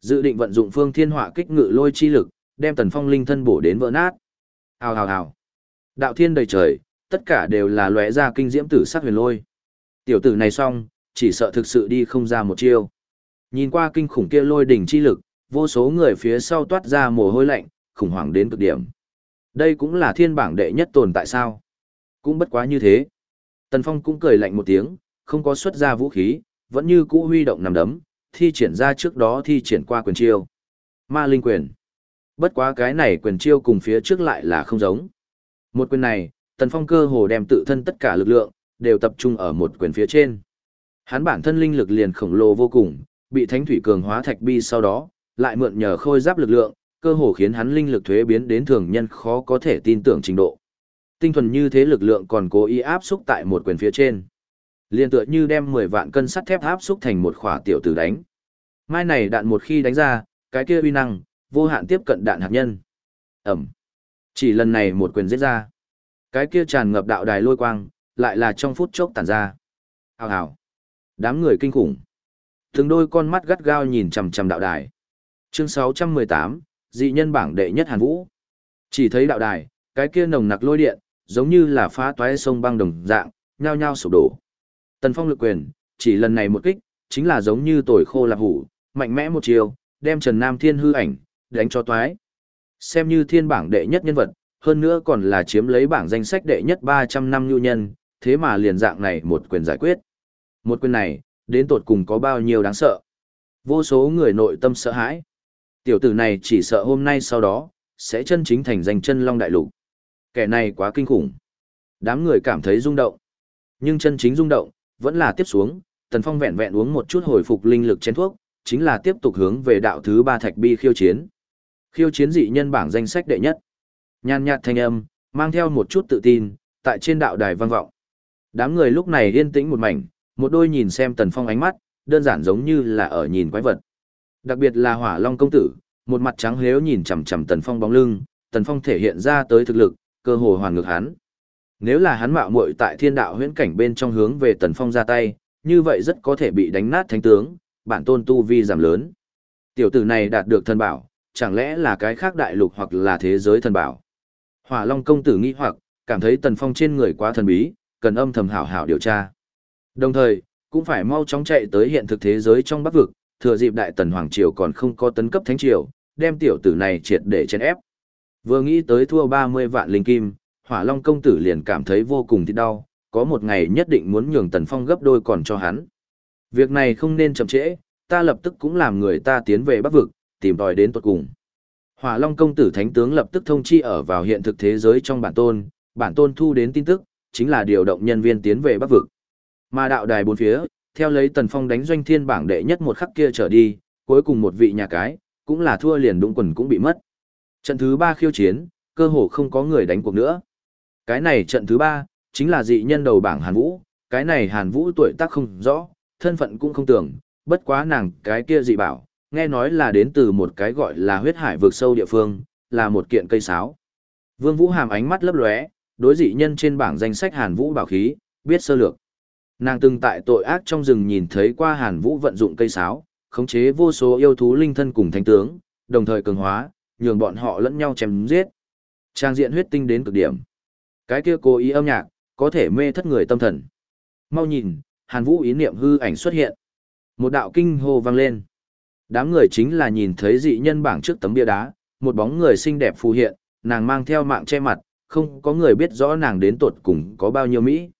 Dự định vận dụng phương thiên hỏa kích ngự lôi chi lực, đem tần phong linh thân bổ đến vỡ nát. Hào hào hào. Đạo thiên đầy trời, tất cả đều là lóe ra kinh diễm tử sắc huyền lôi. Tiểu tử này xong, chỉ sợ thực sự đi không ra một chiêu. Nhìn qua kinh khủng kia lôi đỉnh chi lực, vô số người phía sau toát ra mồ hôi lạnh, khủng hoảng đến cực điểm. Đây cũng là thiên bảng đệ nhất tồn tại sao? Cũng bất quá như thế. Tần Phong cũng cười lạnh một tiếng, không có xuất ra vũ khí, vẫn như cũ huy động nằm đấm, thi triển ra trước đó thi triển qua quyền chiêu. Ma linh quyền. Bất quá cái này quyền chiêu cùng phía trước lại là không giống. Một quyền này, Tần Phong cơ hồ đem tự thân tất cả lực lượng, đều tập trung ở một quyền phía trên. Hắn bản thân linh lực liền khổng lồ vô cùng, bị thánh thủy cường hóa thạch bi sau đó, lại mượn nhờ khôi giáp lực lượng, cơ hồ khiến hắn linh lực thuế biến đến thường nhân khó có thể tin tưởng trình độ. Tinh thuần như thế lực lượng còn cố ý áp xúc tại một quyền phía trên. Liên tựa như đem 10 vạn cân sắt thép áp xúc thành một khỏa tiểu tử đánh. Mai này đạn một khi đánh ra, cái kia uy năng, vô hạn tiếp cận đạn hạt nhân. Ẩm. Chỉ lần này một quyền giết ra. Cái kia tràn ngập đạo đài lôi quang, lại là trong phút chốc tàn ra. Hào hào. Đám người kinh khủng. Từng đôi con mắt gắt gao nhìn chằm chằm đạo đài. Chương 618, dị nhân bảng đệ nhất Hàn Vũ. Chỉ thấy đạo đài, cái kia nồng nặc lôi điện, giống như là phá toái sông băng đồng dạng, nhao nhao sụp đổ. Tần Phong lực quyền, chỉ lần này một kích, chính là giống như tồi khô lạp hủ, mạnh mẽ một chiều, đem Trần Nam Thiên hư ảnh, đánh cho toái. Xem như thiên bảng đệ nhất nhân vật, hơn nữa còn là chiếm lấy bảng danh sách đệ nhất 300 năm nhu nhân, thế mà liền dạng này một quyền giải quyết. Một quyền này, đến tột cùng có bao nhiêu đáng sợ. Vô số người nội tâm sợ hãi. Tiểu tử này chỉ sợ hôm nay sau đó, sẽ chân chính thành danh chân long đại lục. Kẻ này quá kinh khủng. Đám người cảm thấy rung động. Nhưng chân chính rung động, vẫn là tiếp xuống, Tần Phong vẹn vẹn uống một chút hồi phục linh lực chén thuốc, chính là tiếp tục hướng về đạo thứ ba thạch bi khiêu chiến. Khiêu chiến dị nhân bảng danh sách đệ nhất. Nhan nhạt thanh âm, mang theo một chút tự tin, tại trên đạo đài vang vọng. Đám người lúc này yên tĩnh một mảnh, một đôi nhìn xem Tần Phong ánh mắt, đơn giản giống như là ở nhìn quái vật. Đặc biệt là Hỏa Long công tử, một mặt trắng lếu nhìn chằm chằm Tần Phong bóng lưng, Tần Phong thể hiện ra tới thực lực, cơ hồ hoàn ngược hắn. Nếu là hắn mạo muội tại thiên đạo huyễn cảnh bên trong hướng về Tần Phong ra tay, như vậy rất có thể bị đánh nát thánh tướng, bản tôn tu vi giảm lớn. Tiểu tử này đạt được thần bảo, chẳng lẽ là cái khác đại lục hoặc là thế giới thần bảo. Hỏa Long công tử nghĩ hoặc, cảm thấy Tần Phong trên người quá thần bí, cần âm thầm hảo hảo điều tra. Đồng thời, cũng phải mau chóng chạy tới hiện thực thế giới trong Bắc vực, thừa dịp Đại Tần Hoàng Triều còn không có tấn cấp Thánh Triều, đem tiểu tử này triệt để chèn ép. Vừa nghĩ tới thua 30 vạn linh kim, Hỏa Long công tử liền cảm thấy vô cùng thịt đau, có một ngày nhất định muốn nhường Tần Phong gấp đôi còn cho hắn. Việc này không nên chậm trễ, ta lập tức cũng làm người ta tiến về Bắc vực, tìm tòi đến tuột cùng. Hỏa Long công tử thánh tướng lập tức thông chi ở vào hiện thực thế giới trong bản tôn, bản tôn thu đến tin tức, chính là điều động nhân viên tiến về Bắc vực. Mà đạo đài bốn phía, theo lấy Tần Phong đánh doanh thiên bảng đệ nhất một khắc kia trở đi, cuối cùng một vị nhà cái, cũng là thua liền đúng quần cũng bị mất. Trận thứ ba khiêu chiến, cơ hồ không có người đánh cuộc nữa. Cái này trận thứ ba, chính là dị nhân đầu bảng Hàn Vũ, cái này Hàn Vũ tuổi tác không rõ, thân phận cũng không tưởng, bất quá nàng cái kia dị bảo, nghe nói là đến từ một cái gọi là huyết hải vượt sâu địa phương, là một kiện cây sáo. Vương Vũ hàm ánh mắt lấp lóe, đối dị nhân trên bảng danh sách Hàn Vũ bảo khí, biết sơ lược. Nàng từng tại tội ác trong rừng nhìn thấy qua Hàn Vũ vận dụng cây sáo, khống chế vô số yêu thú linh thân cùng thánh tướng, đồng thời cường hóa, nhường bọn họ lẫn nhau chém giết. Trang diện huyết tinh đến cực điểm. Cái kia cố ý âm nhạc, có thể mê thất người tâm thần. Mau nhìn, Hàn Vũ ý niệm hư ảnh xuất hiện. Một đạo kinh hô vang lên. Đám người chính là nhìn thấy dị nhân bảng trước tấm bia đá, một bóng người xinh đẹp phù hiện, nàng mang theo mạng che mặt, không có người biết rõ nàng đến tuột cùng có bao nhiêu Mỹ.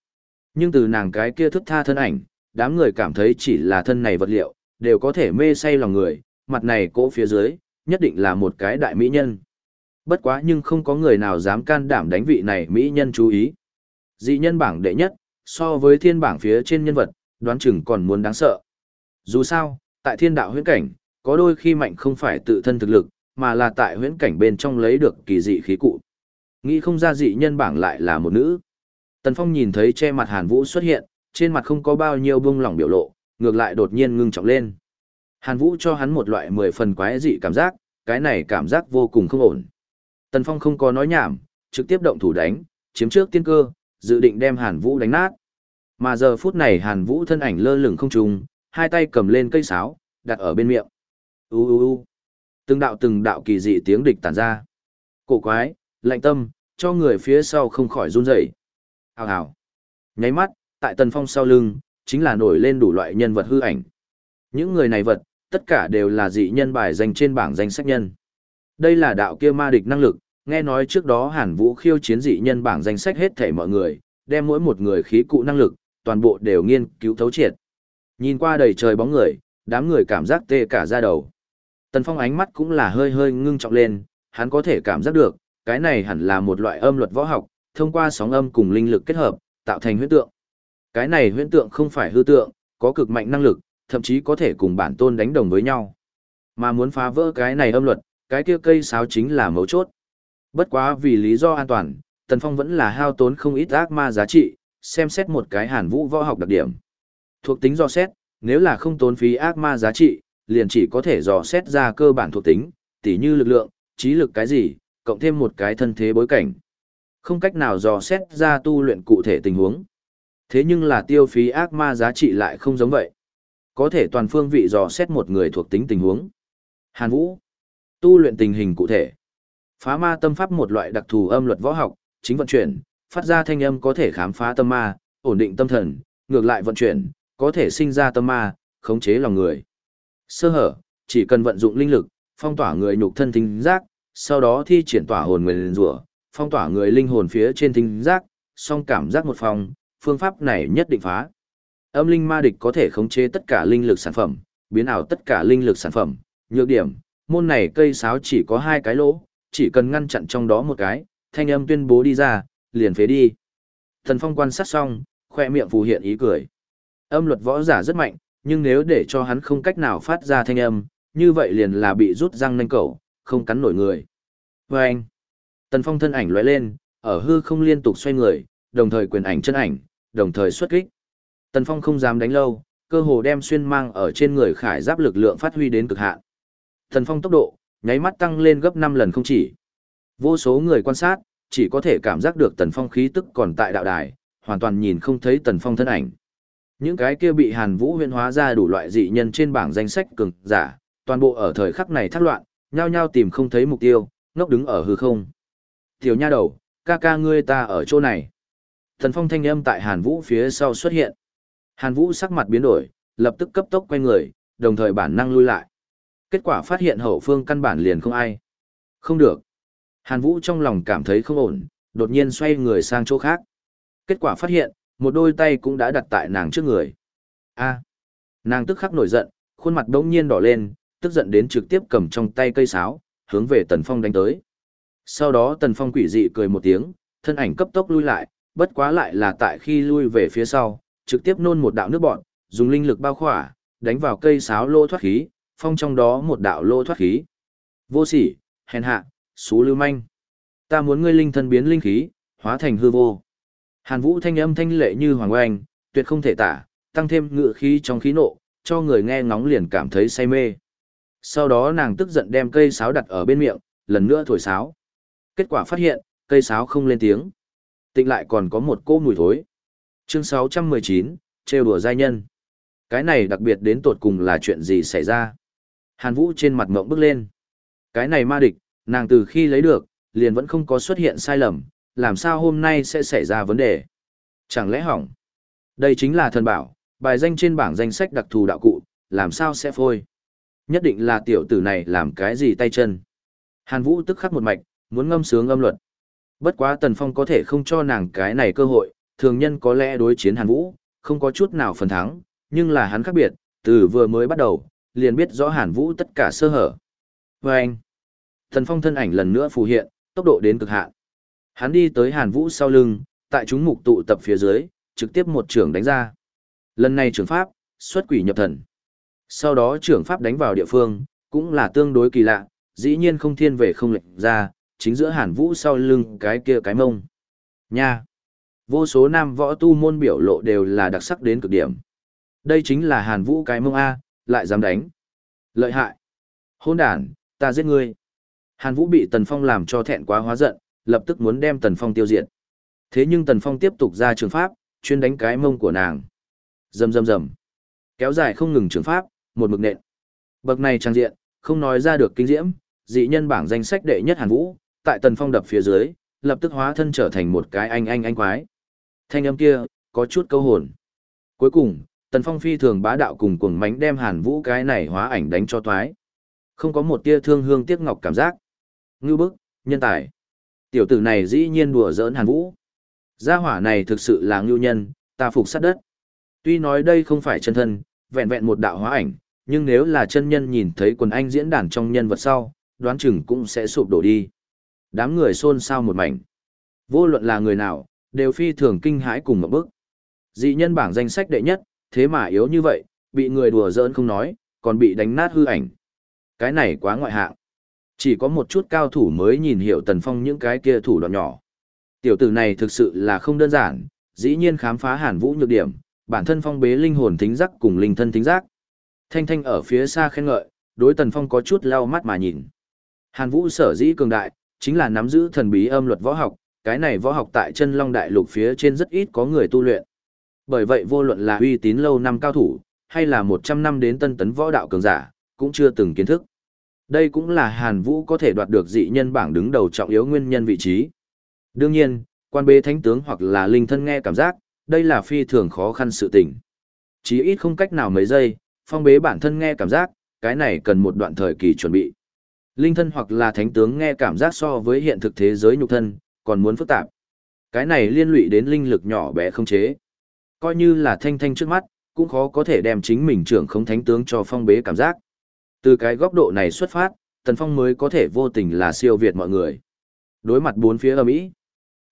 Nhưng từ nàng cái kia thức tha thân ảnh, đám người cảm thấy chỉ là thân này vật liệu, đều có thể mê say lòng người, mặt này cỗ phía dưới, nhất định là một cái đại mỹ nhân. Bất quá nhưng không có người nào dám can đảm đánh vị này mỹ nhân chú ý. Dị nhân bảng đệ nhất, so với thiên bảng phía trên nhân vật, đoán chừng còn muốn đáng sợ. Dù sao, tại thiên đạo huyễn cảnh, có đôi khi mạnh không phải tự thân thực lực, mà là tại huyễn cảnh bên trong lấy được kỳ dị khí cụ. Nghĩ không ra dị nhân bảng lại là một nữ. Tần Phong nhìn thấy che mặt Hàn Vũ xuất hiện, trên mặt không có bao nhiêu bông lỏng biểu lộ, ngược lại đột nhiên ngưng trọng lên. Hàn Vũ cho hắn một loại mười phần quái dị cảm giác, cái này cảm giác vô cùng không ổn. Tần Phong không có nói nhảm, trực tiếp động thủ đánh, chiếm trước tiên cơ, dự định đem Hàn Vũ đánh nát. Mà giờ phút này Hàn Vũ thân ảnh lơ lửng không trung, hai tay cầm lên cây sáo, đặt ở bên miệng. U u u. Từng đạo từng đạo kỳ dị tiếng địch tản ra. Cổ quái, lạnh tâm, cho người phía sau không khỏi run rẩy. Hào hào. Nháy mắt, tại Tần Phong sau lưng, chính là nổi lên đủ loại nhân vật hư ảnh. Những người này vật, tất cả đều là dị nhân bài danh trên bảng danh sách nhân. Đây là đạo kia ma địch năng lực, nghe nói trước đó Hàn Vũ khiêu chiến dị nhân bảng danh sách hết thảy mọi người, đem mỗi một người khí cụ năng lực, toàn bộ đều nghiên cứu thấu triệt. Nhìn qua đầy trời bóng người, đám người cảm giác tê cả da đầu. Tần Phong ánh mắt cũng là hơi hơi ngưng trọng lên, hắn có thể cảm giác được, cái này hẳn là một loại âm luật võ học, thông qua sóng âm cùng linh lực kết hợp, tạo thành huyễn tượng. Cái này huyễn tượng không phải hư tượng, có cực mạnh năng lực, thậm chí có thể cùng bản tôn đánh đồng với nhau. Mà muốn phá vỡ cái này âm luật, cái kia cây sáo chính là mấu chốt. Bất quá vì lý do an toàn, Tần Phong vẫn là hao tốn không ít ác ma giá trị, xem xét một cái hàn vũ võ học đặc điểm. Thuộc tính do xét, nếu là không tốn phí ác ma giá trị, liền chỉ có thể dò xét ra cơ bản thuộc tính, tỉ như lực lượng, trí lực cái gì, cộng thêm một cái thân thế bối cảnh. Không cách nào dò xét ra tu luyện cụ thể tình huống. Thế nhưng là tiêu phí ác ma giá trị lại không giống vậy. Có thể toàn phương vị dò xét một người thuộc tính tình huống. Hàn Vũ. Tu luyện tình hình cụ thể. Phá ma tâm pháp một loại đặc thù âm luật võ học, chính vận chuyển, phát ra thanh âm có thể khám phá tâm ma, ổn định tâm thần, ngược lại vận chuyển, có thể sinh ra tâm ma, khống chế lòng người. Sơ hở, chỉ cần vận dụng linh lực, phong tỏa người nhục thân tính giác, sau đó thi triển tỏa hồn nguyên rủa, phong tỏa người linh hồn phía trên thính giác, song cảm giác một phòng, phương pháp này nhất định phá. Âm linh ma địch có thể khống chế tất cả linh lực sản phẩm, biến ảo tất cả linh lực sản phẩm, nhược điểm, môn này cây sáo chỉ có hai cái lỗ, chỉ cần ngăn chặn trong đó một cái, thanh âm tuyên bố đi ra, liền phế đi. Thần Phong quan sát xong, khoe miệng phù hiện ý cười. Âm luật võ giả rất mạnh, nhưng nếu để cho hắn không cách nào phát ra thanh âm, như vậy liền là bị rút răng nanh cẩu, không cắn nổi người. Và anh, Tần Phong thân ảnh lóe lên, ở hư không liên tục xoay người, đồng thời quyền ảnh chân ảnh, đồng thời xuất kích. Tần Phong không dám đánh lâu, cơ hồ đem xuyên mang ở trên người khải giáp lực lượng phát huy đến cực hạn. Tần Phong tốc độ, nháy mắt tăng lên gấp 5 lần không chỉ. Vô số người quan sát, chỉ có thể cảm giác được Tần Phong khí tức còn tại đạo đài, hoàn toàn nhìn không thấy Tần Phong thân ảnh. Những cái kia bị Hàn Vũ huyễn hóa ra đủ loại dị nhân trên bảng danh sách cường giả, toàn bộ ở thời khắc này thác loạn, nhao nhao tìm không thấy mục tiêu, ngốc đứng ở hư không. Tiểu nha đầu, ca ca ngươi ta ở chỗ này. Thần phong thanh âm tại Hàn Vũ phía sau xuất hiện. Hàn Vũ sắc mặt biến đổi, lập tức cấp tốc quay người, đồng thời bản năng lui lại. Kết quả phát hiện hậu phương căn bản liền không ai. Không được. Hàn Vũ trong lòng cảm thấy không ổn, đột nhiên xoay người sang chỗ khác. Kết quả phát hiện, một đôi tay cũng đã đặt tại nàng trước người. A. Nàng tức khắc nổi giận, khuôn mặt đống nhiên đỏ lên, tức giận đến trực tiếp cầm trong tay cây sáo, hướng về Tần Phong đánh tới. Sau đó Tần Phong quỷ dị cười một tiếng, thân ảnh cấp tốc lui lại, bất quá lại là tại khi lui về phía sau, trực tiếp nôn một đạo nước bọn, dùng linh lực bao khỏa, đánh vào cây sáo lô thoát khí, phong trong đó một đạo lô thoát khí. Vô sỉ, hèn hạ, xú lưu manh. Ta muốn ngươi linh thân biến linh khí, hóa thành hư vô. Hàn Vũ thanh âm thanh lệ như hoàng oanh, tuyệt không thể tả, tăng thêm ngựa khí trong khí nộ, cho người nghe ngóng liền cảm thấy say mê. Sau đó nàng tức giận đem cây sáo đặt ở bên miệng, lần nữa thổi sáo. Kết quả phát hiện, cây sáo không lên tiếng. Tịnh lại còn có một cỗ mùi thối. Chương 619, trêu đùa giai nhân. Cái này đặc biệt đến tột cùng là chuyện gì xảy ra? Hàn Vũ trên mặt ngộng bước lên. Cái này ma địch, nàng từ khi lấy được, liền vẫn không có xuất hiện sai lầm, làm sao hôm nay sẽ xảy ra vấn đề? Chẳng lẽ hỏng? Đây chính là thần bảo, bài danh trên bảng danh sách đặc thù đạo cụ, làm sao sẽ phôi? Nhất định là tiểu tử này làm cái gì tay chân. Hàn Vũ tức khắc một mạch, muốn ngâm sướng âm luật. Bất quá Tần Phong có thể không cho nàng cái này cơ hội, thường nhân có lẽ đối chiến Hàn Vũ, không có chút nào phần thắng, nhưng là hắn khác biệt, từ vừa mới bắt đầu, liền biết rõ Hàn Vũ tất cả sơ hở. Và anh, Tần Phong thân ảnh lần nữa phù hiện, tốc độ đến cực hạn. Hắn đi tới Hàn Vũ sau lưng, tại chúng mục tụ tập phía dưới, trực tiếp một trường đánh ra. Lần này trường pháp, xuất quỷ nhập thần. Sau đó trưởng pháp đánh vào địa phương, cũng là tương đối kỳ lạ, dĩ nhiên không thiên về không lệnh ra, chính giữa hàn vũ sau lưng cái kia cái mông. Nha! Vô số nam võ tu môn biểu lộ đều là đặc sắc đến cực điểm. Đây chính là hàn vũ cái mông A, lại dám đánh. Lợi hại! Hôn đàn, ta giết ngươi! Hàn vũ bị Tần Phong làm cho thẹn quá hóa giận, lập tức muốn đem Tần Phong tiêu diệt. Thế nhưng Tần Phong tiếp tục ra trường pháp, chuyên đánh cái mông của nàng. Rầm rầm rầm. Kéo dài không ngừng trường pháp, một mực nện. Bậc này trang diện, không nói ra được kinh diễm, dị nhân bảng danh sách đệ nhất Hàn Vũ, tại Tần Phong đập phía dưới, lập tức hóa thân trở thành một cái anh anh anh quái. Thanh âm kia, có chút câu hồn. Cuối cùng, Tần Phong phi thường bá đạo cùng cuồng mánh đem Hàn Vũ cái này hóa ảnh đánh cho toái. Không có một tia thương hương tiếc ngọc cảm giác. Ngưu bức, nhân tài. Tiểu tử này dĩ nhiên đùa giỡn Hàn Vũ. Gia hỏa này thực sự là ngưu nhân, ta phục sát đất. Tuy nói đây không phải chân thân, vẹn vẹn một đạo hóa ảnh, nhưng nếu là chân nhân nhìn thấy quần anh diễn đàn trong nhân vật sau, đoán chừng cũng sẽ sụp đổ đi. Đám người xôn xao một mảnh. Vô luận là người nào, đều phi thường kinh hãi cùng một bước. Dị nhân bảng danh sách đệ nhất, thế mà yếu như vậy, bị người đùa giỡn không nói, còn bị đánh nát hư ảnh. Cái này quá ngoại hạng. Chỉ có một chút cao thủ mới nhìn hiểu Tần Phong những cái kia thủ đoạn nhỏ. Tiểu tử này thực sự là không đơn giản, dĩ nhiên khám phá hàn vũ nhược điểm, bản thân phong bế linh hồn thính giác cùng linh thân thính giác. Thanh Thanh ở phía xa khen ngợi, đối Tần Phong có chút lau mắt mà nhìn. Hàn Vũ sở dĩ cường đại, chính là nắm giữ thần bí âm luật võ học, cái này võ học tại chân long đại lục phía trên rất ít có người tu luyện. Bởi vậy vô luận là uy tín lâu năm cao thủ, hay là 100 năm đến tân tấn võ đạo cường giả, cũng chưa từng kiến thức. Đây cũng là Hàn Vũ có thể đoạt được dị nhân bảng đứng đầu trọng yếu nguyên nhân vị trí. Đương nhiên, quan bế thánh tướng hoặc là linh thân nghe cảm giác, đây là phi thường khó khăn sự tình. Chỉ ít không cách nào mấy giây, phong bế bản thân nghe cảm giác, cái này cần một đoạn thời kỳ chuẩn bị. Linh thân hoặc là thánh tướng nghe cảm giác so với hiện thực thế giới nhục thân, còn muốn phức tạp. Cái này liên lụy đến linh lực nhỏ bé không chế. Coi như là thanh thanh trước mắt, cũng khó có thể đem chính mình trưởng không thánh tướng cho phong bế cảm giác. Từ cái góc độ này xuất phát, Tần Phong mới có thể vô tình là siêu việt mọi người. Đối mặt bốn phía âm mỹ,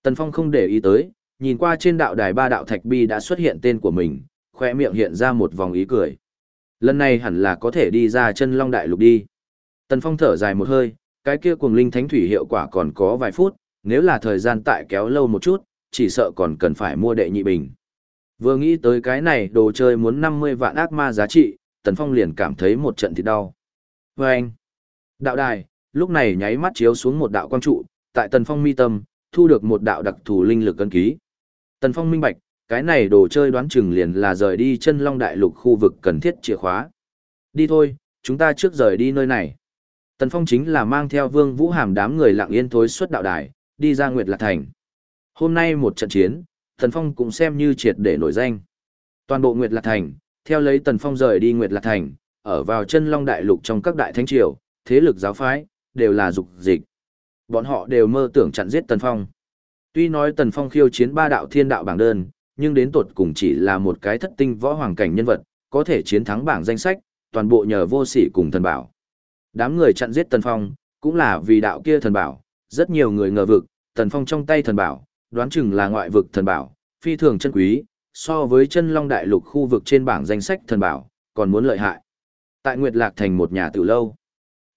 Tần Phong không để ý tới, nhìn qua trên đạo đài ba đạo thạch bi đã xuất hiện tên của mình, khoe miệng hiện ra một vòng ý cười. Lần này hẳn là có thể đi ra chân long đại lục đi. Tần Phong thở dài một hơi, cái kia cuồng linh thánh thủy hiệu quả còn có vài phút, nếu là thời gian tại kéo lâu một chút, chỉ sợ còn cần phải mua đệ nhị bình. Vừa nghĩ tới cái này đồ chơi muốn 50 vạn ác ma giá trị, Tần Phong liền cảm thấy một trận thịt đau. Và anh, đạo đài, lúc này nháy mắt chiếu xuống một đạo quang trụ, tại Tần Phong mi tâm, thu được một đạo đặc thù linh lực cân ký. Tần Phong minh bạch, cái này đồ chơi đoán chừng liền là rời đi chân long đại lục khu vực cần thiết chìa khóa. Đi thôi, chúng ta trước rời đi nơi này. Tần Phong chính là mang theo Vương Vũ Hàm đám người lặng yên thối xuất đạo đài, đi ra Nguyệt Lạc Thành. Hôm nay một trận chiến, Tần Phong cũng xem như triệt để nổi danh. Toàn bộ Nguyệt Lạc Thành, theo lấy Tần Phong rời đi Nguyệt Lạc Thành, ở vào chân Long Đại Lục trong các đại thánh triều, thế lực giáo phái, đều là dục dịch. Bọn họ đều mơ tưởng chặn giết Tần Phong. Tuy nói Tần Phong khiêu chiến ba đạo thiên đạo bảng đơn, nhưng đến tột cùng chỉ là một cái thất tinh võ hoàng cảnh nhân vật, có thể chiến thắng bảng danh sách, toàn bộ nhờ vô sỉ cùng thần bảo. Đám người chặn giết Tần Phong, cũng là vì đạo kia thần bảo, rất nhiều người ngờ vực, Tần Phong trong tay thần bảo, đoán chừng là ngoại vực thần bảo, phi thường chân quý, so với chân long đại lục khu vực trên bảng danh sách thần bảo, còn muốn lợi hại. Tại Nguyệt Lạc thành một nhà tử lâu.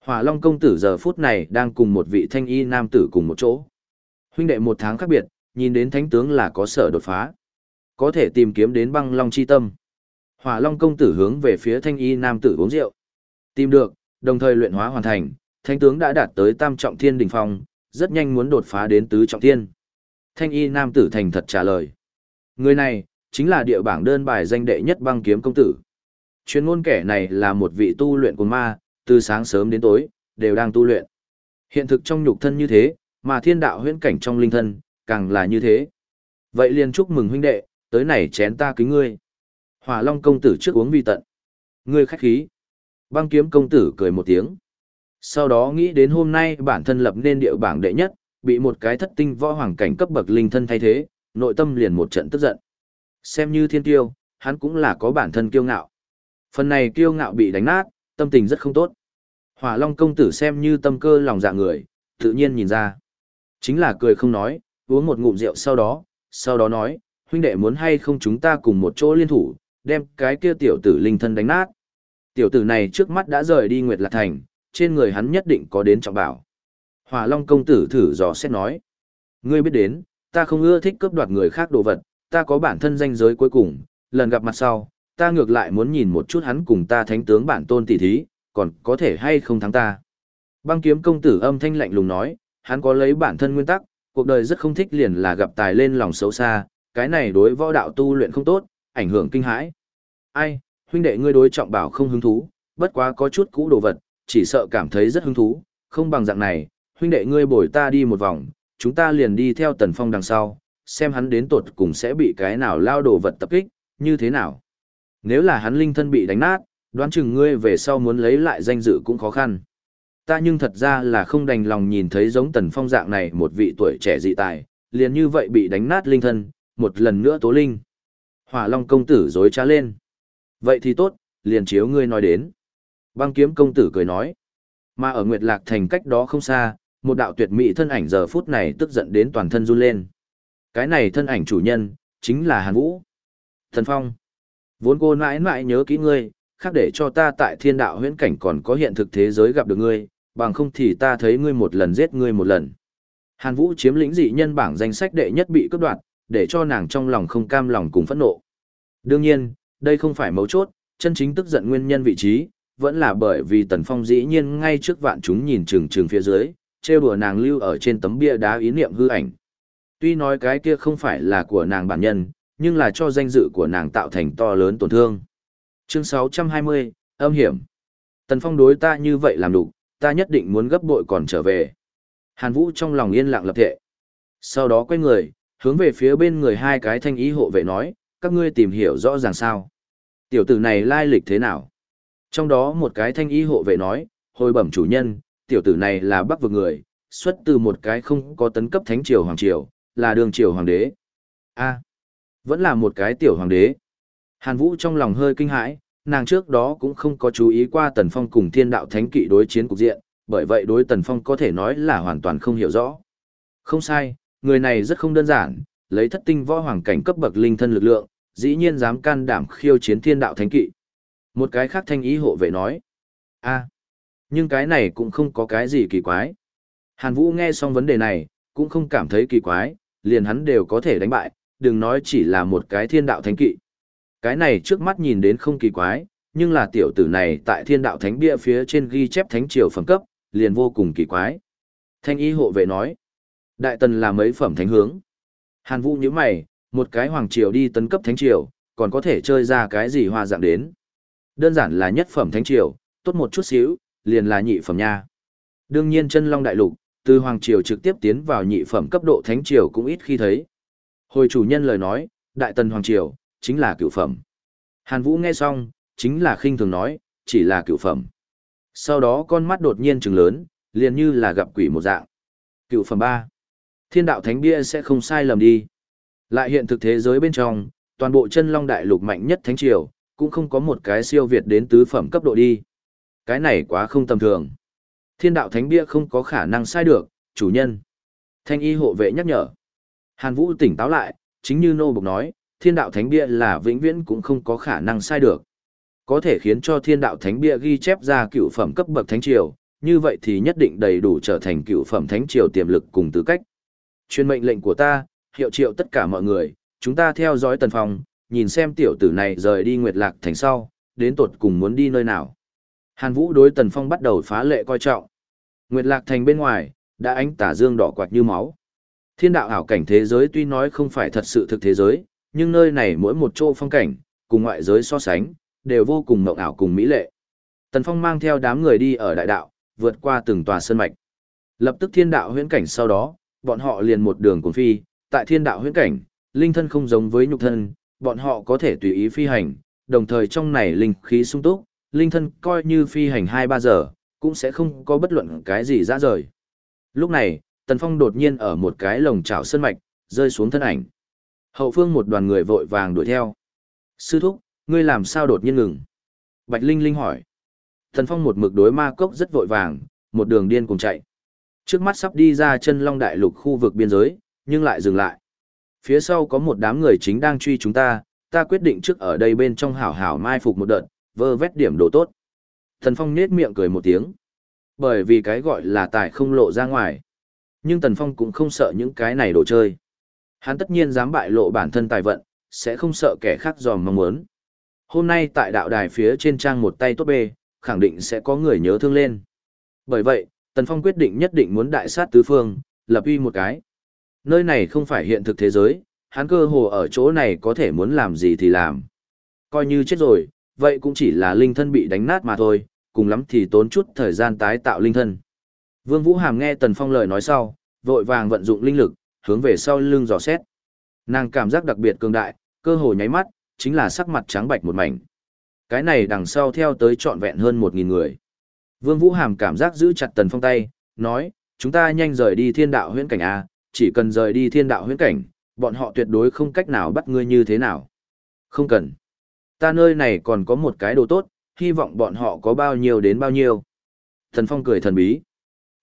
Hỏa Long công tử giờ phút này đang cùng một vị thanh y nam tử cùng một chỗ. Huynh đệ một tháng khác biệt, nhìn đến thánh tướng là có sở đột phá. Có thể tìm kiếm đến băng long chi tâm. Hỏa Long công tử hướng về phía thanh y nam tử uống rượu. Tìm được, đồng thời luyện hóa hoàn thành, thánh tướng đã đạt tới tam trọng thiên đỉnh phong, rất nhanh muốn đột phá đến tứ trọng thiên. Thanh y nam tử thành thật trả lời. Người này, chính là địa bảng đơn bài danh đệ nhất băng kiếm công tử. Chuyên ngôn kẻ này là một vị tu luyện của ma, từ sáng sớm đến tối, đều đang tu luyện. Hiện thực trong nhục thân như thế, mà thiên đạo huyễn cảnh trong linh thân, càng là như thế. Vậy liền chúc mừng huynh đệ, tới này chén ta kính ngươi. Hỏa Long công tử trước uống vi tận. Ngươi khách khí. Băng kiếm công tử cười một tiếng. Sau đó nghĩ đến hôm nay bản thân lập nên địa bảng đệ nhất, bị một cái thất tinh võ hoàng cảnh cấp bậc linh thân thay thế, nội tâm liền một trận tức giận. Xem như thiên tiêu, hắn cũng là có bản thân kiêu ngạo. Phần này kiêu ngạo bị đánh nát, tâm tình rất không tốt. Hỏa Long công tử xem như tâm cơ lòng dạ người, tự nhiên nhìn ra. Chính là cười không nói, uống một ngụm rượu sau đó, sau đó nói, huynh đệ muốn hay không chúng ta cùng một chỗ liên thủ, đem cái kia tiểu tử linh thân đánh nát. Tiểu tử này trước mắt đã rời đi Nguyệt Lạc Thành, trên người hắn nhất định có đến trọng bảo. Hỏa Long công tử thử dò xét nói. Ngươi biết đến, ta không ưa thích cướp đoạt người khác đồ vật, ta có bản thân danh giới cuối cùng, lần gặp mặt sau, ta ngược lại muốn nhìn một chút hắn cùng ta thánh tướng bản tôn tỷ thí, còn có thể hay không thắng ta. Băng kiếm công tử âm thanh lạnh lùng nói, hắn có lấy bản thân nguyên tắc, cuộc đời rất không thích liền là gặp tài lên lòng xấu xa, cái này đối võ đạo tu luyện không tốt, ảnh hưởng kinh hãi. Ai, huynh đệ ngươi đối trọng bảo không hứng thú, bất quá có chút cũ đồ vật, chỉ sợ cảm thấy rất hứng thú, không bằng dạng này, huynh đệ ngươi bồi ta đi một vòng, chúng ta liền đi theo tần phong đằng sau, xem hắn đến tột cùng sẽ bị cái nào lao đồ vật tập kích, như thế nào. Nếu là hắn linh thân bị đánh nát, đoán chừng ngươi về sau muốn lấy lại danh dự cũng khó khăn. Ta nhưng thật ra là không đành lòng nhìn thấy giống tần phong dạng này một vị tuổi trẻ dị tài, liền như vậy bị đánh nát linh thân, một lần nữa tố linh. Hỏa Long công tử dối trá lên. Vậy thì tốt, liền chiếu ngươi nói đến. Băng kiếm công tử cười nói. Mà ở Nguyệt Lạc Thành cách đó không xa, một đạo tuyệt mỹ thân ảnh giờ phút này tức giận đến toàn thân run lên. Cái này thân ảnh chủ nhân, chính là Hàn Vũ. Thần Phong. Vốn cô mãi mãi nhớ kỹ ngươi, khác để cho ta tại thiên đạo huyễn cảnh còn có hiện thực thế giới gặp được ngươi, bằng không thì ta thấy ngươi một lần giết ngươi một lần. Hàn Vũ chiếm lĩnh dị nhân bảng danh sách đệ nhất bị cướp đoạt, để cho nàng trong lòng không cam lòng cùng phẫn nộ. Đương nhiên, đây không phải mấu chốt, chân chính tức giận nguyên nhân vị trí, vẫn là bởi vì Tần Phong dĩ nhiên ngay trước vạn chúng nhìn chừng chừng phía dưới, trêu đùa nàng lưu ở trên tấm bia đá ý niệm hư ảnh. Tuy nói cái kia không phải là của nàng bản nhân, nhưng là cho danh dự của nàng tạo thành to lớn tổn thương. Chương 620, âm hiểm. Tần Phong đối ta như vậy làm đủ, ta nhất định muốn gấp bội còn trở về. Hàn Vũ trong lòng yên lặng lập thệ. Sau đó quay người, hướng về phía bên người hai cái thanh ý hộ vệ nói, các ngươi tìm hiểu rõ ràng sao. Tiểu tử này lai lịch thế nào? Trong đó một cái thanh ý hộ vệ nói, hồi bẩm chủ nhân, tiểu tử này là bắc vực người, xuất từ một cái không có tấn cấp thánh triều hoàng triều, là đường triều hoàng đế. a vẫn là một cái tiểu hoàng đế. Hàn Vũ trong lòng hơi kinh hãi, nàng trước đó cũng không có chú ý qua Tần Phong cùng thiên đạo thánh kỵ đối chiến cục diện, bởi vậy đối Tần Phong có thể nói là hoàn toàn không hiểu rõ. Không sai, người này rất không đơn giản, lấy thất tinh võ hoàng cảnh cấp bậc linh thân lực lượng, dĩ nhiên dám can đảm khiêu chiến thiên đạo thánh kỵ. Một cái khác thanh ý hộ vệ nói, a nhưng cái này cũng không có cái gì kỳ quái. Hàn Vũ nghe xong vấn đề này, cũng không cảm thấy kỳ quái, liền hắn đều có thể đánh bại, đừng nói chỉ là một cái thiên đạo thánh kỵ. Cái này trước mắt nhìn đến không kỳ quái, nhưng là tiểu tử này tại thiên đạo thánh bia phía trên ghi chép thánh triều phẩm cấp, liền vô cùng kỳ quái. Thanh y hộ vệ nói, đại tần là mấy phẩm thánh hướng. Hàn Vũ như mày, một cái hoàng triều đi tấn cấp thánh triều, còn có thể chơi ra cái gì hoa dạng đến. Đơn giản là nhất phẩm thánh triều, tốt một chút xíu, liền là nhị phẩm nha. Đương nhiên chân long đại lục, từ hoàng triều trực tiếp tiến vào nhị phẩm cấp độ thánh triều cũng ít khi thấy. Hồi chủ nhân lời nói, đại tần hoàng triều, chính là cựu phẩm. Hàn Vũ nghe xong, chính là khinh thường nói, chỉ là cựu phẩm. Sau đó con mắt đột nhiên trừng lớn, liền như là gặp quỷ một dạng. Cựu phẩm 3. Thiên đạo thánh bia sẽ không sai lầm đi. Lại hiện thực thế giới bên trong, toàn bộ chân long đại lục mạnh nhất thánh triều, cũng không có một cái siêu việt đến tứ phẩm cấp độ đi. Cái này quá không tầm thường. Thiên đạo thánh bia không có khả năng sai được, chủ nhân. Thanh y hộ vệ nhắc nhở. Hàn Vũ tỉnh táo lại, chính như nô bộc nói, thiên đạo thánh bia là vĩnh viễn cũng không có khả năng sai được. Có thể khiến cho thiên đạo thánh bia ghi chép ra cựu phẩm cấp bậc thánh triều, như vậy thì nhất định đầy đủ trở thành cựu phẩm thánh triều tiềm lực cùng tư cách. Chuyên mệnh lệnh của ta, hiệu triệu tất cả mọi người, chúng ta theo dõi tần phong, nhìn xem tiểu tử này rời đi Nguyệt Lạc thành sau, đến tột cùng muốn đi nơi nào. Hàn Vũ đối tần phong bắt đầu phá lệ coi trọng. Nguyệt Lạc thành bên ngoài, đã ánh tả dương đỏ quạt như máu. Thiên đạo ảo cảnh thế giới tuy nói không phải thật sự thực thế giới, nhưng nơi này mỗi một chỗ phong cảnh, cùng ngoại giới so sánh, đều vô cùng mộng ảo cùng mỹ lệ. Tần Phong mang theo đám người đi ở đại đạo, vượt qua từng tòa sơn mạch. Lập tức thiên đạo huyễn cảnh sau đó, bọn họ liền một đường cuốn phi, tại thiên đạo huyễn cảnh, linh thân không giống với nhục thân, bọn họ có thể tùy ý phi hành, đồng thời trong này linh khí sung túc, linh thân coi như phi hành 2-3 giờ, cũng sẽ không có bất luận cái gì ra rời. Lúc này, Tần Phong đột nhiên ở một cái lồng chảo sơn mạch, rơi xuống thân ảnh. Hậu phương một đoàn người vội vàng đuổi theo. Sư thúc, ngươi làm sao đột nhiên ngừng? Bạch Linh Linh hỏi. Tần Phong một mực đối ma cốc rất vội vàng, một đường điên cùng chạy. Trước mắt sắp đi ra chân long đại lục khu vực biên giới, nhưng lại dừng lại. Phía sau có một đám người chính đang truy chúng ta, ta quyết định trước ở đây bên trong hảo hảo mai phục một đợt, vơ vét điểm đồ tốt. Tần Phong nết miệng cười một tiếng. Bởi vì cái gọi là tài không lộ ra ngoài. Nhưng Tần Phong cũng không sợ những cái này đồ chơi. Hắn tất nhiên dám bại lộ bản thân tài vận, sẽ không sợ kẻ khác dòm mong muốn. Hôm nay tại đạo đài phía trên trang một tay tốt bê, khẳng định sẽ có người nhớ thương lên. Bởi vậy, Tần Phong quyết định nhất định muốn đại sát tứ phương, lập uy một cái. Nơi này không phải hiện thực thế giới, hắn cơ hồ ở chỗ này có thể muốn làm gì thì làm. Coi như chết rồi, vậy cũng chỉ là linh thân bị đánh nát mà thôi, cùng lắm thì tốn chút thời gian tái tạo linh thân. Vương Vũ Hàm nghe Tần Phong lời nói sau, vội vàng vận dụng linh lực, hướng về sau lưng dò xét. Nàng cảm giác đặc biệt cường đại, cơ hồ nháy mắt, chính là sắc mặt trắng bạch một mảnh. Cái này đằng sau theo tới trọn vẹn hơn 1.000 người. Vương Vũ Hàm cảm giác giữ chặt Tần Phong tay, nói, chúng ta nhanh rời đi thiên đạo huyễn cảnh A, chỉ cần rời đi thiên đạo huyễn cảnh, bọn họ tuyệt đối không cách nào bắt ngươi như thế nào. Không cần. Ta nơi này còn có một cái đồ tốt, hy vọng bọn họ có bao nhiêu đến bao nhiêu. Thần Phong cười thần bí.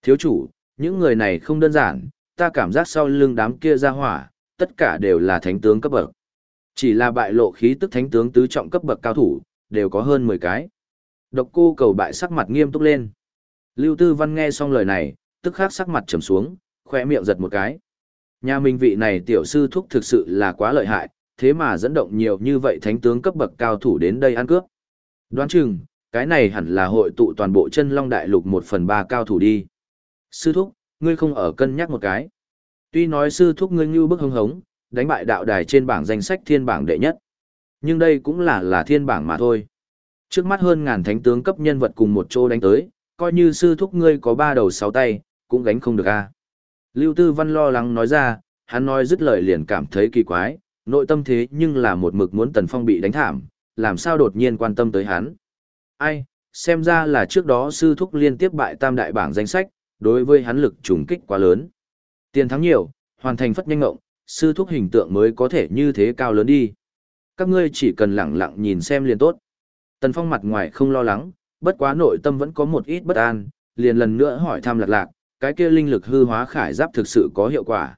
Thiếu chủ, những người này không đơn giản, ta cảm giác sau lưng đám kia ra hỏa, tất cả đều là thánh tướng cấp bậc. Chỉ là bại lộ khí tức thánh tướng tứ trọng cấp bậc cao thủ, đều có hơn 10 cái. Độc cô cầu bại sắc mặt nghiêm túc lên. Lưu Tư Văn nghe xong lời này, tức khắc sắc mặt trầm xuống, khoe miệng giật một cái. Nhà mình vị này tiểu sư thúc thực sự là quá lợi hại, thế mà dẫn động nhiều như vậy thánh tướng cấp bậc cao thủ đến đây ăn cướp. Đoán chừng, cái này hẳn là hội tụ toàn bộ chân long đại lục một phần ba cao thủ đi. Sư thúc, ngươi không ở cân nhắc một cái. Tuy nói sư thúc ngươi như bức hưng hống, đánh bại đạo đài trên bảng danh sách thiên bảng đệ nhất. Nhưng đây cũng là là thiên bảng mà thôi. Trước mắt hơn ngàn thánh tướng cấp nhân vật cùng một chỗ đánh tới, coi như sư thúc ngươi có ba đầu sáu tay, cũng gánh không được a. Lưu Tư Văn lo lắng nói ra, hắn nói dứt lời liền cảm thấy kỳ quái, nội tâm thế nhưng là một mực muốn Tần Phong bị đánh thảm, làm sao đột nhiên quan tâm tới hắn. Ai, xem ra là trước đó sư thúc liên tiếp bại tam đại bảng danh sách, đối với hắn lực trùng kích quá lớn. Tiền thắng nhiều, hoàn thành phất nhanh ngộng, sư thúc hình tượng mới có thể như thế cao lớn đi. Các ngươi chỉ cần lặng lặng nhìn xem liền tốt. Tần Phong mặt ngoài không lo lắng, bất quá nội tâm vẫn có một ít bất an, liền lần nữa hỏi thăm lạc lạc, cái kia linh lực hư hóa khải giáp thực sự có hiệu quả.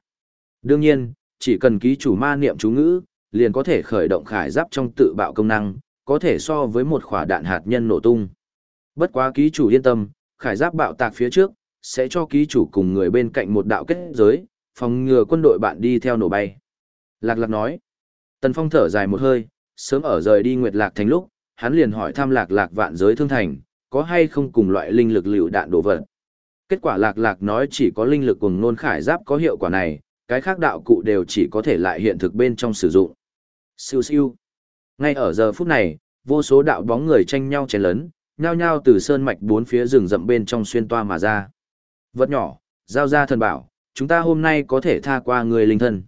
Đương nhiên, chỉ cần ký chủ ma niệm chú ngữ, liền có thể khởi động khải giáp trong tự bạo công năng, có thể so với một quả đạn hạt nhân nổ tung. Bất quá ký chủ yên tâm, khải giáp bạo tạc phía trước, sẽ cho ký chủ cùng người bên cạnh một đạo kết giới, phòng ngừa quân đội bạn đi theo nổ bay. Lạc lạc nói. Tần Phong thở dài một hơi, sớm ở rời đi Nguyệt Lạc Thành lúc, hắn liền hỏi thăm lạc lạc vạn giới thương thành, có hay không cùng loại linh lực liệu đạn đổ vật. Kết quả lạc lạc nói chỉ có linh lực cùng nôn khải giáp có hiệu quả này, cái khác đạo cụ đều chỉ có thể lại hiện thực bên trong sử dụng. Siêu siêu. Ngay ở giờ phút này, vô số đạo bóng người tranh nhau chén lớn, nhao nhao từ sơn mạch bốn phía rừng rậm bên trong xuyên toa mà ra. Vật nhỏ, giao ra thần bảo, chúng ta hôm nay có thể tha qua người linh thân.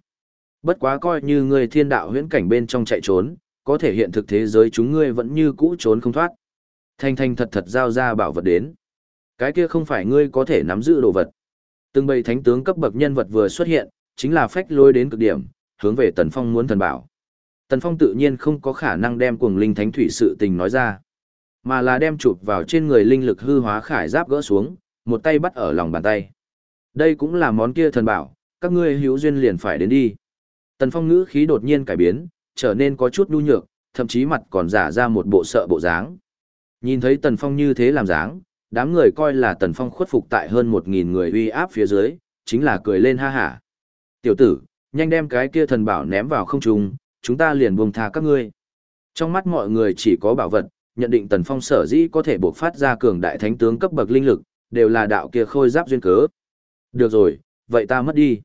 Bất quá coi như người thiên đạo huyễn cảnh bên trong chạy trốn, có thể hiện thực thế giới chúng ngươi vẫn như cũ trốn không thoát. Thanh thanh thật thật giao ra bảo vật đến. Cái kia không phải ngươi có thể nắm giữ đồ vật. Từng bầy thánh tướng cấp bậc nhân vật vừa xuất hiện, chính là phách lôi đến cực điểm, hướng về Tần Phong muốn thần bảo. Tần Phong tự nhiên không có khả năng đem cuồng linh thánh thủy sự tình nói ra, mà là đem chụp vào trên người linh lực hư hóa khải giáp gỡ xuống, một tay bắt ở lòng bàn tay. Đây cũng là món kia thần bảo, các ngươi hữu duyên liền phải đến đi. Tần Phong ngữ khí đột nhiên cải biến, trở nên có chút nhu nhược, thậm chí mặt còn giả ra một bộ sợ bộ dáng. Nhìn thấy Tần Phong như thế làm dáng, đám người coi là Tần Phong khuất phục tại hơn 1.000 người uy áp phía dưới, chính là cười lên ha hả. Tiểu tử, nhanh đem cái kia thần bảo ném vào không trung, chúng ta liền buông tha các ngươi. Trong mắt mọi người chỉ có bảo vật, nhận định Tần Phong sở dĩ có thể buộc phát ra cường đại thánh tướng cấp bậc linh lực, đều là đạo kia khôi giáp duyên cớ. Được rồi, vậy ta mất đi.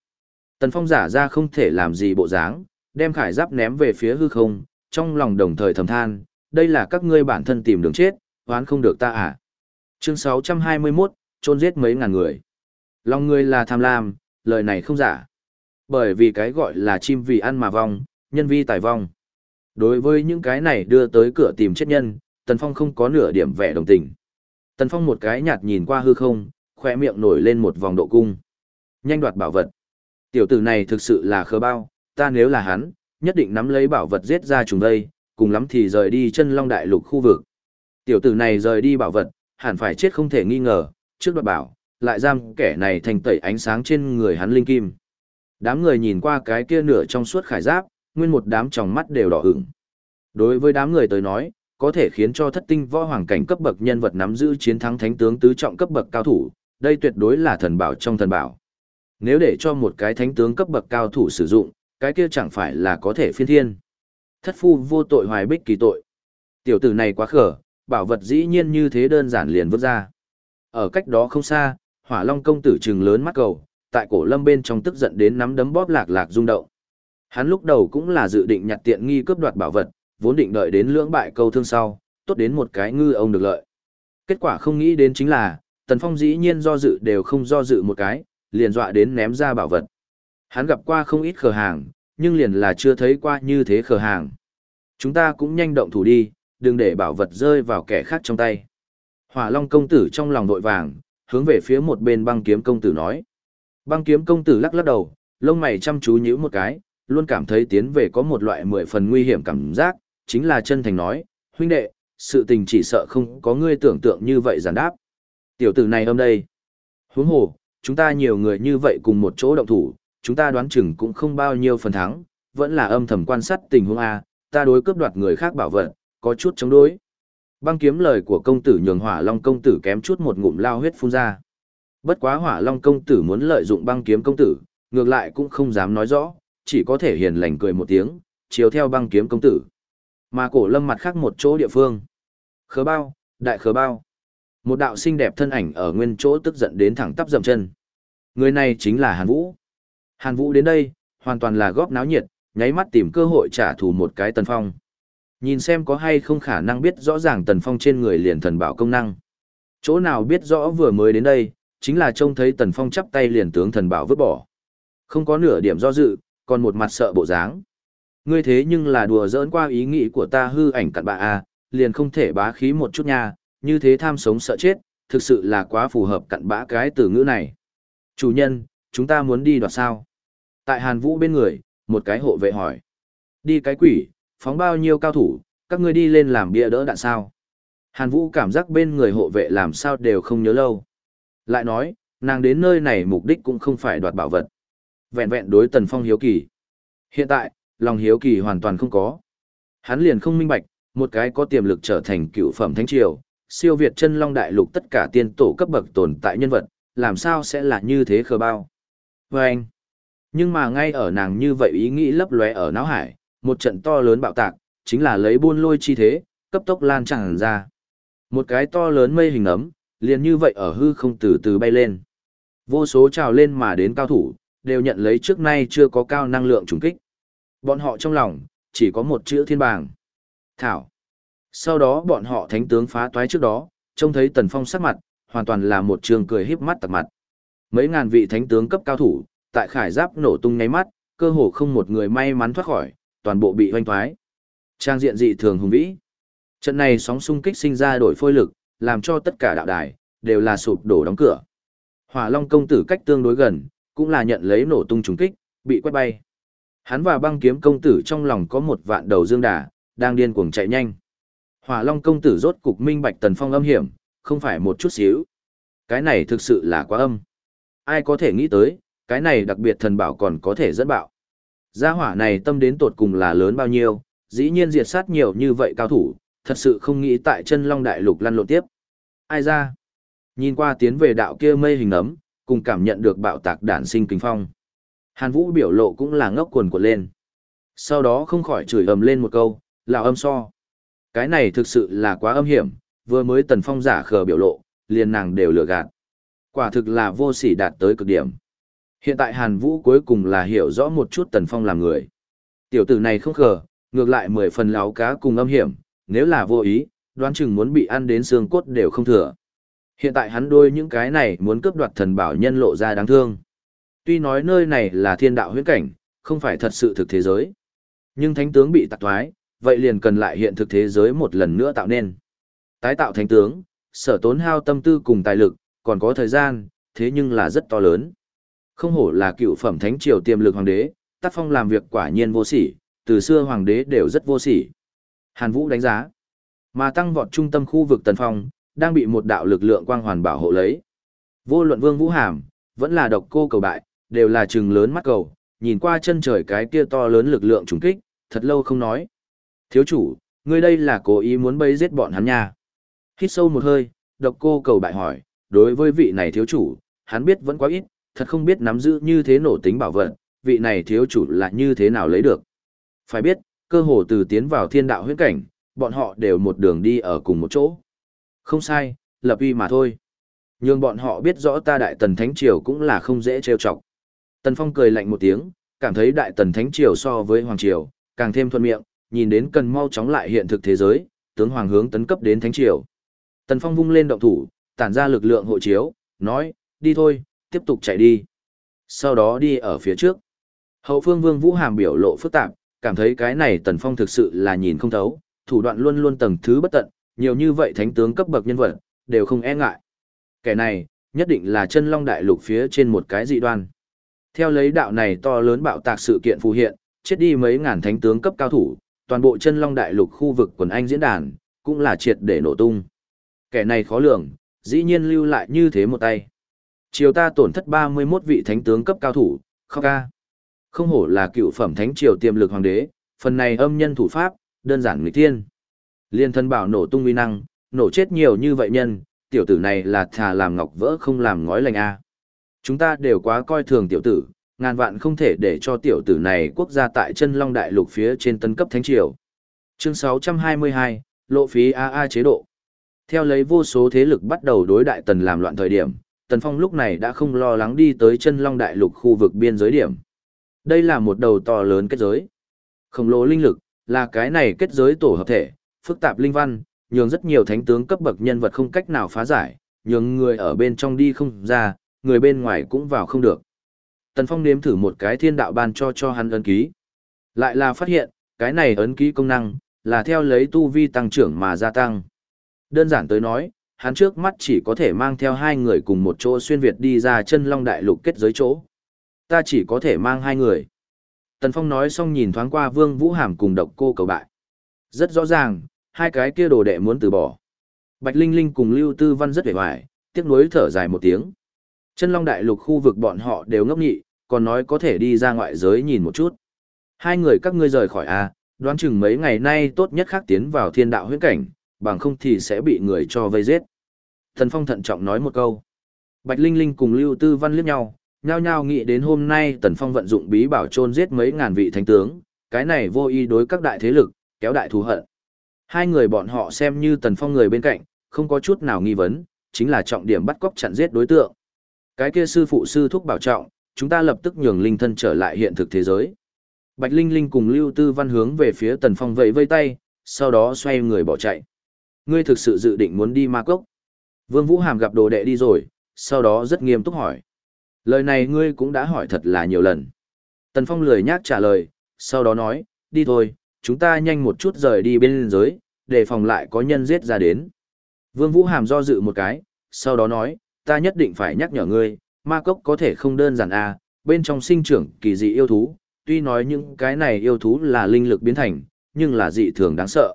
Tần Phong giả ra không thể làm gì bộ dáng, đem khải giáp ném về phía hư không, trong lòng đồng thời thầm than, đây là các ngươi bản thân tìm đường chết, oán không được ta à. Chương 621, trôn giết mấy ngàn người. Lòng người là tham lam, lời này không giả. Bởi vì cái gọi là chim vì ăn mà vong, nhân vi tài vong. Đối với những cái này đưa tới cửa tìm chết nhân, Tần Phong không có nửa điểm vẻ đồng tình. Tần Phong một cái nhạt nhìn qua hư không, khỏe miệng nổi lên một vòng độ cung. Nhanh đoạt bảo vật. Tiểu tử này thực sự là khờ bao, ta nếu là hắn, nhất định nắm lấy bảo vật giết ra trùng đây, cùng lắm thì rời đi chân long đại lục khu vực. Tiểu tử này rời đi bảo vật, hẳn phải chết không thể nghi ngờ, trước đoạt bảo, lại giam kẻ này thành tẩy ánh sáng trên người hắn linh kim. Đám người nhìn qua cái kia nửa trong suốt khải giáp, nguyên một đám tròng mắt đều đỏ ửng. Đối với đám người tới nói, có thể khiến cho thất tinh võ hoàng cảnh cấp bậc nhân vật nắm giữ chiến thắng thánh tướng tứ trọng cấp bậc cao thủ, đây tuyệt đối là thần bảo trong thần bảo. Nếu để cho một cái thánh tướng cấp bậc cao thủ sử dụng, cái kia chẳng phải là có thể phiên thiên. Thất phu vô tội hoài bích kỳ tội. Tiểu tử này quá khở, bảo vật dĩ nhiên như thế đơn giản liền vứt ra. Ở cách đó không xa, hỏa long công tử trừng lớn mắt cầu, tại cổ lâm bên trong tức giận đến nắm đấm bóp lạc lạc rung động. Hắn lúc đầu cũng là dự định nhặt tiện nghi cướp đoạt bảo vật, vốn định đợi đến lưỡng bại câu thương sau, tốt đến một cái ngư ông được lợi. Kết quả không nghĩ đến chính là, Tần Phong dĩ nhiên do dự đều không do dự một cái, liền dọa đến ném ra bảo vật. Hắn gặp qua không ít khờ hàng, nhưng liền là chưa thấy qua như thế khờ hàng. Chúng ta cũng nhanh động thủ đi, đừng để bảo vật rơi vào kẻ khác trong tay. Hỏa Long công tử trong lòng vội vàng, hướng về phía một bên băng kiếm công tử nói. Băng kiếm công tử lắc lắc đầu, lông mày chăm chú nhíu một cái, luôn cảm thấy tiến về có một loại mười phần nguy hiểm cảm giác, chính là chân thành nói, huynh đệ, sự tình chỉ sợ không có ngươi tưởng tượng như vậy giản đáp. Tiểu tử này hôm đây. Huống hồ, chúng ta nhiều người như vậy cùng một chỗ động thủ, chúng ta đoán chừng cũng không bao nhiêu phần thắng, vẫn là âm thầm quan sát tình huống A, ta đối cướp đoạt người khác bảo vật, có chút chống đối. Băng kiếm lời của công tử nhường hỏa long công tử kém chút một ngụm lao huyết phun ra. Bất quá hỏa long công tử muốn lợi dụng băng kiếm công tử, ngược lại cũng không dám nói rõ, chỉ có thể hiền lành cười một tiếng, chiếu theo băng kiếm công tử. Mà cổ lâm mặt khác một chỗ địa phương. Khớ bao, đại khớ bao. Một đạo xinh đẹp thân ảnh ở nguyên chỗ tức giận đến thẳng tắp dầm chân. Người này chính là Hàn Vũ. Hàn Vũ đến đây, hoàn toàn là góp náo nhiệt, nháy mắt tìm cơ hội trả thù một cái Tần Phong. Nhìn xem có hay không khả năng biết rõ ràng Tần Phong trên người liền thần bảo công năng. Chỗ nào biết rõ vừa mới đến đây, chính là trông thấy Tần Phong chắp tay liền tướng thần bảo vứt bỏ. Không có nửa điểm do dự, còn một mặt sợ bộ dáng. Ngươi thế nhưng là đùa giỡn qua ý nghĩ của ta hư ảnh cặn bạ à, liền không thể bá khí một chút nha, như thế tham sống sợ chết, thực sự là quá phù hợp cặn bã cái từ ngữ này. Chủ nhân, chúng ta muốn đi đoạt sao? Tại Hàn Vũ bên người, một cái hộ vệ hỏi. Đi cái quỷ, phóng bao nhiêu cao thủ, các ngươi đi lên làm bia đỡ đạn sao? Hàn Vũ cảm giác bên người hộ vệ làm sao đều không nhớ lâu. Lại nói, nàng đến nơi này mục đích cũng không phải đoạt bảo vật. Vẹn vẹn đối Tần Phong hiếu kỳ. Hiện tại, lòng hiếu kỳ hoàn toàn không có. Hắn liền không minh bạch, một cái có tiềm lực trở thành cựu phẩm thánh triều, siêu việt chân long đại lục tất cả tiên tổ cấp bậc tồn tại nhân vật, làm sao sẽ là như thế khờ bao. Và anh, nhưng mà ngay ở nàng như vậy ý nghĩ lấp lóe ở não hải, một trận to lớn bạo tạc, chính là lấy buôn lôi chi thế, cấp tốc lan tràn ra. Một cái to lớn mây hình ấm, liền như vậy ở hư không từ từ bay lên. Vô số trào lên mà đến cao thủ, đều nhận lấy trước nay chưa có cao năng lượng trùng kích. Bọn họ trong lòng, chỉ có một chữ thiên bàng. Thảo. Sau đó bọn họ thánh tướng phá toái trước đó, trông thấy Tần Phong sắc mặt, hoàn toàn là một trường cười híp mắt tặc mặt. Mấy ngàn vị thánh tướng cấp cao thủ, tại khải giáp nổ tung nháy mắt, cơ hồ không một người may mắn thoát khỏi, toàn bộ bị hoanh thoái. Trang diện dị thường hùng vĩ. Trận này sóng xung kích sinh ra đổi phôi lực, làm cho tất cả đạo đài, đều là sụp đổ đóng cửa. Hỏa Long công tử cách tương đối gần, cũng là nhận lấy nổ tung trùng kích, bị quét bay. Hắn và băng kiếm công tử trong lòng có một vạn đầu dương đà, đang điên cuồng chạy nhanh. Hỏa Long công tử rốt cục minh bạch tần phong âm hiểm, không phải một chút xíu. Cái này thực sự là quá âm. Ai có thể nghĩ tới, cái này đặc biệt thần bảo còn có thể dẫn bạo. Gia hỏa này tâm đến tột cùng là lớn bao nhiêu, dĩ nhiên diệt sát nhiều như vậy cao thủ, thật sự không nghĩ tại chân long đại lục lăn lộn tiếp. Ai ra? Nhìn qua tiến về đạo kia mây hình ấm, cùng cảm nhận được bạo tạc đản sinh kinh phong. Hàn Vũ biểu lộ cũng là ngốc quần của lên. Sau đó không khỏi chửi ầm lên một câu, là âm so. Cái này thực sự là quá âm hiểm, vừa mới tần phong giả khờ biểu lộ, liền nàng đều lừa gạt. Quả thực là vô sỉ đạt tới cực điểm. Hiện tại Hàn Vũ cuối cùng là hiểu rõ một chút tần phong làm người. Tiểu tử này không khờ, ngược lại mười phần láo cá cùng âm hiểm, nếu là vô ý, đoán chừng muốn bị ăn đến xương cốt đều không thừa. Hiện tại hắn đôi những cái này muốn cướp đoạt thần bảo nhân lộ ra đáng thương. Tuy nói nơi này là thiên đạo huyễn cảnh, không phải thật sự thực thế giới. Nhưng thánh tướng bị tạc thoái, vậy liền cần lại hiện thực thế giới một lần nữa tạo nên. Tái tạo thánh tướng, sở tốn hao tâm tư cùng tài lực, còn có thời gian, thế nhưng là rất to lớn. Không hổ là cựu phẩm thánh triều tiềm lực hoàng đế, tác phong làm việc quả nhiên vô sỉ, từ xưa hoàng đế đều rất vô sỉ. Hàn Vũ đánh giá, mà tăng vọt trung tâm khu vực tần phong, đang bị một đạo lực lượng quang hoàn bảo hộ lấy. Vô luận Vương Vũ Hàm, vẫn là độc cô cầu bại, đều là trừng lớn mắt cầu, nhìn qua chân trời cái kia to lớn lực lượng trùng kích, thật lâu không nói. Thiếu chủ, ngươi đây là cố ý muốn bấy giết bọn hắn nha. Hít sâu một hơi, độc cô cầu bại hỏi, đối với vị này thiếu chủ, hắn biết vẫn quá ít, thật không biết nắm giữ như thế nổ tính bảo vật, vị này thiếu chủ là như thế nào lấy được. Phải biết, cơ hồ từ tiến vào thiên đạo huyễn cảnh, bọn họ đều một đường đi ở cùng một chỗ. Không sai, lập uy mà thôi. Nhưng bọn họ biết rõ ta đại tần thánh triều cũng là không dễ trêu chọc. Tần Phong cười lạnh một tiếng, cảm thấy đại tần thánh triều so với hoàng triều, càng thêm thuận miệng, nhìn đến cần mau chóng lại hiện thực thế giới, tướng hoàng hướng tấn cấp đến thánh triều. Tần Phong vung lên động thủ, tản ra lực lượng hộ chiếu, nói, đi thôi, tiếp tục chạy đi. Sau đó đi ở phía trước. Hậu phương Vương Vũ Hàm biểu lộ phức tạp, cảm thấy cái này Tần Phong thực sự là nhìn không thấu, thủ đoạn luôn luôn tầng thứ bất tận, nhiều như vậy thánh tướng cấp bậc nhân vật, đều không e ngại. Kẻ này, nhất định là chân long đại lục phía trên một cái dị đoan. Theo lấy đạo này to lớn bạo tạc sự kiện phù hiện, chết đi mấy ngàn thánh tướng cấp cao thủ, toàn bộ chân long đại lục khu vực quần anh diễn đàn, cũng là triệt để nổ tung. Kẻ này khó lường, dĩ nhiên lưu lại như thế một tay. Triều ta tổn thất 31 vị thánh tướng cấp cao thủ, khóc ca. Không hổ là cựu phẩm thánh triều tiềm lực hoàng đế, phần này âm nhân thủ pháp, đơn giản người tiên. Liên thân bảo nổ tung uy năng, nổ chết nhiều như vậy nhân, tiểu tử này là thà làm ngọc vỡ không làm ngói lành a. Chúng ta đều quá coi thường tiểu tử, ngàn vạn không thể để cho tiểu tử này quốc gia tại chân long đại lục phía trên tân cấp thánh triều. Chương 622, lộ phí AA chế độ. Theo lấy vô số thế lực bắt đầu đối đại tần làm loạn thời điểm, tần phong lúc này đã không lo lắng đi tới chân long đại lục khu vực biên giới điểm. Đây là một đầu to lớn kết giới. Khổng lồ linh lực, là cái này kết giới tổ hợp thể, phức tạp linh văn, nhường rất nhiều thánh tướng cấp bậc nhân vật không cách nào phá giải, nhường người ở bên trong đi không ra, người bên ngoài cũng vào không được. Tần Phong nếm thử một cái thiên đạo ban cho cho hắn ấn ký. Lại là phát hiện, cái này ấn ký công năng, là theo lấy tu vi tăng trưởng mà gia tăng. Đơn giản tới nói, hắn trước mắt chỉ có thể mang theo hai người cùng một chỗ xuyên Việt đi ra chân long đại lục kết giới chỗ. Ta chỉ có thể mang hai người. Tần Phong nói xong nhìn thoáng qua Vương Vũ Hàm cùng độc cô cầu bại. Rất rõ ràng, hai cái kia đồ đệ muốn từ bỏ. Bạch Linh Linh cùng Lưu Tư Văn rất vẻ vải, tiếc nuối thở dài một tiếng. Chân Long Đại Lục khu vực bọn họ đều ngốc nghị còn nói có thể đi ra ngoại giới nhìn một chút. Hai người các ngươi rời khỏi a, đoán chừng mấy ngày nay tốt nhất khác tiến vào thiên đạo huyễn cảnh, bằng không thì sẽ bị người cho vây giết. Thần Phong thận trọng nói một câu. Bạch Linh Linh cùng Lưu Tư Văn liếc nhau, nhao nhao nghĩ đến hôm nay Tần Phong vận dụng bí bảo chôn giết mấy ngàn vị thánh tướng, cái này vô ý đối các đại thế lực, kéo đại thù hận. Hai người bọn họ xem như Tần Phong người bên cạnh, không có chút nào nghi vấn, chính là trọng điểm bắt cóc chặn giết đối tượng. Cái kia sư phụ sư thúc bảo trọng, chúng ta lập tức nhường linh thân trở lại hiện thực thế giới. Bạch Linh Linh cùng Lưu Tư Văn hướng về phía Tần Phong vẫy vây tay, sau đó xoay người bỏ chạy. Ngươi thực sự dự định muốn đi ma cốc? Vương Vũ Hàm gặp đồ đệ đi rồi, sau đó rất nghiêm túc hỏi. Lời này ngươi cũng đã hỏi thật là nhiều lần. Tần Phong lười nhác trả lời, sau đó nói, đi thôi, chúng ta nhanh một chút rời đi bên giới, để phòng lại có nhân giết ra đến. Vương Vũ Hàm do dự một cái, sau đó nói, ta nhất định phải nhắc nhở ngươi, ma cốc có thể không đơn giản à, bên trong sinh trưởng kỳ dị yêu thú, tuy nói những cái này yêu thú là linh lực biến thành, nhưng là dị thường đáng sợ.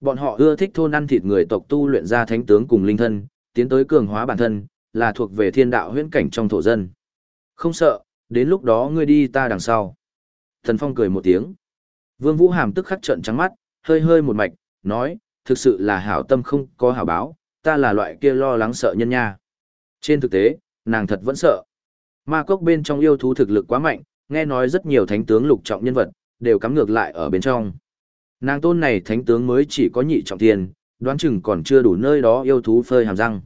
Bọn họ ưa thích thôn ăn thịt người tộc tu luyện ra thánh tướng cùng linh thân, tiến tới cường hóa bản thân, là thuộc về thiên đạo huyễn cảnh trong thổ dân. Không sợ, đến lúc đó ngươi đi ta đằng sau. Thần Phong cười một tiếng. Vương Vũ Hàm tức khắc trợn trắng mắt, hơi hơi một mạch, nói, thực sự là hảo tâm không có hảo báo, ta là loại kia lo lắng sợ nhân nha. Trên thực tế, nàng thật vẫn sợ. Ma cốc bên trong yêu thú thực lực quá mạnh, nghe nói rất nhiều thánh tướng lục trọng nhân vật, đều cắm ngược lại ở bên trong. Nàng tôn này thánh tướng mới chỉ có nhị trọng tiền, đoán chừng còn chưa đủ nơi đó yêu thú phơi hàm răng.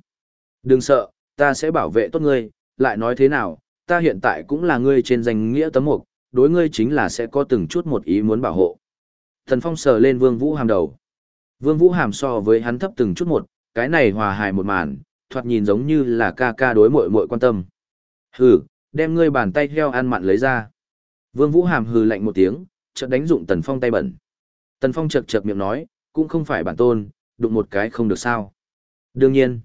Đừng sợ, ta sẽ bảo vệ tốt ngươi, lại nói thế nào, ta hiện tại cũng là ngươi trên danh nghĩa tấm mục, đối ngươi chính là sẽ có từng chút một ý muốn bảo hộ. Thần Phong sờ lên Vương Vũ Hàm đầu. Vương Vũ Hàm so với hắn thấp từng chút một, cái này hòa hài một màn, thoạt nhìn giống như là ca ca đối muội muội quan tâm. Hừ, đem ngươi bàn tay heo ăn mặn lấy ra. Vương Vũ Hàm hừ lạnh một tiếng, chợt đánh dụng Tần Phong tay bẩn. Tần Phong chật chật miệng nói, cũng không phải bản tôn, đụng một cái không được sao. Đương nhiên.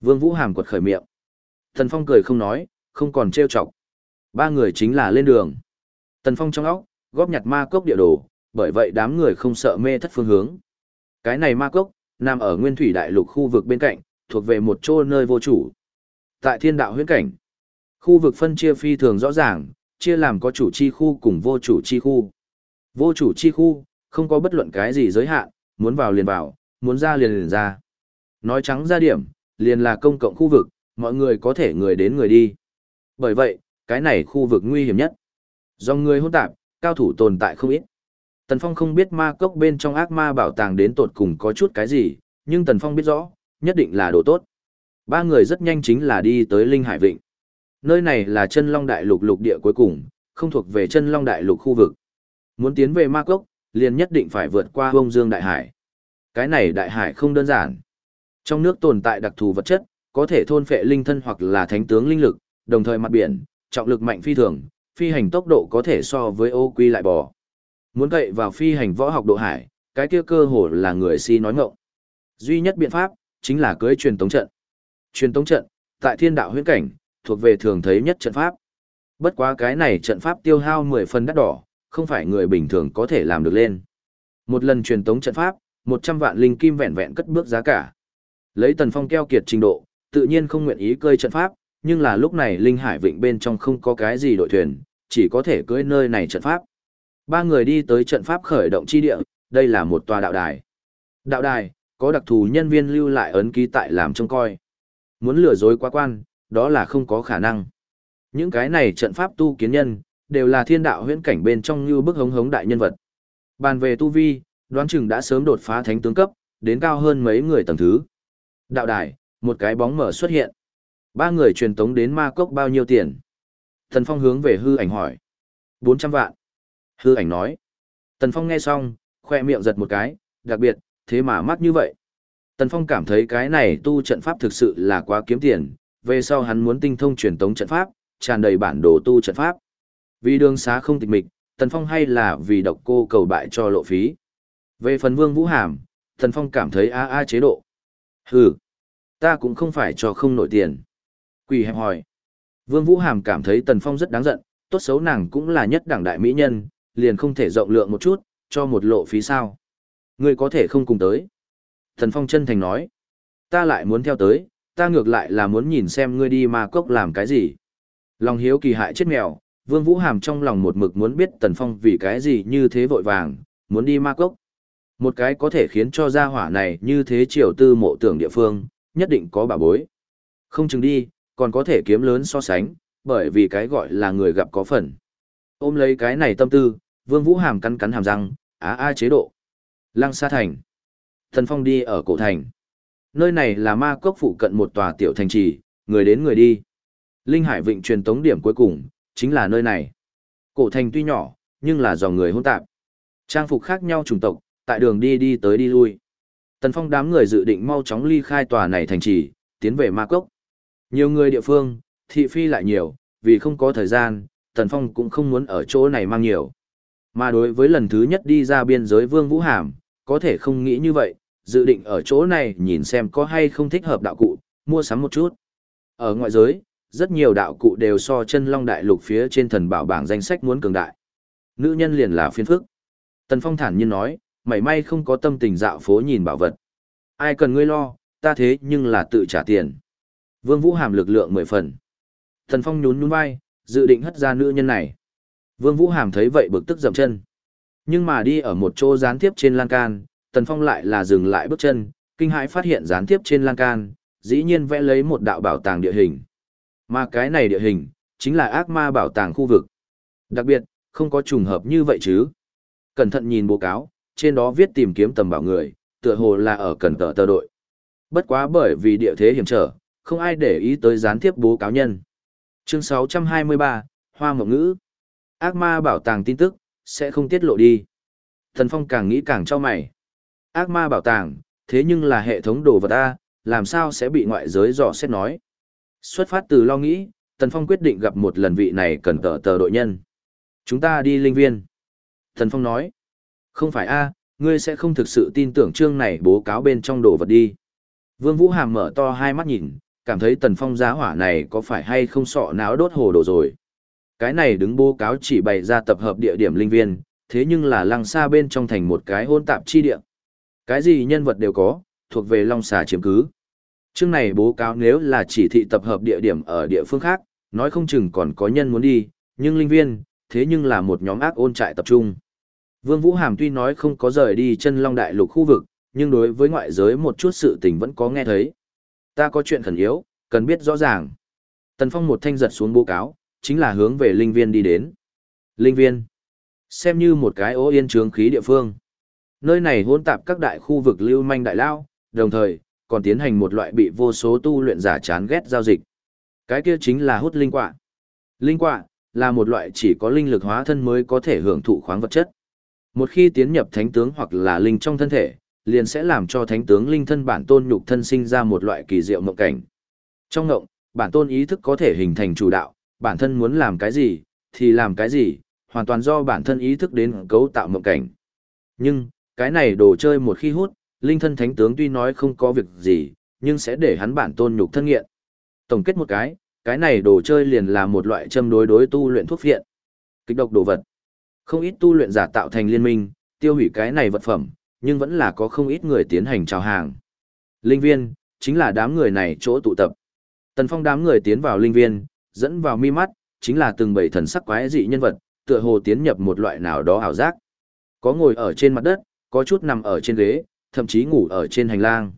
Vương Vũ Hàm quật khởi miệng. Tần Phong cười không nói, không còn trêu chọc. Ba người chính là lên đường. Tần Phong trong óc, góp nhặt ma cốc địa đồ, bởi vậy đám người không sợ mê thất phương hướng. Cái này ma cốc, nằm ở nguyên thủy đại lục khu vực bên cạnh, thuộc về một chỗ nơi vô chủ. Tại thiên đạo huyễn cảnh, khu vực phân chia phi thường rõ ràng, chia làm có chủ chi khu cùng vô chủ chi khu. Vô chủ chi khu, không có bất luận cái gì giới hạn, muốn vào liền vào, muốn ra liền liền ra. Nói trắng ra điểm, liền là công cộng khu vực, mọi người có thể người đến người đi. Bởi vậy, cái này khu vực nguy hiểm nhất. Do người hỗn tạp, cao thủ tồn tại không ít. Tần Phong không biết ma cốc bên trong ác ma bảo tàng đến tột cùng có chút cái gì, nhưng Tần Phong biết rõ, nhất định là đồ tốt. Ba người rất nhanh chính là đi tới Linh Hải Vịnh. Nơi này là chân long đại lục lục địa cuối cùng, không thuộc về chân long đại lục khu vực. Muốn tiến về ma cốc, liền nhất định phải vượt qua bông dương đại hải. Cái này đại hải không đơn giản. Trong nước tồn tại đặc thù vật chất, có thể thôn phệ linh thân hoặc là thánh tướng linh lực, đồng thời mặt biển, trọng lực mạnh phi thường, phi hành tốc độ có thể so với ô quy lại bò. Muốn cậy vào phi hành võ học độ hải, cái kia cơ hồ là người si nói ngọng. Duy nhất biện pháp, chính là cưới truyền tống trận. Truyền tống trận, tại thiên đạo huyễn cảnh, thuộc về thường thấy nhất trận pháp. Bất quá cái này trận pháp tiêu hao 10 phần đắt đỏ, không phải người bình thường có thể làm được lên. Một lần truyền tống trận pháp, 100 vạn linh kim vẹn vẹn cất bước giá cả. Lấy tần phong keo kiệt trình độ, tự nhiên không nguyện ý cơi trận pháp, nhưng là lúc này linh hải vịnh bên trong không có cái gì đội thuyền, chỉ có thể cưỡi nơi này trận pháp. Ba người đi tới trận pháp khởi động chi địa, đây là một tòa đạo đài. Đạo đài, có đặc thù nhân viên lưu lại ấn ký tại làm trông coi. Muốn lừa dối quá quan, đó là không có khả năng. Những cái này trận pháp tu kiến nhân, đều là thiên đạo huyễn cảnh bên trong như bức hống hống đại nhân vật. Bàn về tu vi, đoán chừng đã sớm đột phá thánh tướng cấp, đến cao hơn mấy người tầng thứ. Đạo đài, một cái bóng mở xuất hiện. Ba người truyền tống đến ma cốc bao nhiêu tiền? Thần Phong hướng về hư ảnh hỏi. 400 vạn. Hư ảnh nói. Tần Phong nghe xong, khoe miệng giật một cái, đặc biệt, thế mà mắc như vậy. Tần Phong cảm thấy cái này tu trận pháp thực sự là quá kiếm tiền, về sau hắn muốn tinh thông truyền tống trận pháp, tràn đầy bản đồ tu trận pháp. Vì đường xá không tịch mịch, Tần Phong hay là vì độc cô cầu bại cho lộ phí. Về phần Vương Vũ Hàm, thần Phong cảm thấy a a chế độ. Hừ, ta cũng không phải cho không nổi tiền. Quỷ hẹp hỏi. Vương Vũ Hàm cảm thấy Tần Phong rất đáng giận, tốt xấu nàng cũng là nhất đẳng đại mỹ nhân, liền không thể rộng lượng một chút, cho một lộ phí sao. Ngươi có thể không cùng tới. thần Phong chân thành nói. Ta lại muốn theo tới, ta ngược lại là muốn nhìn xem ngươi đi ma cốc làm cái gì. Lòng hiếu kỳ hại chết mèo, Vương Vũ Hàm trong lòng một mực muốn biết Tần Phong vì cái gì như thế vội vàng, muốn đi ma cốc. Một cái có thể khiến cho gia hỏa này như thế triều tư mộ tưởng địa phương, nhất định có bà bối. Không chừng đi, còn có thể kiếm lớn so sánh, bởi vì cái gọi là người gặp có phần. Ôm lấy cái này tâm tư, Vương Vũ Hàm cắn cắn hàm răng, á a chế độ. Lăng Sa Thành. thần Phong đi ở cổ thành. Nơi này là ma cốc phụ cận một tòa tiểu thành trì, người đến người đi. Linh Hải Vịnh truyền tống điểm cuối cùng, chính là nơi này. Cổ thành tuy nhỏ, nhưng là dòng người hỗn tạp. Trang phục khác nhau chủng tộc, tại đường đi đi tới đi lui. Tần Phong đám người dự định mau chóng ly khai tòa này thành trì, tiến về Ma Cốc. Nhiều người địa phương, thị phi lại nhiều, vì không có thời gian, Tần Phong cũng không muốn ở chỗ này mang nhiều. Mà đối với lần thứ nhất đi ra biên giới Vương Vũ Hàm, có thể không nghĩ như vậy, dự định ở chỗ này nhìn xem có hay không thích hợp đạo cụ, mua sắm một chút. Ở ngoại giới, rất nhiều đạo cụ đều so chân long đại lục phía trên thần bảo bảng danh sách muốn cường đại. Nữ nhân liền là phiên phức. Tần Phong thản nhiên nói, mảy may không có tâm tình dạo phố nhìn bảo vật. Ai cần ngươi lo, ta thế nhưng là tự trả tiền. Vương Vũ Hàm lực lượng mười phần. Thần Phong nhún nhún vai, dự định hất ra nữ nhân này. Vương Vũ Hàm thấy vậy bực tức dậm chân. Nhưng mà đi ở một chỗ gián tiếp trên lan can, Tần Phong lại là dừng lại bước chân, kinh hãi phát hiện gián tiếp trên lan can, dĩ nhiên vẽ lấy một đạo bảo tàng địa hình. Mà cái này địa hình, chính là ác ma bảo tàng khu vực. Đặc biệt, không có trùng hợp như vậy chứ. Cẩn thận nhìn báo cáo, trên đó viết tìm kiếm tầm bảo người, tựa hồ là ở cần tờ tờ đội. Bất quá bởi vì địa thế hiểm trở, không ai để ý tới gián tiếp bố cáo nhân. Chương 623, Hoa Mộng Ngữ. Ác ma bảo tàng tin tức, sẽ không tiết lộ đi. Thần Phong càng nghĩ càng cho mày. Ác ma bảo tàng, thế nhưng là hệ thống đồ vật A, làm sao sẽ bị ngoại giới dò xét nói. Xuất phát từ lo nghĩ, Tần Phong quyết định gặp một lần vị này cần tờ tờ đội nhân. Chúng ta đi linh viên. Tần Phong nói. Không phải a, ngươi sẽ không thực sự tin tưởng chương này bố cáo bên trong đồ vật đi. Vương Vũ Hàm mở to hai mắt nhìn, cảm thấy Tần Phong giá hỏa này có phải hay không sọ náo đốt hồ đồ rồi. Cái này đứng bố cáo chỉ bày ra tập hợp địa điểm linh viên, thế nhưng là lăng xa bên trong thành một cái hôn tạp chi địa. Cái gì nhân vật đều có, thuộc về long xà chiếm cứ. Chương này bố cáo nếu là chỉ thị tập hợp địa điểm ở địa phương khác, nói không chừng còn có nhân muốn đi, nhưng linh viên, thế nhưng là một nhóm ác ôn trại tập trung. Vương Vũ Hàm tuy nói không có rời đi chân long đại lục khu vực, nhưng đối với ngoại giới một chút sự tình vẫn có nghe thấy. Ta có chuyện khẩn yếu, cần biết rõ ràng. Tần Phong một thanh giật xuống bố cáo, chính là hướng về linh viên đi đến. Linh viên, xem như một cái ố yên trướng khí địa phương. Nơi này hỗn tạp các đại khu vực lưu manh đại lao, đồng thời, còn tiến hành một loại bị vô số tu luyện giả chán ghét giao dịch. Cái kia chính là hút linh quạ. Linh quạ là một loại chỉ có linh lực hóa thân mới có thể hưởng thụ khoáng vật chất. Một khi tiến nhập thánh tướng hoặc là linh trong thân thể, liền sẽ làm cho thánh tướng linh thân bản tôn nhục thân sinh ra một loại kỳ diệu mộng cảnh. Trong mộng, bản tôn ý thức có thể hình thành chủ đạo, bản thân muốn làm cái gì, thì làm cái gì, hoàn toàn do bản thân ý thức đến cấu tạo mộng cảnh. Nhưng, cái này đồ chơi một khi hút, linh thân thánh tướng tuy nói không có việc gì, nhưng sẽ để hắn bản tôn nhục thân nghiện. Tổng kết một cái, cái này đồ chơi liền là một loại châm đối đối tu luyện thuốc viện, Kịch độc đồ vật. Không ít tu luyện giả tạo thành liên minh, tiêu hủy cái này vật phẩm, nhưng vẫn là có không ít người tiến hành chào hàng. Linh viên, chính là đám người này chỗ tụ tập. Tần Phong đám người tiến vào linh viên, dẫn vào mi mắt, chính là từng bảy thần sắc quái dị nhân vật, tựa hồ tiến nhập một loại nào đó ảo giác. Có ngồi ở trên mặt đất, có chút nằm ở trên ghế, thậm chí ngủ ở trên hành lang.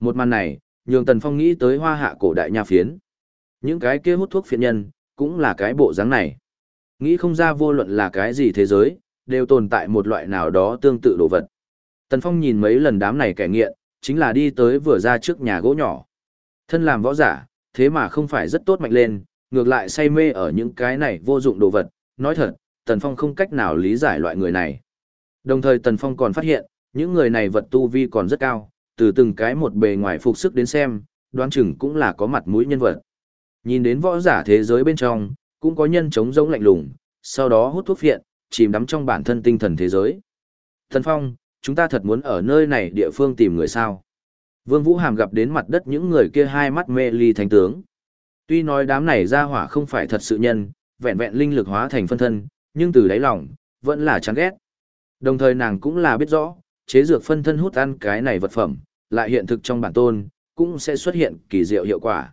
Một màn này, nhường Tần Phong nghĩ tới hoa hạ cổ đại nha phiến. Những cái kia hút thuốc phiện nhân, cũng là cái bộ dáng này. Nghĩ không ra vô luận là cái gì thế giới, đều tồn tại một loại nào đó tương tự đồ vật. Tần Phong nhìn mấy lần đám này kẻ nghiện, chính là đi tới vừa ra trước nhà gỗ nhỏ. Thân làm võ giả, thế mà không phải rất tốt mạnh lên, ngược lại say mê ở những cái này vô dụng đồ vật. Nói thật, Tần Phong không cách nào lý giải loại người này. Đồng thời Tần Phong còn phát hiện, những người này vật tu vi còn rất cao, từ từng cái một bề ngoài phục sức đến xem, đoán chừng cũng là có mặt mũi nhân vật. Nhìn đến võ giả thế giới bên trong, cũng có nhân chống giống lạnh lùng, sau đó hút thuốc phiện, chìm đắm trong bản thân tinh thần thế giới. Thần Phong, chúng ta thật muốn ở nơi này địa phương tìm người sao. Vương Vũ Hàm gặp đến mặt đất những người kia hai mắt mê ly thánh tướng. Tuy nói đám này ra hỏa không phải thật sự nhân, vẹn vẹn linh lực hóa thành phân thân, nhưng từ đáy lòng, vẫn là chán ghét. Đồng thời nàng cũng là biết rõ, chế dược phân thân hút ăn cái này vật phẩm, lại hiện thực trong bản tôn, cũng sẽ xuất hiện kỳ diệu hiệu quả.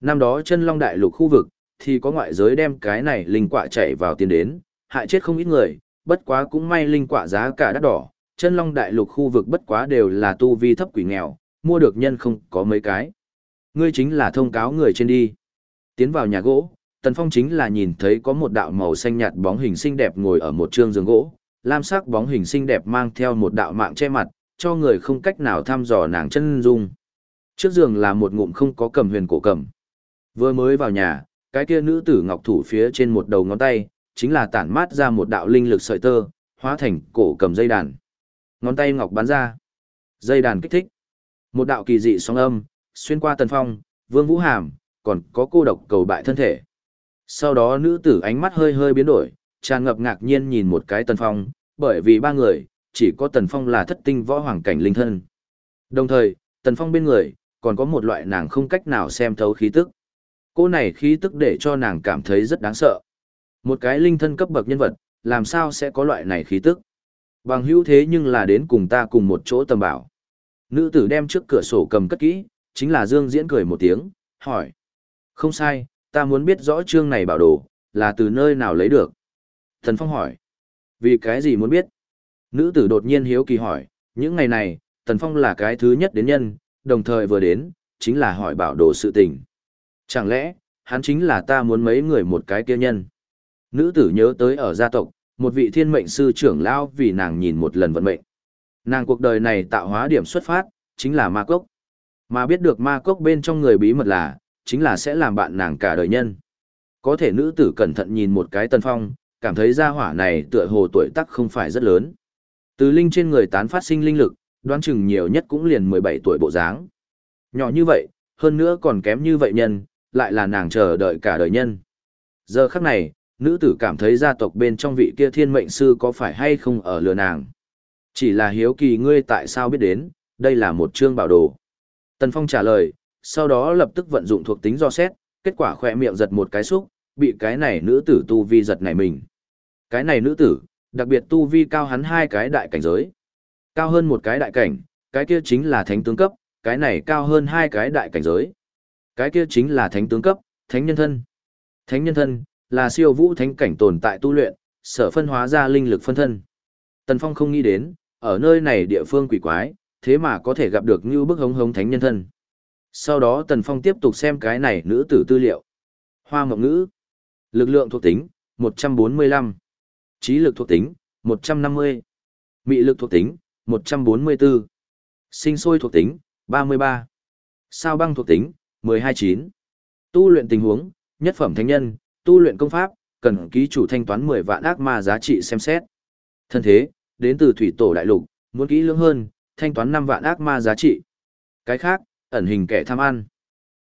Năm đó chân long đại lục khu vực, thì có ngoại giới đem cái này linh quạ chạy vào tiền đến, hại chết không ít người, bất quá cũng may linh quạ giá cả đắt đỏ, chân long đại lục khu vực bất quá đều là tu vi thấp quỷ nghèo, mua được nhân không có mấy cái. Ngươi chính là thông cáo người trên đi. Tiến vào nhà gỗ, Tần Phong chính là nhìn thấy có một đạo màu xanh nhạt bóng hình xinh đẹp ngồi ở một trương giường gỗ, lam sắc bóng hình xinh đẹp mang theo một đạo mạng che mặt, cho người không cách nào thăm dò nàng chân dung. Trước giường là một ngụm không có cầm huyền cổ cầm. Vừa mới vào nhà, cái kia nữ tử ngọc thủ phía trên một đầu ngón tay, chính là tản mát ra một đạo linh lực sợi tơ, hóa thành cổ cầm dây đàn. Ngón tay ngọc bắn ra. Dây đàn kích thích. Một đạo kỳ dị sóng âm, xuyên qua tần phong, vương vũ hàm, còn có cô độc cầu bại thân thể. Sau đó nữ tử ánh mắt hơi hơi biến đổi, tràn ngập ngạc nhiên nhìn một cái tần phong, bởi vì ba người, chỉ có tần phong là thất tinh võ hoàng cảnh linh thân. Đồng thời, tần phong bên người, còn có một loại nàng không cách nào xem thấu khí tức. Cô này khí tức để cho nàng cảm thấy rất đáng sợ. Một cái linh thân cấp bậc nhân vật, làm sao sẽ có loại này khí tức? Bằng hữu thế nhưng là đến cùng ta cùng một chỗ tầm bảo. Nữ tử đem trước cửa sổ cầm cất kỹ, chính là Dương Diễn cười một tiếng, hỏi. Không sai, ta muốn biết rõ chương này bảo đồ, là từ nơi nào lấy được. Thần Phong hỏi. Vì cái gì muốn biết? Nữ tử đột nhiên hiếu kỳ hỏi, những ngày này, Tần Phong là cái thứ nhất đến nhân, đồng thời vừa đến, chính là hỏi bảo đồ sự tình. Chẳng lẽ, hắn chính là ta muốn mấy người một cái kia nhân? Nữ tử nhớ tới ở gia tộc, một vị thiên mệnh sư trưởng lão vì nàng nhìn một lần vận mệnh. Nàng cuộc đời này tạo hóa điểm xuất phát, chính là ma cốc. Mà biết được ma cốc bên trong người bí mật là, chính là sẽ làm bạn nàng cả đời nhân. Có thể nữ tử cẩn thận nhìn một cái tân phong, cảm thấy gia hỏa này tựa hồ tuổi tác không phải rất lớn. Từ linh trên người tán phát sinh linh lực, đoán chừng nhiều nhất cũng liền 17 tuổi bộ dáng. Nhỏ như vậy, hơn nữa còn kém như vậy nhân, lại là nàng chờ đợi cả đời nhân. Giờ khắc này, nữ tử cảm thấy gia tộc bên trong vị kia thiên mệnh sư có phải hay không ở lừa nàng. Chỉ là hiếu kỳ ngươi tại sao biết đến, đây là một chương bảo đồ. Tần Phong trả lời, sau đó lập tức vận dụng thuộc tính do xét, kết quả khỏe miệng giật một cái xúc, bị cái này nữ tử tu vi giật nảy mình. Cái này nữ tử, đặc biệt tu vi cao hắn hai cái đại cảnh giới. Cao hơn một cái đại cảnh, cái kia chính là thánh tướng cấp, cái này cao hơn hai cái đại cảnh giới. Cái kia chính là thánh tướng cấp, thánh nhân thân. Thánh nhân thân, là siêu vũ thánh cảnh tồn tại tu luyện, sở phân hóa ra linh lực phân thân. Tần Phong không nghĩ đến, ở nơi này địa phương quỷ quái, thế mà có thể gặp được như bức hống hống thánh nhân thân. Sau đó Tần Phong tiếp tục xem cái này nữ tử tư liệu. Hoa mộng ngữ. Lực lượng thuộc tính, 145. Trí lực thuộc tính, 150. Mị lực thuộc tính, 144. Sinh sôi thuộc tính, 33. Sao băng thuộc tính, 129. Tu luyện tình huống, nhất phẩm thánh nhân, tu luyện công pháp, cần ký chủ thanh toán 10 vạn ác ma giá trị xem xét. Thân thế, đến từ thủy tổ đại lục, muốn kỹ lưỡng hơn, thanh toán 5 vạn ác ma giá trị. Cái khác, ẩn hình kẻ tham ăn.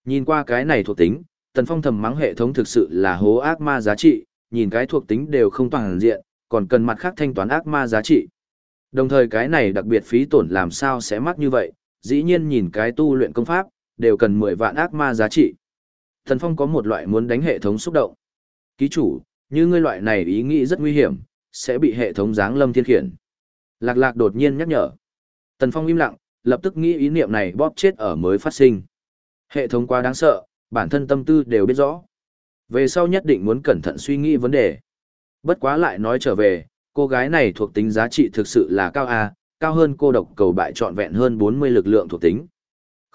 Nhìn qua cái này thuộc tính, Tần Phong thầm mắng hệ thống thực sự là hố ác ma giá trị, nhìn cái thuộc tính đều không toàn diện, còn cần mặt khác thanh toán ác ma giá trị. Đồng thời cái này đặc biệt phí tổn làm sao sẽ mắc như vậy, dĩ nhiên nhìn cái tu luyện công pháp, đều cần 10 vạn ác ma giá trị. Thần Phong có một loại muốn đánh hệ thống xúc động. Ký chủ, như ngươi loại này ý nghĩ rất nguy hiểm, sẽ bị hệ thống giáng lâm thiên khiển. Lạc lạc đột nhiên nhắc nhở. Tần Phong im lặng, lập tức nghĩ ý niệm này bóp chết ở mới phát sinh. Hệ thống quá đáng sợ, bản thân tâm tư đều biết rõ. Về sau nhất định muốn cẩn thận suy nghĩ vấn đề. Bất quá lại nói trở về, cô gái này thuộc tính giá trị thực sự là cao A, cao hơn cô độc cầu bại trọn vẹn hơn 40 lực lượng thuộc tính.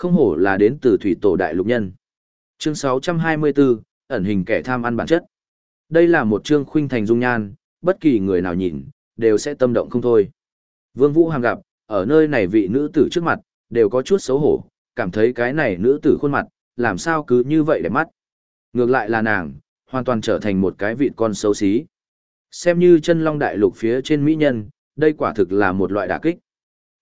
Không hổ là đến từ thủy tổ đại lục nhân. Chương 624, ẩn hình kẻ tham ăn bản chất. Đây là một chương khuynh thành dung nhan, bất kỳ người nào nhìn, đều sẽ tâm động không thôi. Vương Vũ Hàm gặp, ở nơi này vị nữ tử trước mặt, đều có chút xấu hổ, cảm thấy cái này nữ tử khuôn mặt, làm sao cứ như vậy để mắt. Ngược lại là nàng, hoàn toàn trở thành một cái vị con xấu xí. Xem như chân long đại lục phía trên mỹ nhân, đây quả thực là một loại đả kích.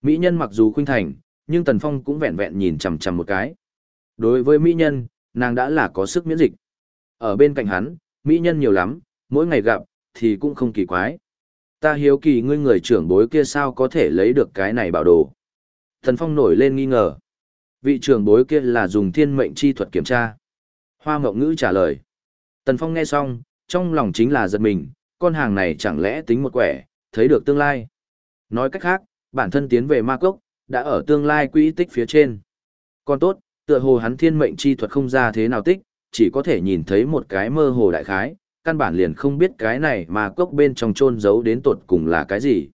Mỹ nhân mặc dù khuynh thành, nhưng Tần Phong cũng vẹn vẹn nhìn chằm chằm một cái. Đối với mỹ nhân, nàng đã là có sức miễn dịch. Ở bên cạnh hắn, mỹ nhân nhiều lắm, mỗi ngày gặp, thì cũng không kỳ quái. Ta hiếu kỳ ngươi người trưởng bối kia sao có thể lấy được cái này bảo đồ. Thần Phong nổi lên nghi ngờ. Vị trưởng bối kia là dùng thiên mệnh chi thuật kiểm tra. Hoa Ngọc Ngữ trả lời. Tần Phong nghe xong, trong lòng chính là giật mình, con hàng này chẳng lẽ tính một quẻ, thấy được tương lai. Nói cách khác, bản thân tiến về ma cốc, đã ở tương lai quỹ tích phía trên. Còn tốt, tựa hồ hắn thiên mệnh chi thuật không ra thế nào tích, chỉ có thể nhìn thấy một cái mơ hồ đại khái, căn bản liền không biết cái này mà cốc bên trong chôn giấu đến tột cùng là cái gì.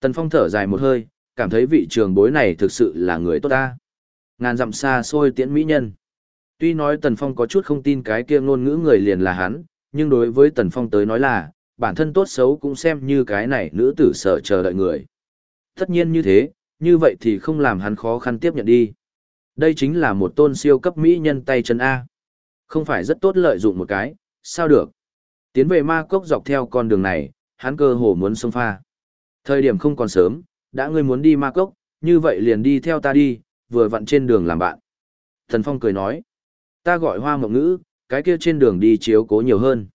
Tần Phong thở dài một hơi, cảm thấy vị trường bối này thực sự là người tốt ta. Ngàn dặm xa xôi tiễn mỹ nhân. Tuy nói Tần Phong có chút không tin cái kia ngôn ngữ người liền là hắn, nhưng đối với Tần Phong tới nói là, bản thân tốt xấu cũng xem như cái này nữ tử sợ chờ đợi người. Tất nhiên như thế, như vậy thì không làm hắn khó khăn tiếp nhận đi. Đây chính là một tôn siêu cấp mỹ nhân tay chân A. Không phải rất tốt lợi dụng một cái, sao được. Tiến về ma cốc dọc theo con đường này, hắn cơ hồ muốn xông pha. Thời điểm không còn sớm, đã ngươi muốn đi ma cốc, như vậy liền đi theo ta đi, vừa vặn trên đường làm bạn. Thần Phong cười nói, ta gọi hoa mộng ngữ, cái kia trên đường đi chiếu cố nhiều hơn.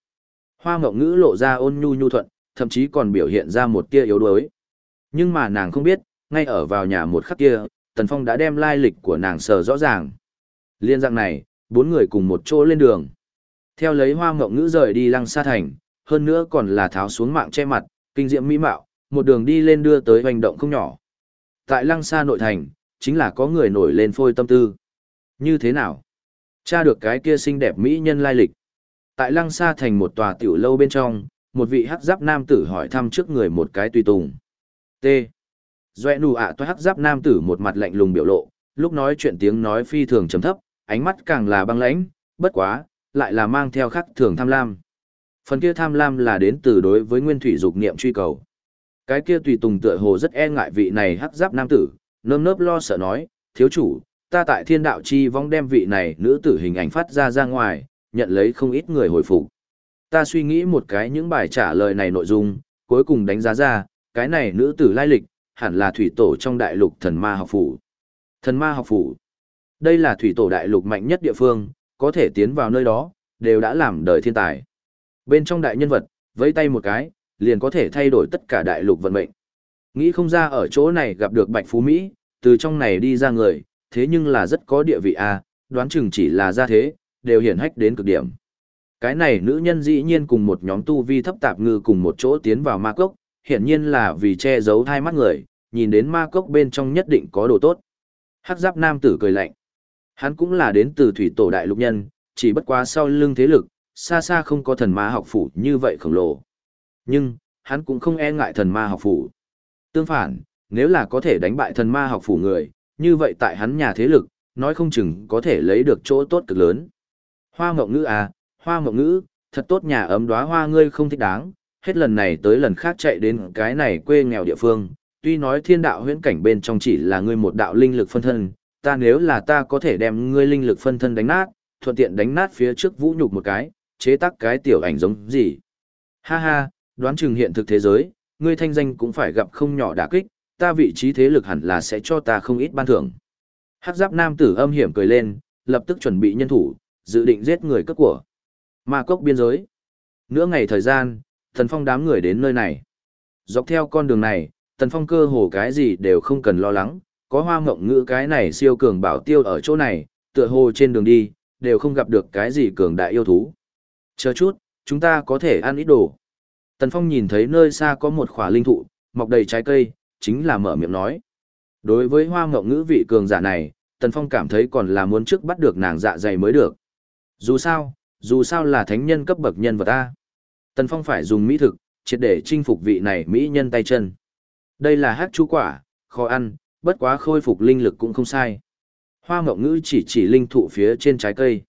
Hoa mộng ngữ lộ ra ôn nhu nhu thuận, thậm chí còn biểu hiện ra một kia yếu đuối. Nhưng mà nàng không biết, ngay ở vào nhà một khắc kia, Tần Phong đã đem lai lịch của nàng sờ rõ ràng. Liên dạng này, bốn người cùng một chỗ lên đường. Theo lấy hoa mộng ngữ rời đi lăng sa thành, hơn nữa còn là tháo xuống mạng che mặt, kinh diệm mỹ mạo, một đường đi lên đưa tới hành động không nhỏ. Tại lăng sa nội thành, chính là có người nổi lên phôi tâm tư. Như thế nào? Cha được cái kia xinh đẹp mỹ nhân lai lịch. Tại lăng sa thành một tòa tiểu lâu bên trong, một vị hắc giáp nam tử hỏi thăm trước người một cái tùy tùng. T. Doe nù ạ toa hắc giáp nam tử một mặt lạnh lùng biểu lộ, lúc nói chuyện tiếng nói phi thường trầm thấp, ánh mắt càng là băng lãnh, bất quá, lại là mang theo khắc thường tham lam. Phần kia tham lam là đến từ đối với nguyên thủy dục niệm truy cầu. Cái kia tùy tùng tựa hồ rất e ngại vị này hắc giáp nam tử, nơm nớp lo sợ nói, thiếu chủ, ta tại thiên đạo chi vong đem vị này nữ tử hình ảnh phát ra ra ngoài, nhận lấy không ít người hồi phục. Ta suy nghĩ một cái những bài trả lời này nội dung, cuối cùng đánh giá ra, cái này nữ tử lai lịch, hẳn là thủy tổ trong đại lục thần ma học phủ. Thần ma học phủ. Đây là thủy tổ đại lục mạnh nhất địa phương, có thể tiến vào nơi đó, đều đã làm đời thiên tài. Bên trong đại nhân vật, vẫy tay một cái, liền có thể thay đổi tất cả đại lục vận mệnh. Nghĩ không ra ở chỗ này gặp được Bạch Phú Mỹ, từ trong này đi ra người, thế nhưng là rất có địa vị a, à, đoán chừng chỉ là ra thế, đều hiển hách đến cực điểm. Cái này nữ nhân dĩ nhiên cùng một nhóm tu vi thấp tạp ngư cùng một chỗ tiến vào ma cốc, hiển nhiên là vì che giấu hai mắt người, nhìn đến ma cốc bên trong nhất định có đồ tốt. Hắc giáp nam tử cười lạnh. Hắn cũng là đến từ thủy tổ đại lục nhân, chỉ bất quá sau lưng thế lực, xa xa không có thần ma học phủ như vậy khổng lồ. Nhưng, hắn cũng không e ngại thần ma học phủ. Tương phản, nếu là có thể đánh bại thần ma học phủ người, như vậy tại hắn nhà thế lực, nói không chừng có thể lấy được chỗ tốt cực lớn. Hoa mộng ngữ à, hoa mộng ngữ, thật tốt nhà ấm đóa hoa ngươi không thích đáng, hết lần này tới lần khác chạy đến cái này quê nghèo địa phương, tuy nói thiên đạo huyễn cảnh bên trong chỉ là ngươi một đạo linh lực phân thân, ta nếu là ta có thể đem ngươi linh lực phân thân đánh nát, thuận tiện đánh nát phía trước vũ nhục một cái, chế tác cái tiểu ảnh giống gì. Ha ha, đoán chừng hiện thực thế giới, ngươi thanh danh cũng phải gặp không nhỏ đả kích, ta vị trí thế lực hẳn là sẽ cho ta không ít ban thưởng. Hắc giáp nam tử âm hiểm cười lên, lập tức chuẩn bị nhân thủ, dự định giết người cất của. Ma cốc biên giới. Nửa ngày thời gian, thần phong đám người đến nơi này. Dọc theo con đường này, thần phong cơ hồ cái gì đều không cần lo lắng, có hoa mộng ngữ cái này siêu cường bảo tiêu ở chỗ này, tựa hồ trên đường đi, đều không gặp được cái gì cường đại yêu thú. Chờ chút, chúng ta có thể ăn ít đồ. Tần Phong nhìn thấy nơi xa có một khỏa linh thụ, mọc đầy trái cây, chính là mở miệng nói. Đối với hoa mộng ngữ vị cường giả này, Tần Phong cảm thấy còn là muốn trước bắt được nàng dạ dày mới được. Dù sao, dù sao là thánh nhân cấp bậc nhân vật ta. Tần Phong phải dùng mỹ thực, triệt để chinh phục vị này mỹ nhân tay chân. Đây là hát chú quả, khó ăn, bất quá khôi phục linh lực cũng không sai. Hoa Ngọc Ngữ chỉ chỉ linh thụ phía trên trái cây.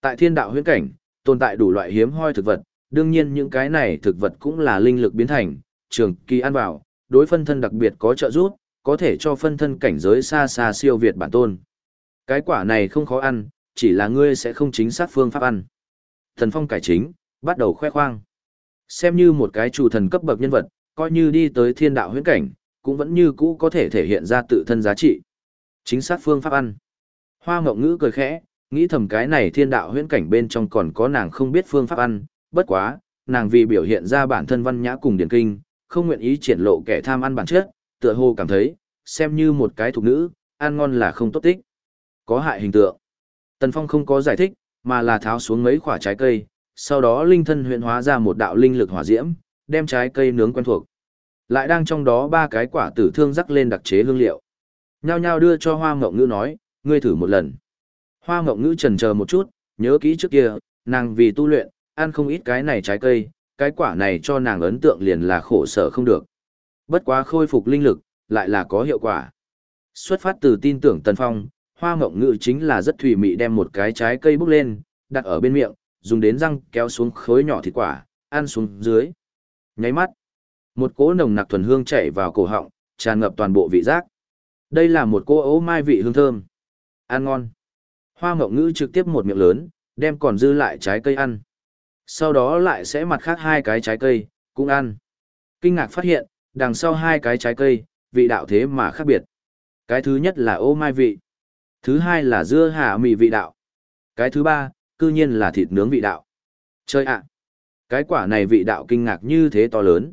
Tại thiên đạo huyễn cảnh, tồn tại đủ loại hiếm hoi thực vật, đương nhiên những cái này thực vật cũng là linh lực biến thành, trường kỳ ăn vào, đối phân thân đặc biệt có trợ giúp, có thể cho phân thân cảnh giới xa xa siêu việt bản tôn. Cái quả này không khó ăn, chỉ là ngươi sẽ không chính xác phương pháp ăn. Thần phong cải chính, bắt đầu khoe khoang. Xem như một cái chủ thần cấp bậc nhân vật, coi như đi tới thiên đạo huyễn cảnh, cũng vẫn như cũ có thể thể hiện ra tự thân giá trị. Chính xác phương pháp ăn. Hoa Ngọc Ngữ cười khẽ, nghĩ thầm cái này thiên đạo huyễn cảnh bên trong còn có nàng không biết phương pháp ăn, bất quá, nàng vì biểu hiện ra bản thân văn nhã cùng điển kinh, không nguyện ý triển lộ kẻ tham ăn bản chất, tựa hồ cảm thấy, xem như một cái thuộc nữ, ăn ngon là không tốt tích. Có hại hình tượng. Tần Phong không có giải thích, mà là tháo xuống mấy quả trái cây, sau đó linh thân huyện hóa ra một đạo linh lực hỏa diễm, đem trái cây nướng quen thuộc. Lại đang trong đó ba cái quả tử thương rắc lên đặc chế hương liệu. Nhao nhao đưa cho Hoa Ngộng Ngữ nói, ngươi thử một lần. Hoa Ngộng Ngữ trần chờ một chút, nhớ kỹ trước kia, nàng vì tu luyện, ăn không ít cái này trái cây, cái quả này cho nàng ấn tượng liền là khổ sở không được. Bất quá khôi phục linh lực, lại là có hiệu quả. Xuất phát từ tin tưởng Tần Phong, Hoa Ngộng Ngữ chính là rất thủy mị đem một cái trái cây bốc lên, đặt ở bên miệng, dùng đến răng kéo xuống khối nhỏ thịt quả, ăn xuống dưới. Nháy mắt, một cỗ nồng nặc thuần hương chảy vào cổ họng, tràn ngập toàn bộ vị giác. Đây là một cô ấu mai vị hương thơm. Ăn ngon. Hoa Ngọc ngữ trực tiếp một miệng lớn, đem còn dư lại trái cây ăn. Sau đó lại sẽ mặt khác hai cái trái cây, cũng ăn. Kinh ngạc phát hiện, đằng sau hai cái trái cây, vị đạo thế mà khác biệt. Cái thứ nhất là ô mai vị. Thứ hai là dưa hạ mì vị đạo. Cái thứ ba, cư nhiên là thịt nướng vị đạo. Chơi ạ! cái quả này vị đạo kinh ngạc như thế to lớn.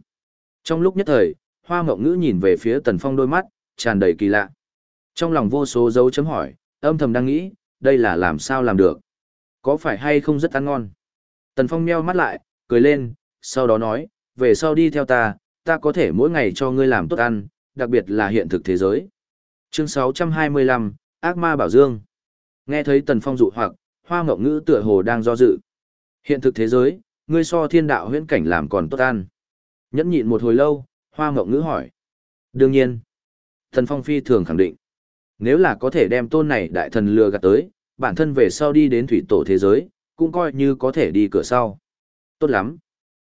Trong lúc nhất thời, hoa mộng ngữ nhìn về phía tần phong đôi mắt, tràn đầy kỳ lạ. Trong lòng vô số dấu chấm hỏi, âm thầm đang nghĩ, đây là làm sao làm được? Có phải hay không rất ăn ngon? Tần phong meo mắt lại, cười lên, sau đó nói, về sau đi theo ta, ta có thể mỗi ngày cho ngươi làm tốt ăn, đặc biệt là hiện thực thế giới. Chương 625, Ác ma Bảo Dương. Nghe thấy Tần Phong dụ hoặc, hoa mộng ngữ tựa hồ đang do dự. Hiện thực thế giới, ngươi so thiên đạo huyễn cảnh làm còn tốt ăn. Nhẫn nhịn một hồi lâu, hoa mộng ngữ hỏi. Đương nhiên. Thần Phong phi thường khẳng định. Nếu là có thể đem tôn này đại thần lừa gạt tới, bản thân về sau đi đến thủy tổ thế giới, cũng coi như có thể đi cửa sau. Tốt lắm.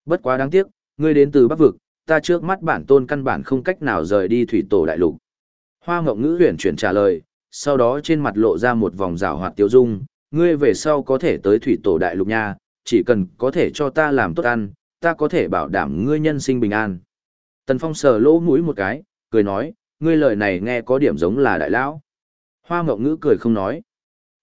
Bất quá đáng tiếc, ngươi đến từ Bắc Vực, ta trước mắt bản tôn căn bản không cách nào rời đi thủy tổ đại lục. Hoa Ngọc ngữ huyền chuyển trả lời, sau đó trên mặt lộ ra một vòng rào hoạt tiêu dung, ngươi về sau có thể tới thủy tổ đại lục nha, chỉ cần có thể cho ta làm tốt ăn, ta có thể bảo đảm ngươi nhân sinh bình an. Tần Phong sờ lỗ mũi một cái, cười nói, ngươi lời này nghe có điểm giống là đại lão. Hoa Ngọc Ngữ cười không nói.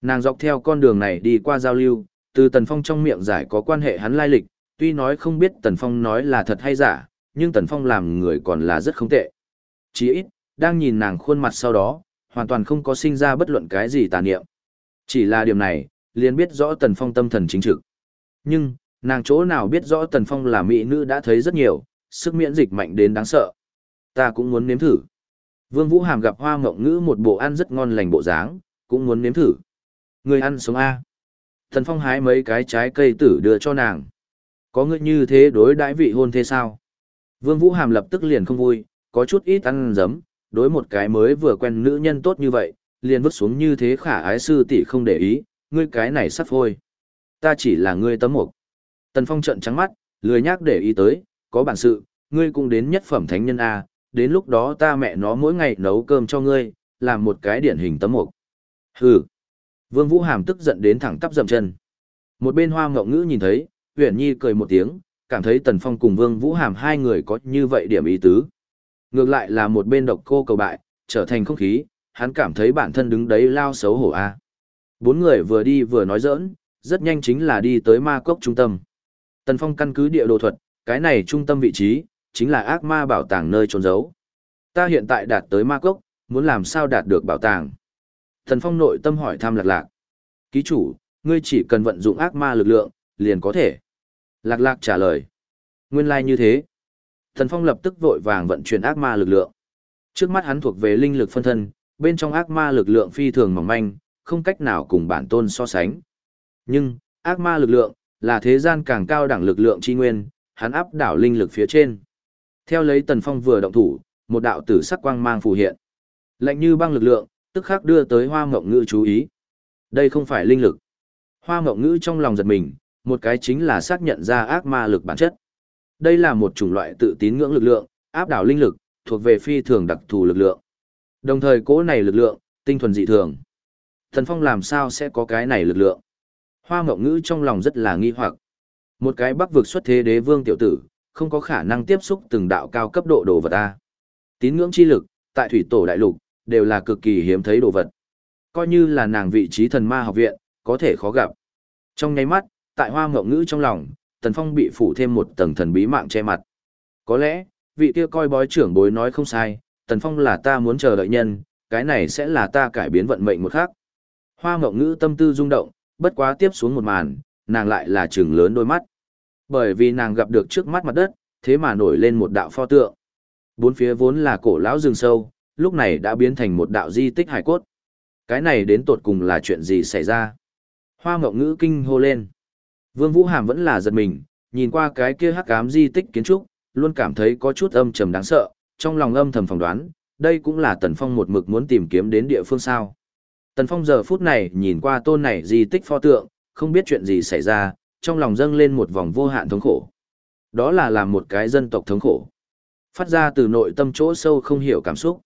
Nàng dọc theo con đường này đi qua giao lưu, từ Tần Phong trong miệng giải có quan hệ hắn lai lịch, tuy nói không biết Tần Phong nói là thật hay giả, nhưng Tần Phong làm người còn là rất không tệ. Chỉ ít, đang nhìn nàng khuôn mặt sau đó, hoàn toàn không có sinh ra bất luận cái gì tà niệm. Chỉ là điểm này, liền biết rõ Tần Phong tâm thần chính trực. Nhưng, nàng chỗ nào biết rõ Tần Phong là mỹ nữ đã thấy rất nhiều, sức miễn dịch mạnh đến đáng sợ. Ta cũng muốn nếm thử. Vương Vũ Hàm gặp Hoa Ngộng Ngữ một bộ ăn rất ngon lành bộ dáng, cũng muốn nếm thử. Người ăn sống A. Tần Phong hái mấy cái trái cây tử đưa cho nàng. Có người như thế đối đãi vị hôn thế sao? Vương Vũ Hàm lập tức liền không vui, có chút ít ăn dấm, đối một cái mới vừa quen nữ nhân tốt như vậy, liền vứt xuống như thế khả ái sư tỷ không để ý, ngươi cái này sắp thôi. Ta chỉ là ngươi tấm mục. Tần Phong trợn trắng mắt, lười nhác để ý tới, có bản sự, ngươi cũng đến nhất phẩm thánh nhân A, đến lúc đó ta mẹ nó mỗi ngày nấu cơm cho ngươi, làm một cái điển hình tấm mục. Hừ. Vương Vũ Hàm tức giận đến thẳng tắp dậm chân. Một bên hoa ngọc ngữ nhìn thấy, Huyền Nhi cười một tiếng, cảm thấy Tần Phong cùng Vương Vũ Hàm hai người có như vậy điểm ý tứ. Ngược lại là một bên độc cô cầu bại, trở thành không khí, hắn cảm thấy bản thân đứng đấy lao xấu hổ a. À. Bốn người vừa đi vừa nói giỡn, rất nhanh chính là đi tới ma cốc trung tâm. Tần Phong căn cứ địa đồ thuật, cái này trung tâm vị trí, chính là ác ma bảo tàng nơi trốn giấu. Ta hiện tại đạt tới ma cốc, muốn làm sao đạt được bảo tàng. Tần Phong nội tâm hỏi thăm lạc lạc. Ký chủ, ngươi chỉ cần vận dụng ác ma lực lượng, liền có thể. Lạc lạc trả lời. Nguyên lai like như thế. Tần Phong lập tức vội vàng vận chuyển ác ma lực lượng. Trước mắt hắn thuộc về linh lực phân thân, bên trong ác ma lực lượng phi thường mỏng manh, không cách nào cùng bản tôn so sánh. Nhưng, ác ma lực lượng, là thế gian càng cao đẳng lực lượng chi nguyên, hắn áp đảo linh lực phía trên. Theo lấy Tần Phong vừa động thủ, một đạo tử sắc quang mang phù hiện. Lạnh như băng lực lượng, tức khắc đưa tới Hoa Ngộng Ngữ chú ý. Đây không phải linh lực. Hoa Ngộng Ngữ trong lòng giật mình, một cái chính là xác nhận ra ác ma lực bản chất. Đây là một chủng loại tự tín ngưỡng lực lượng, áp đảo linh lực, thuộc về phi thường đặc thù lực lượng. Đồng thời cố này lực lượng, tinh thuần dị thường. Thần Phong làm sao sẽ có cái này lực lượng? Hoa Mộng Ngữ trong lòng rất là nghi hoặc. Một cái bắc vực xuất thế đế vương tiểu tử, không có khả năng tiếp xúc từng đạo cao cấp độ đồ vật A. Tín ngưỡng chi lực, tại thủy tổ đại lục, đều là cực kỳ hiếm thấy đồ vật. Coi như là nàng vị trí thần ma học viện, có thể khó gặp. Trong nháy mắt, tại hoa Mộng ngữ trong lòng, Tần Phong bị phủ thêm một tầng thần bí mạng che mặt. Có lẽ, vị kia coi bói trưởng bối nói không sai, Tần Phong là ta muốn chờ đợi nhân, cái này sẽ là ta cải biến vận mệnh một khác. Hoa ngộng ngữ tâm tư rung động, bất quá tiếp xuống một màn, nàng lại là trừng lớn đôi mắt. Bởi vì nàng gặp được trước mắt mặt đất, thế mà nổi lên một đạo pho tượng. Bốn phía vốn là cổ lão rừng sâu, lúc này đã biến thành một đạo di tích hải cốt. Cái này đến tột cùng là chuyện gì xảy ra? Hoa ngộng ngữ kinh hô lên. Vương Vũ Hàm vẫn là giật mình, nhìn qua cái kia hắc ám di tích kiến trúc, luôn cảm thấy có chút âm trầm đáng sợ, trong lòng âm thầm phỏng đoán, đây cũng là Tần Phong một mực muốn tìm kiếm đến địa phương sao. Tần Phong giờ phút này nhìn qua tôn này di tích pho tượng, không biết chuyện gì xảy ra, trong lòng dâng lên một vòng vô hạn thống khổ. Đó là làm một cái dân tộc thống khổ. Phát ra từ nội tâm chỗ sâu không hiểu cảm xúc.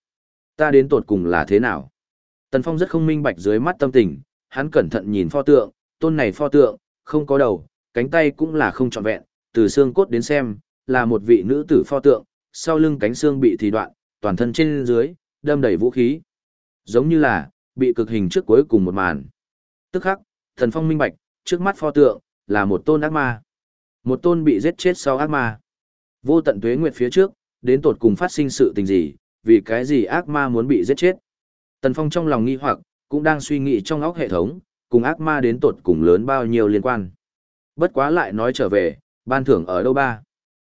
Ta đến tột cùng là thế nào? Tần Phong rất không minh bạch dưới mắt tâm tình, hắn cẩn thận nhìn pho tượng, tôn này pho tượng, không có đầu, cánh tay cũng là không trọn vẹn, từ xương cốt đến xem, là một vị nữ tử pho tượng, sau lưng cánh xương bị thì đoạn, toàn thân trên dưới, đâm đầy vũ khí. Giống như là, bị cực hình trước cuối cùng một màn. Tức khắc, thần phong minh bạch, trước mắt pho tượng, là một tôn ác ma. Một tôn bị giết chết sau ác ma. Vô tận tuế nguyệt phía trước, đến tột cùng phát sinh sự tình gì, vì cái gì ác ma muốn bị giết chết. Tần Phong trong lòng nghi hoặc, cũng đang suy nghĩ trong óc hệ thống, cùng ác ma đến tột cùng lớn bao nhiêu liên quan. Bất quá lại nói trở về, ban thưởng ở đâu ba?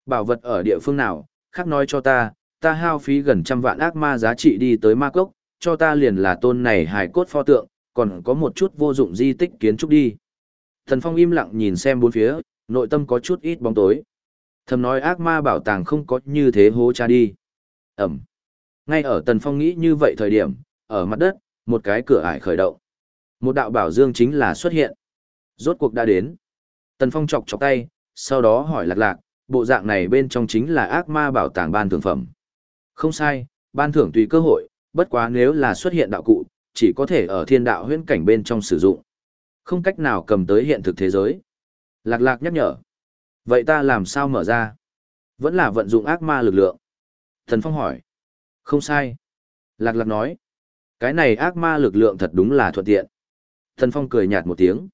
Bảo vật ở địa phương nào, khác nói cho ta, ta hao phí gần trăm vạn ác ma giá trị đi tới ma cốc, cho ta liền là tôn này hài cốt pho tượng, còn có một chút vô dụng di tích kiến trúc đi. Thần Phong im lặng nhìn xem bốn phía, nội tâm có chút ít bóng tối. Thầm nói ác ma bảo tàng không có như thế hố cha đi. Ẩm. Ngay ở Tần Phong nghĩ như vậy thời điểm, ở mặt đất, một cái cửa ải khởi động. Một đạo bảo dương chính là xuất hiện. Rốt cuộc đã đến. Tần Phong chọc chọc tay, sau đó hỏi lạc lạc, bộ dạng này bên trong chính là ác ma bảo tàng ban thưởng phẩm. Không sai, ban thưởng tùy cơ hội, bất quá nếu là xuất hiện đạo cụ, chỉ có thể ở thiên đạo huyễn cảnh bên trong sử dụng. Không cách nào cầm tới hiện thực thế giới. Lạc lạc nhắc nhở. Vậy ta làm sao mở ra? Vẫn là vận dụng ác ma lực lượng. Thần Phong hỏi. Không sai. Lạc lạc nói. Cái này ác ma lực lượng thật đúng là thuận tiện. Thần Phong cười nhạt một tiếng.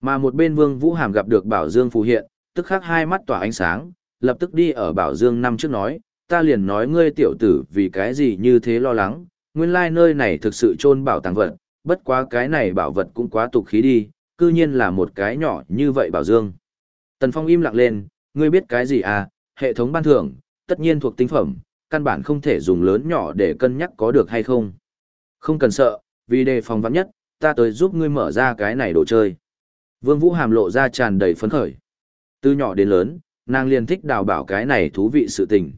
Mà một bên Vương Vũ Hàm gặp được Bảo Dương phù hiện, tức khắc hai mắt tỏa ánh sáng, lập tức đi ở Bảo Dương năm trước nói, ta liền nói ngươi tiểu tử vì cái gì như thế lo lắng, nguyên lai nơi này thực sự chôn bảo tàng vật, bất quá cái này bảo vật cũng quá tục khí đi, cư nhiên là một cái nhỏ như vậy Bảo Dương. Tần Phong im lặng lên, ngươi biết cái gì à, hệ thống ban thưởng, tất nhiên thuộc tinh phẩm, căn bản không thể dùng lớn nhỏ để cân nhắc có được hay không. Không cần sợ, vì đề phòng vắng nhất, ta tới giúp ngươi mở ra cái này đồ chơi. Vương Vũ Hàm lộ ra tràn đầy phấn khởi. Từ nhỏ đến lớn, nàng liền thích đào bảo cái này thú vị sự tình.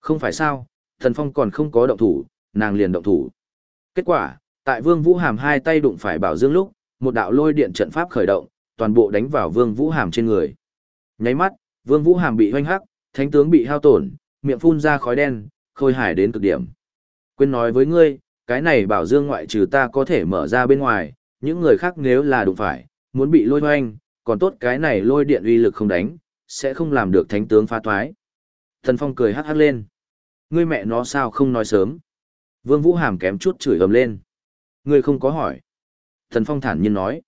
Không phải sao, thần phong còn không có động thủ, nàng liền động thủ. Kết quả, tại Vương Vũ Hàm hai tay đụng phải bảo dương lúc, một đạo lôi điện trận pháp khởi động, toàn bộ đánh vào Vương Vũ Hàm trên người. Nháy mắt, Vương Vũ Hàm bị hoanh hắc, thánh tướng bị hao tổn, miệng phun ra khói đen, khôi hải đến cực điểm. Quên nói với ngươi, cái này bảo dương ngoại trừ ta có thể mở ra bên ngoài, những người khác nếu là đụng phải, muốn bị lôi hoanh, còn tốt cái này lôi điện uy lực không đánh, sẽ không làm được thánh tướng phá thoái. Thần Phong cười hắc hắc lên. Ngươi mẹ nó sao không nói sớm? Vương Vũ Hàm kém chút chửi ầm lên. Ngươi không có hỏi. Thần Phong thản nhiên nói.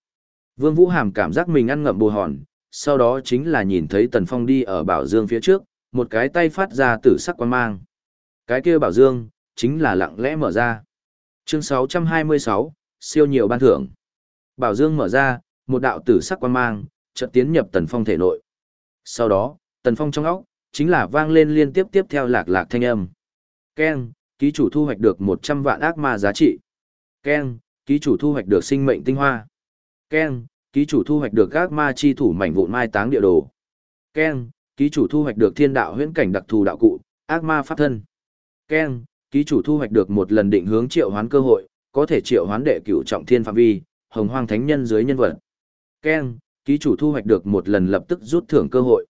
Vương Vũ Hàm cảm giác mình ăn ngậm bồ hòn, sau đó chính là nhìn thấy Tần Phong đi ở bảo dương phía trước, một cái tay phát ra tử sắc quan mang. Cái kia bảo dương, chính là lặng lẽ mở ra. Chương 626, siêu nhiều ban thưởng. Bảo dương mở ra, một đạo tử sắc quan mang, chợt tiến nhập Tần Phong thể nội. Sau đó, Tần Phong trong óc, chính là vang lên liên tiếp tiếp theo lạc lạc thanh âm. Ken, ký chủ thu hoạch được 100 vạn ác ma giá trị. Ken, ký chủ thu hoạch được sinh mệnh tinh hoa. Ken, ký chủ thu hoạch được ác ma chi thủ mảnh vụn mai táng địa đồ. Ken, ký chủ thu hoạch được thiên đạo huyễn cảnh đặc thù đạo cụ, ác ma pháp thân. Ken, ký chủ thu hoạch được một lần định hướng triệu hoán cơ hội, có thể triệu hoán đệ cửu trọng thiên phạm vi, hồng hoang thánh nhân dưới nhân vật. Ken, ký chủ thu hoạch được một lần lập tức rút thưởng cơ hội.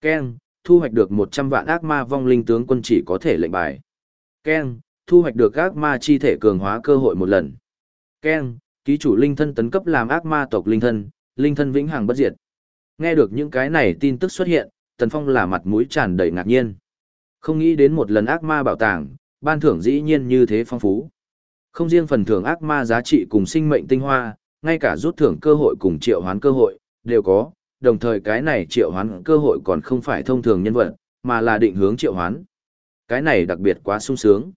Ken, thu hoạch được 100 vạn ác ma vong linh tướng quân chỉ có thể lệnh bài. Ken, thu hoạch được ác ma chi thể cường hóa cơ hội một lần. Ken, ký chủ linh thân tấn cấp làm ác ma tộc linh thân, linh thân vĩnh hằng bất diệt. Nghe được những cái này tin tức xuất hiện, Tần Phong là mặt mũi tràn đầy ngạc nhiên. Không nghĩ đến một lần ác ma bảo tàng, ban thưởng dĩ nhiên như thế phong phú. Không riêng phần thưởng ác ma giá trị cùng sinh mệnh tinh hoa, ngay cả rút thưởng cơ hội cùng triệu hoán cơ hội, đều có, đồng thời cái này triệu hoán cơ hội còn không phải thông thường nhân vật, mà là định hướng triệu hoán. Cái này đặc biệt quá sung sướng.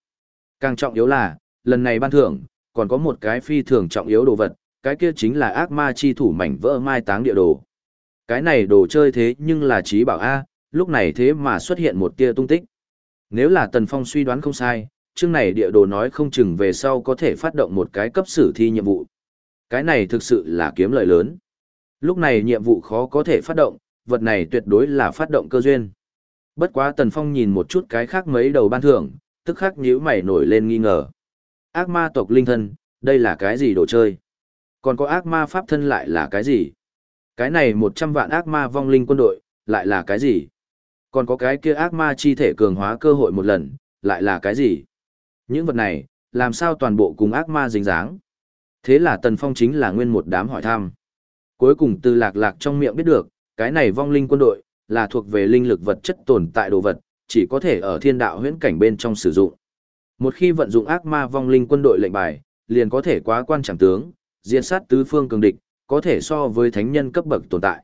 Càng trọng yếu là, lần này ban thưởng, còn có một cái phi thường trọng yếu đồ vật, cái kia chính là ác ma chi thủ mảnh vỡ mai táng địa đồ. Cái này đồ chơi thế nhưng là trí bảo A, lúc này thế mà xuất hiện một tia tung tích. Nếu là Tần Phong suy đoán không sai, chương này địa đồ nói không chừng về sau có thể phát động một cái cấp sử thi nhiệm vụ. Cái này thực sự là kiếm lợi lớn. Lúc này nhiệm vụ khó có thể phát động, vật này tuyệt đối là phát động cơ duyên. Bất quá Tần Phong nhìn một chút cái khác mấy đầu ban thưởng, tức khắc nhíu mày nổi lên nghi ngờ. Ác ma tộc linh thân, đây là cái gì đồ chơi? Còn có ác ma pháp thân lại là cái gì? Cái này 100 vạn ác ma vong linh quân đội, lại là cái gì? Còn có cái kia ác ma chi thể cường hóa cơ hội một lần, lại là cái gì? Những vật này, làm sao toàn bộ cùng ác ma dính dáng? Thế là Tần Phong chính là nguyên một đám hỏi thăm. Cuối cùng từ lạc lạc trong miệng biết được, cái này vong linh quân đội, là thuộc về linh lực vật chất tồn tại đồ vật, chỉ có thể ở thiên đạo huyễn cảnh bên trong sử dụng. Một khi vận dụng ác ma vong linh quân đội lệnh bài, liền có thể quá quan chẳng tướng, diệt sát tứ phương cường địch, có thể so với thánh nhân cấp bậc tồn tại.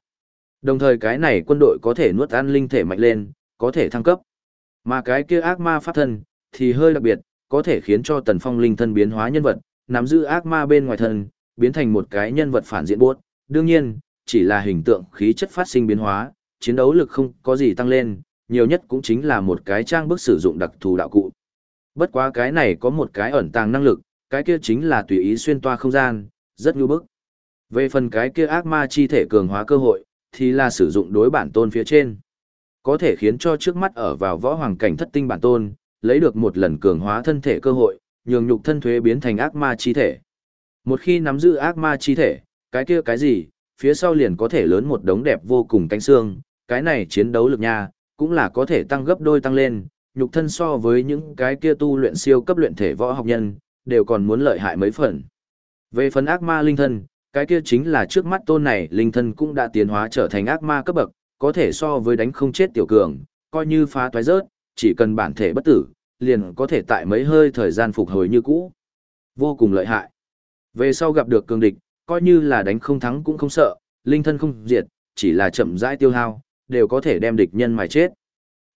Đồng thời cái này quân đội có thể nuốt ăn linh thể mạnh lên, có thể thăng cấp. Mà cái kia ác ma pháp thân, thì hơi đặc biệt, có thể khiến cho tần phong linh thân biến hóa nhân vật, nắm giữ ác ma bên ngoài thân, biến thành một cái nhân vật phản diện buốt. Đương nhiên, chỉ là hình tượng khí chất phát sinh biến hóa, chiến đấu lực không có gì tăng lên, nhiều nhất cũng chính là một cái trang bức sử dụng đặc thù đạo cụ. Bất quá cái này có một cái ẩn tàng năng lực, cái kia chính là tùy ý xuyên toa không gian, rất nhu bức. Về phần cái kia ác ma chi thể cường hóa cơ hội, thì là sử dụng đối bản tôn phía trên. Có thể khiến cho trước mắt ở vào võ hoàng cảnh thất tinh bản tôn, lấy được một lần cường hóa thân thể cơ hội, nhường nhục thân thuế biến thành ác ma chi thể. Một khi nắm giữ ác ma chi thể, cái kia cái gì, phía sau liền có thể lớn một đống đẹp vô cùng cánh xương, cái này chiến đấu lực nha, cũng là có thể tăng gấp đôi tăng lên, nhục thân so với những cái kia tu luyện siêu cấp luyện thể võ học nhân, đều còn muốn lợi hại mấy phần. Về phần ác ma linh thân, cái kia chính là trước mắt tôn này linh thân cũng đã tiến hóa trở thành ác ma cấp bậc, có thể so với đánh không chết tiểu cường, coi như phá toái rớt, chỉ cần bản thể bất tử, liền có thể tại mấy hơi thời gian phục hồi như cũ. Vô cùng lợi hại. Về sau gặp được cường địch, coi như là đánh không thắng cũng không sợ, linh thân không diệt, chỉ là chậm rãi tiêu hao, đều có thể đem địch nhân mà chết.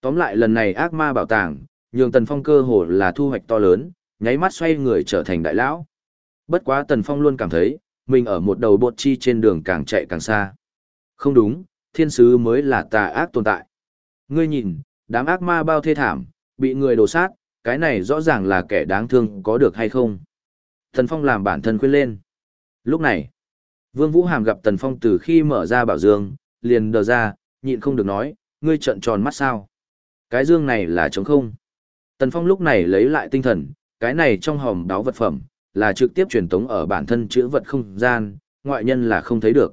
Tóm lại lần này ác ma bảo tàng, nhường Tần Phong cơ hồ là thu hoạch to lớn, nháy mắt xoay người trở thành đại lão. Bất quá Tần Phong luôn cảm thấy, mình ở một đầu bột chi trên đường càng chạy càng xa. Không đúng, thiên sứ mới là tà ác tồn tại. Ngươi nhìn, đám ác ma bao thê thảm, bị người đổ sát, cái này rõ ràng là kẻ đáng thương có được hay không. Tần Phong làm bản thân khuyên lên. Lúc này, Vương Vũ Hàm gặp Tần Phong từ khi mở ra bảo dương, liền đờ ra, nhịn không được nói, ngươi trợn tròn mắt sao. Cái dương này là trống không. Tần Phong lúc này lấy lại tinh thần, cái này trong hòm đáo vật phẩm, là trực tiếp truyền tống ở bản thân chữ vật không gian, ngoại nhân là không thấy được.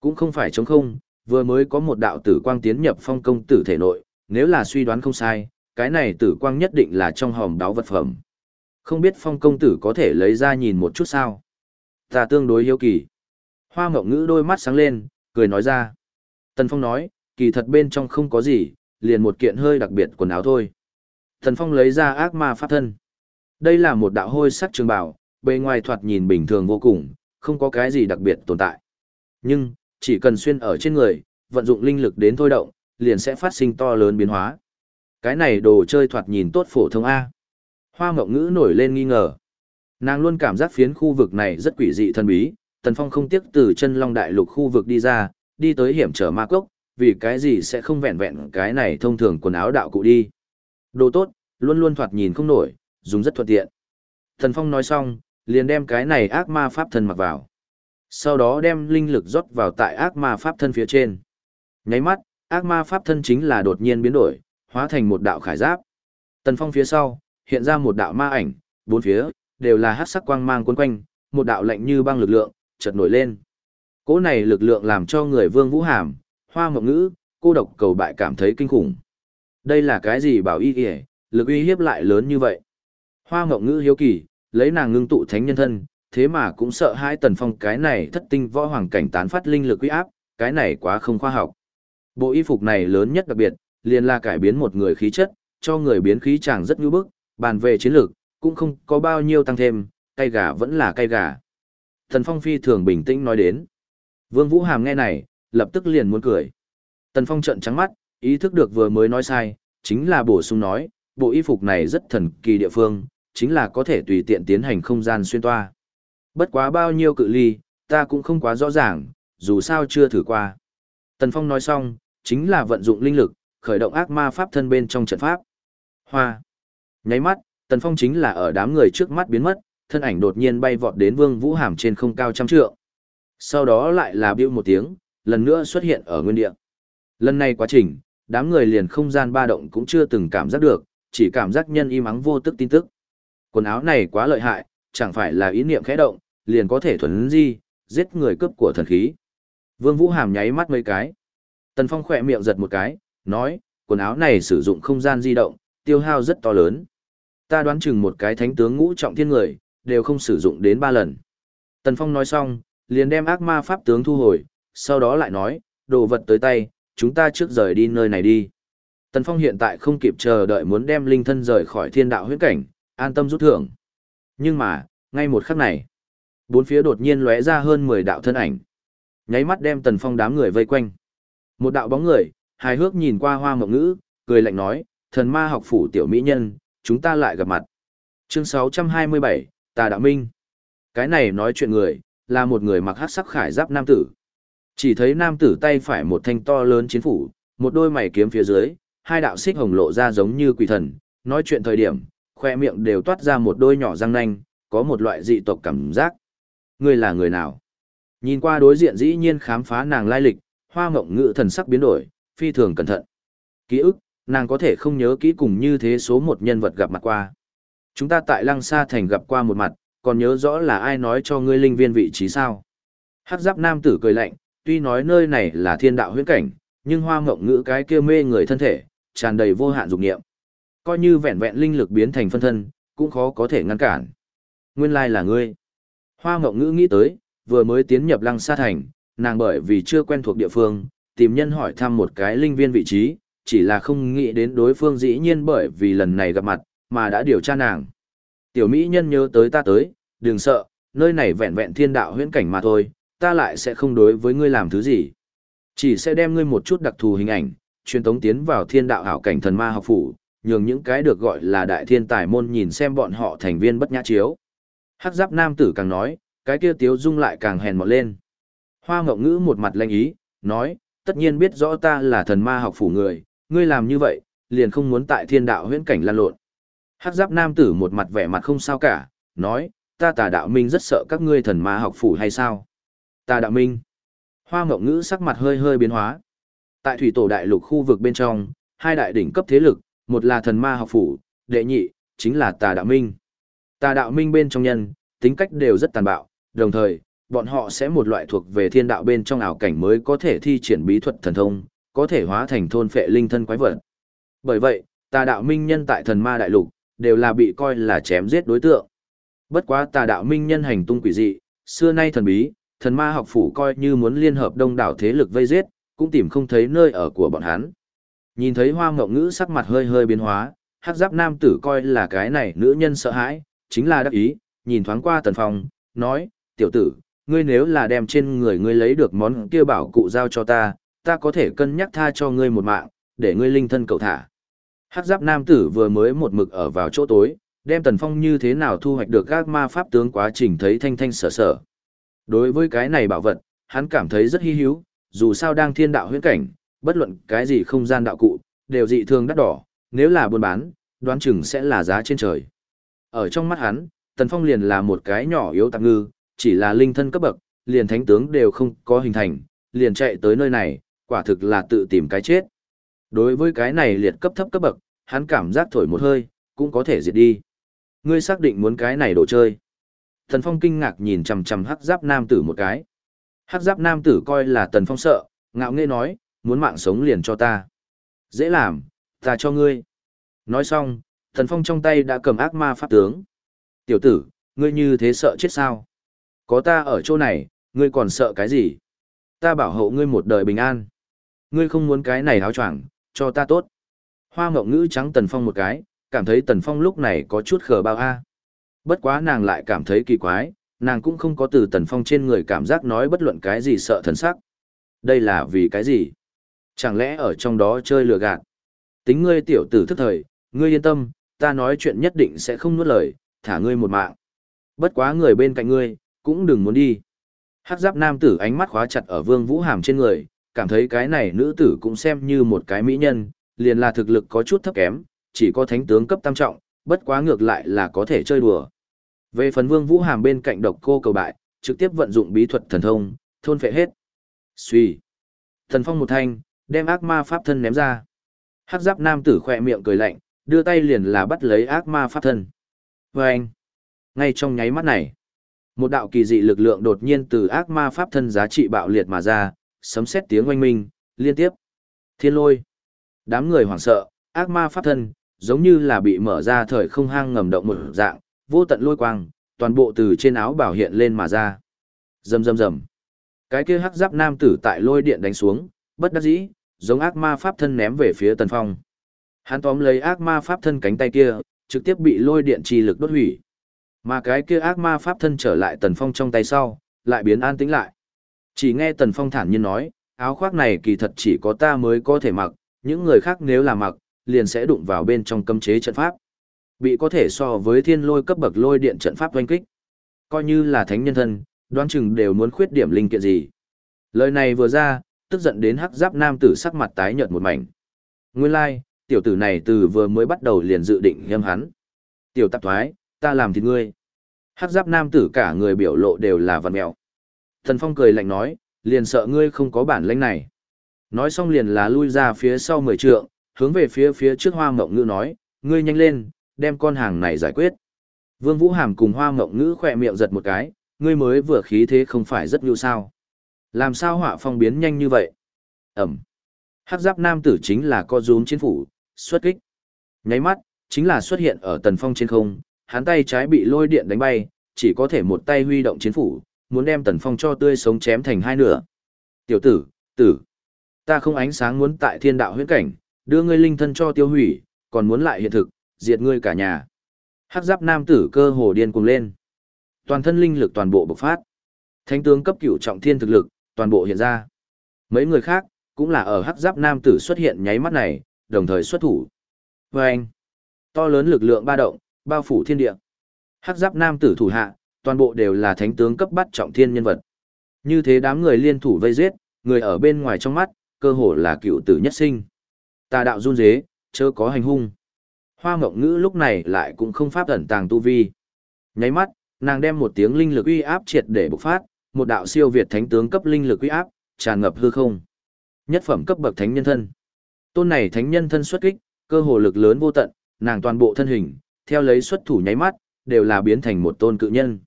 Cũng không phải trống không, vừa mới có một đạo tử quang tiến nhập phong công tử thể nội, nếu là suy đoán không sai, cái này tử quang nhất định là trong hòm đáo vật phẩm. Không biết phong công tử có thể lấy ra nhìn một chút sao? Ta tương đối hiếu kỳ. Hoa mộng ngữ đôi mắt sáng lên, cười nói ra. Tần Phong nói, kỳ thật bên trong không có gì, liền một kiện hơi đặc biệt quần áo thôi. Tần Phong lấy ra ác ma pháp thân. Đây là một đạo hôi sắc trường bảo, bề ngoài thoạt nhìn bình thường vô cùng, không có cái gì đặc biệt tồn tại. Nhưng, chỉ cần xuyên ở trên người, vận dụng linh lực đến thôi động, liền sẽ phát sinh to lớn biến hóa. Cái này đồ chơi thoạt nhìn tốt phổ thông A. Hoa mộng ngữ nổi lên nghi ngờ. Nàng luôn cảm giác phiến khu vực này rất quỷ dị thần bí, Tần Phong không tiếc từ chân long đại lục khu vực đi ra, đi tới hiểm trở ma cốc, vì cái gì sẽ không vẹn vẹn cái này thông thường quần áo đạo cụ đi. Đồ tốt, luôn luôn thoạt nhìn không nổi, dùng rất thuận tiện. Tần Phong nói xong, liền đem cái này ác ma pháp thân mặc vào. Sau đó đem linh lực rót vào tại ác ma pháp thân phía trên. Nháy mắt, ác ma pháp thân chính là đột nhiên biến đổi, hóa thành một đạo khải giáp. Tần Phong phía sau, hiện ra một đạo ma ảnh, bốn phía, đều là hắc sắc quang mang cuốn quanh, một đạo lạnh như băng lực lượng, chợt nổi lên. Cỗ này lực lượng làm cho người Vương Vũ Hàm, Hoa Mộng Ngữ, cô độc cầu bại cảm thấy kinh khủng. Đây là cái gì bảo y kìa, lực uy hiếp lại lớn như vậy. Hoa Mộng Ngữ hiếu kỳ, lấy nàng ngưng tụ thánh nhân thân, thế mà cũng sợ hai tần phong cái này thất tinh võ hoàng cảnh tán phát linh lực uy áp, cái này quá không khoa học. Bộ y phục này lớn nhất đặc biệt, liền là cải biến một người khí chất, cho người biến khí chàng rất nhu bức, bàn về chiến lược, cũng không có bao nhiêu tăng thêm, cay gà vẫn là cay gà. Tần Phong phi thường bình tĩnh nói đến. Vương Vũ Hàm nghe này, lập tức liền muốn cười. Tần Phong trợn trắng mắt, ý thức được vừa mới nói sai, chính là bổ sung nói, bộ y phục này rất thần kỳ địa phương, chính là có thể tùy tiện tiến hành không gian xuyên toa. Bất quá bao nhiêu cự ly, ta cũng không quá rõ ràng, dù sao chưa thử qua. Tần Phong nói xong, chính là vận dụng linh lực, khởi động ác ma pháp thân bên trong trận pháp. Hoa. Nháy mắt, Tần Phong chính là ở đám người trước mắt biến mất, thân ảnh đột nhiên bay vọt đến Vương Vũ Hàm trên không cao trăm trượng. Sau đó lại là bĩu một tiếng, lần nữa xuất hiện ở nguyên địa. Lần này quá trình, đám người liền không gian ba động cũng chưa từng cảm giác được, chỉ cảm giác nhân im ắng vô tức tin tức. Quần áo này quá lợi hại, chẳng phải là ý niệm khẽ động, liền có thể thuần di, giết người cướp của thần khí. Vương Vũ Hàm nháy mắt mấy cái. Tần Phong khỏe miệng giật một cái, nói, quần áo này sử dụng không gian di động, tiêu hao rất to lớn. Ta đoán chừng một cái thánh tướng ngũ trọng thiên người, đều không sử dụng đến ba lần. Tần Phong nói xong, liền đem ác ma pháp tướng thu hồi, sau đó lại nói, đồ vật tới tay, chúng ta trước rời đi nơi này đi. Tần Phong hiện tại không kịp chờ đợi muốn đem linh thân rời khỏi thiên đạo huyết cảnh, an tâm rút thưởng. Nhưng mà, ngay một khắc này, bốn phía đột nhiên lóe ra hơn 10 đạo thân ảnh. Nháy mắt đem Tần Phong đám người vây quanh. Một đạo bóng người, hài hước nhìn qua hoa mộng ngữ, cười lạnh nói, thần ma học phủ tiểu mỹ nhân, chúng ta lại gặp mặt. Chương 627, Tà Đạo Minh. Cái này nói chuyện người, là một người mặc hát sắc khải giáp nam tử. Chỉ thấy nam tử tay phải một thanh to lớn chiến phủ, một đôi mày kiếm phía dưới, hai đạo xích hồng lộ ra giống như quỷ thần, nói chuyện thời điểm, khoe miệng đều toát ra một đôi nhỏ răng nanh, có một loại dị tộc cảm giác. Ngươi là người nào? Nhìn qua đối diện dĩ nhiên khám phá nàng lai lịch, hoa mộng ngự thần sắc biến đổi, phi thường cẩn thận. Ký ức, nàng có thể không nhớ kỹ cùng như thế số một nhân vật gặp mặt qua. Chúng ta tại Lăng Sa Thành gặp qua một mặt, còn nhớ rõ là ai nói cho ngươi linh viên vị trí sao? Hắc giáp nam tử cười lạnh, tuy nói nơi này là thiên đạo huyễn cảnh, nhưng hoa mộng ngữ cái kia mê người thân thể, tràn đầy vô hạn dục nghiệm. Coi như vẹn vẹn linh lực biến thành phân thân, cũng khó có thể ngăn cản. Nguyên lai là ngươi. Hoa mộng ngữ nghĩ tới, vừa mới tiến nhập lăng sa thành, nàng bởi vì chưa quen thuộc địa phương, tìm nhân hỏi thăm một cái linh viên vị trí, chỉ là không nghĩ đến đối phương dĩ nhiên bởi vì lần này gặp mặt, mà đã điều tra nàng. Tiểu Mỹ nhân nhớ tới ta tới, đừng sợ, nơi này vẹn vẹn thiên đạo huyễn cảnh mà thôi, ta lại sẽ không đối với ngươi làm thứ gì. Chỉ sẽ đem ngươi một chút đặc thù hình ảnh, truyền tống tiến vào thiên đạo hảo cảnh thần ma học phủ, nhường những cái được gọi là đại thiên tài môn nhìn xem bọn họ thành viên bất nhã chiếu. Hắc giáp nam tử càng nói, cái kia tiếu dung lại càng hèn mọt lên. Hoa ngọc ngữ một mặt lanh ý, nói, tất nhiên biết rõ ta là thần ma học phủ người, ngươi làm như vậy, liền không muốn tại thiên đạo huyễn cảnh lan lộn. Hắc giáp nam tử một mặt vẻ mặt không sao cả, nói, ta tà đạo minh rất sợ các ngươi thần ma học phủ hay sao? Tà đạo minh. Hoa ngọc ngữ sắc mặt hơi hơi biến hóa. Tại thủy tổ đại lục khu vực bên trong, hai đại đỉnh cấp thế lực, một là thần ma học phủ, đệ nhị, chính là tà đạo minh. Tà đạo minh bên trong nhân, tính cách đều rất tàn bạo, đồng thời, bọn họ sẽ một loại thuộc về thiên đạo bên trong ảo cảnh mới có thể thi triển bí thuật thần thông, có thể hóa thành thôn phệ linh thân quái vật. Bởi vậy, tà đạo minh nhân tại thần ma đại lục, đều là bị coi là chém giết đối tượng. Bất quá tà đạo minh nhân hành tung quỷ dị, xưa nay thần bí, thần ma học phủ coi như muốn liên hợp đông đảo thế lực vây giết, cũng tìm không thấy nơi ở của bọn hắn. Nhìn thấy hoa ngọc ngữ sắc mặt hơi hơi biến hóa, hắc giáp nam tử coi là cái này nữ nhân sợ hãi, chính là đắc ý, nhìn thoáng qua tần phong, nói, tiểu tử, ngươi nếu là đem trên người ngươi lấy được món kia bảo cụ giao cho ta, ta có thể cân nhắc tha cho ngươi một mạng, để ngươi linh thân cầu thả. Hắc giáp nam tử vừa mới một mực ở vào chỗ tối, đem tần phong như thế nào thu hoạch được các ma pháp tướng quá trình thấy thanh thanh sở sở. Đối với cái này bảo vật, hắn cảm thấy rất hy hữu, dù sao đang thiên đạo huyễn cảnh, bất luận cái gì không gian đạo cụ, đều dị thường đắt đỏ, nếu là buôn bán, đoán chừng sẽ là giá trên trời. Ở trong mắt hắn, Tần Phong liền là một cái nhỏ yếu tạp ngư, chỉ là linh thân cấp bậc, liền thánh tướng đều không có hình thành, liền chạy tới nơi này, quả thực là tự tìm cái chết. Đối với cái này liệt cấp thấp cấp bậc, hắn cảm giác thổi một hơi, cũng có thể diệt đi. Ngươi xác định muốn cái này đồ chơi. thần Phong kinh ngạc nhìn chằm chằm hắc giáp nam tử một cái. Hắc giáp nam tử coi là Tần Phong sợ, ngạo nghễ nói, muốn mạng sống liền cho ta. Dễ làm, ta cho ngươi. Nói xong, thần Phong trong tay đã cầm ác ma pháp tướng. Tiểu tử, ngươi như thế sợ chết sao? Có ta ở chỗ này, ngươi còn sợ cái gì? Ta bảo hộ ngươi một đời bình an. Ngươi không muốn cái này áo choàng, cho ta tốt. Hoa mộng ngữ trắng Tần Phong một cái, cảm thấy Tần Phong lúc này có chút khờ bao a. Bất quá nàng lại cảm thấy kỳ quái, Nàng cũng không có từ Tần Phong trên người cảm giác nói bất luận cái gì sợ thần sắc. Đây là vì cái gì? Chẳng lẽ ở trong đó chơi lừa gạt? Tính ngươi tiểu tử thức thời, ngươi yên tâm, ta nói chuyện nhất định sẽ không nuốt lời, thả ngươi một mạng. Bất quá người bên cạnh ngươi, cũng đừng muốn đi. Hắc giáp nam tử ánh mắt khóa chặt ở vương vũ hàm trên người, cảm thấy cái này nữ tử cũng xem như một cái mỹ nhân, liền là thực lực có chút thấp kém, chỉ có thánh tướng cấp tam trọng, bất quá ngược lại là có thể chơi đùa. Về phần vương vũ hàm bên cạnh độc cô cầu bại, trực tiếp vận dụng bí thuật thần thông, thôn phệ hết. Suy. Thần phong một thanh, đem ác ma pháp thân ném ra. Hắc giáp nam tử khỏe miệng cười lạnh, đưa tay liền là bắt lấy ác ma pháp thân. Và anh. Ngay trong nháy mắt này, một đạo kỳ dị lực lượng đột nhiên từ ác ma pháp thân giá trị bạo liệt mà ra, sấm sét tiếng oanh minh, liên tiếp. Thiên lôi. Đám người hoảng sợ, ác ma pháp thân, giống như là bị mở ra thời không hang ngầm động một dạng, vô tận lôi quang, toàn bộ từ trên áo bảo hiện lên mà ra. Rầm rầm rầm. Cái kia hắc giáp nam tử tại lôi điện đánh xuống, bất đắc dĩ, giống ác ma pháp thân ném về phía Tần Phong. Hắn tóm lấy ác ma pháp thân cánh tay kia, trực tiếp bị lôi điện chi lực đốt hủy. Mà cái kia ác ma pháp thân trở lại Tần Phong trong tay sau, lại biến an tĩnh lại. Chỉ nghe Tần Phong thản nhiên nói, áo khoác này kỳ thật chỉ có ta mới có thể mặc, những người khác nếu là mặc, liền sẽ đụng vào bên trong cấm chế trận pháp. Bị có thể so với thiên lôi cấp bậc lôi điện trận pháp oanh kích. Coi như là thánh nhân thân, đoán chừng đều muốn khuyết điểm linh kiện gì. Lời này vừa ra, tức giận đến hắc giáp nam tử sắc mặt tái nhợt một mảnh. Nguyên lai, like, tiểu tử này từ vừa mới bắt đầu liền dự định nghiêm hắn. Tiểu tạp thoái, ta làm thịt ngươi. Hắc giáp nam tử cả người biểu lộ đều là vật mẹo. Thần Phong cười lạnh nói, liền sợ ngươi không có bản lĩnh này. Nói xong liền là lui ra phía sau mười trượng, hướng về phía phía trước hoa mộng ngữ nói, ngươi nhanh lên, đem con hàng này giải quyết. Vương Vũ Hàm cùng hoa mộng ngữ khỏe miệng giật một cái, ngươi mới vừa khí thế không phải rất nhu sao. Làm sao họa phong biến nhanh như vậy? Ẩm. Hắc giáp nam tử chính là co rúm chiến phủ, xuất kích. Nháy mắt, chính là xuất hiện ở tần phong trên không, hắn tay trái bị lôi điện đánh bay, chỉ có thể một tay huy động chiến phủ, muốn đem tần phong cho tươi sống chém thành hai nửa. Tiểu tử, tử, ta không ánh sáng muốn tại thiên đạo huyễn cảnh, đưa ngươi linh thân cho tiêu hủy, còn muốn lại hiện thực, diệt ngươi cả nhà. Hắc giáp nam tử cơ hồ điên cuồng lên. Toàn thân linh lực toàn bộ bộc phát. Thánh tướng cấp cửu trọng thiên thực lực, toàn bộ hiện ra. Mấy người khác, cũng là ở hắc giáp nam tử xuất hiện nháy mắt này, đồng thời xuất thủ. Và anh, to lớn lực lượng ba động, bao phủ thiên địa. Hắc giáp nam tử thủ hạ, toàn bộ đều là thánh tướng cấp bắt trọng thiên nhân vật. Như thế đám người liên thủ vây giết, người ở bên ngoài trong mắt, cơ hồ là cựu tử nhất sinh. Tà đạo run dế, chớ có hành hung. Hoa Ngộng Ngữ lúc này lại cũng không pháp ẩn tàng tu vi. Nháy mắt, nàng đem một tiếng linh lực uy áp triệt để bộc phát, một đạo siêu việt thánh tướng cấp linh lực uy áp, tràn ngập hư không. Nhất phẩm cấp bậc thánh nhân thân. Tôn này thánh nhân thân xuất kích, cơ hồ lực lớn vô tận, nàng toàn bộ thân hình, theo lấy xuất thủ nháy mắt, đều là biến thành một tôn cự nhân.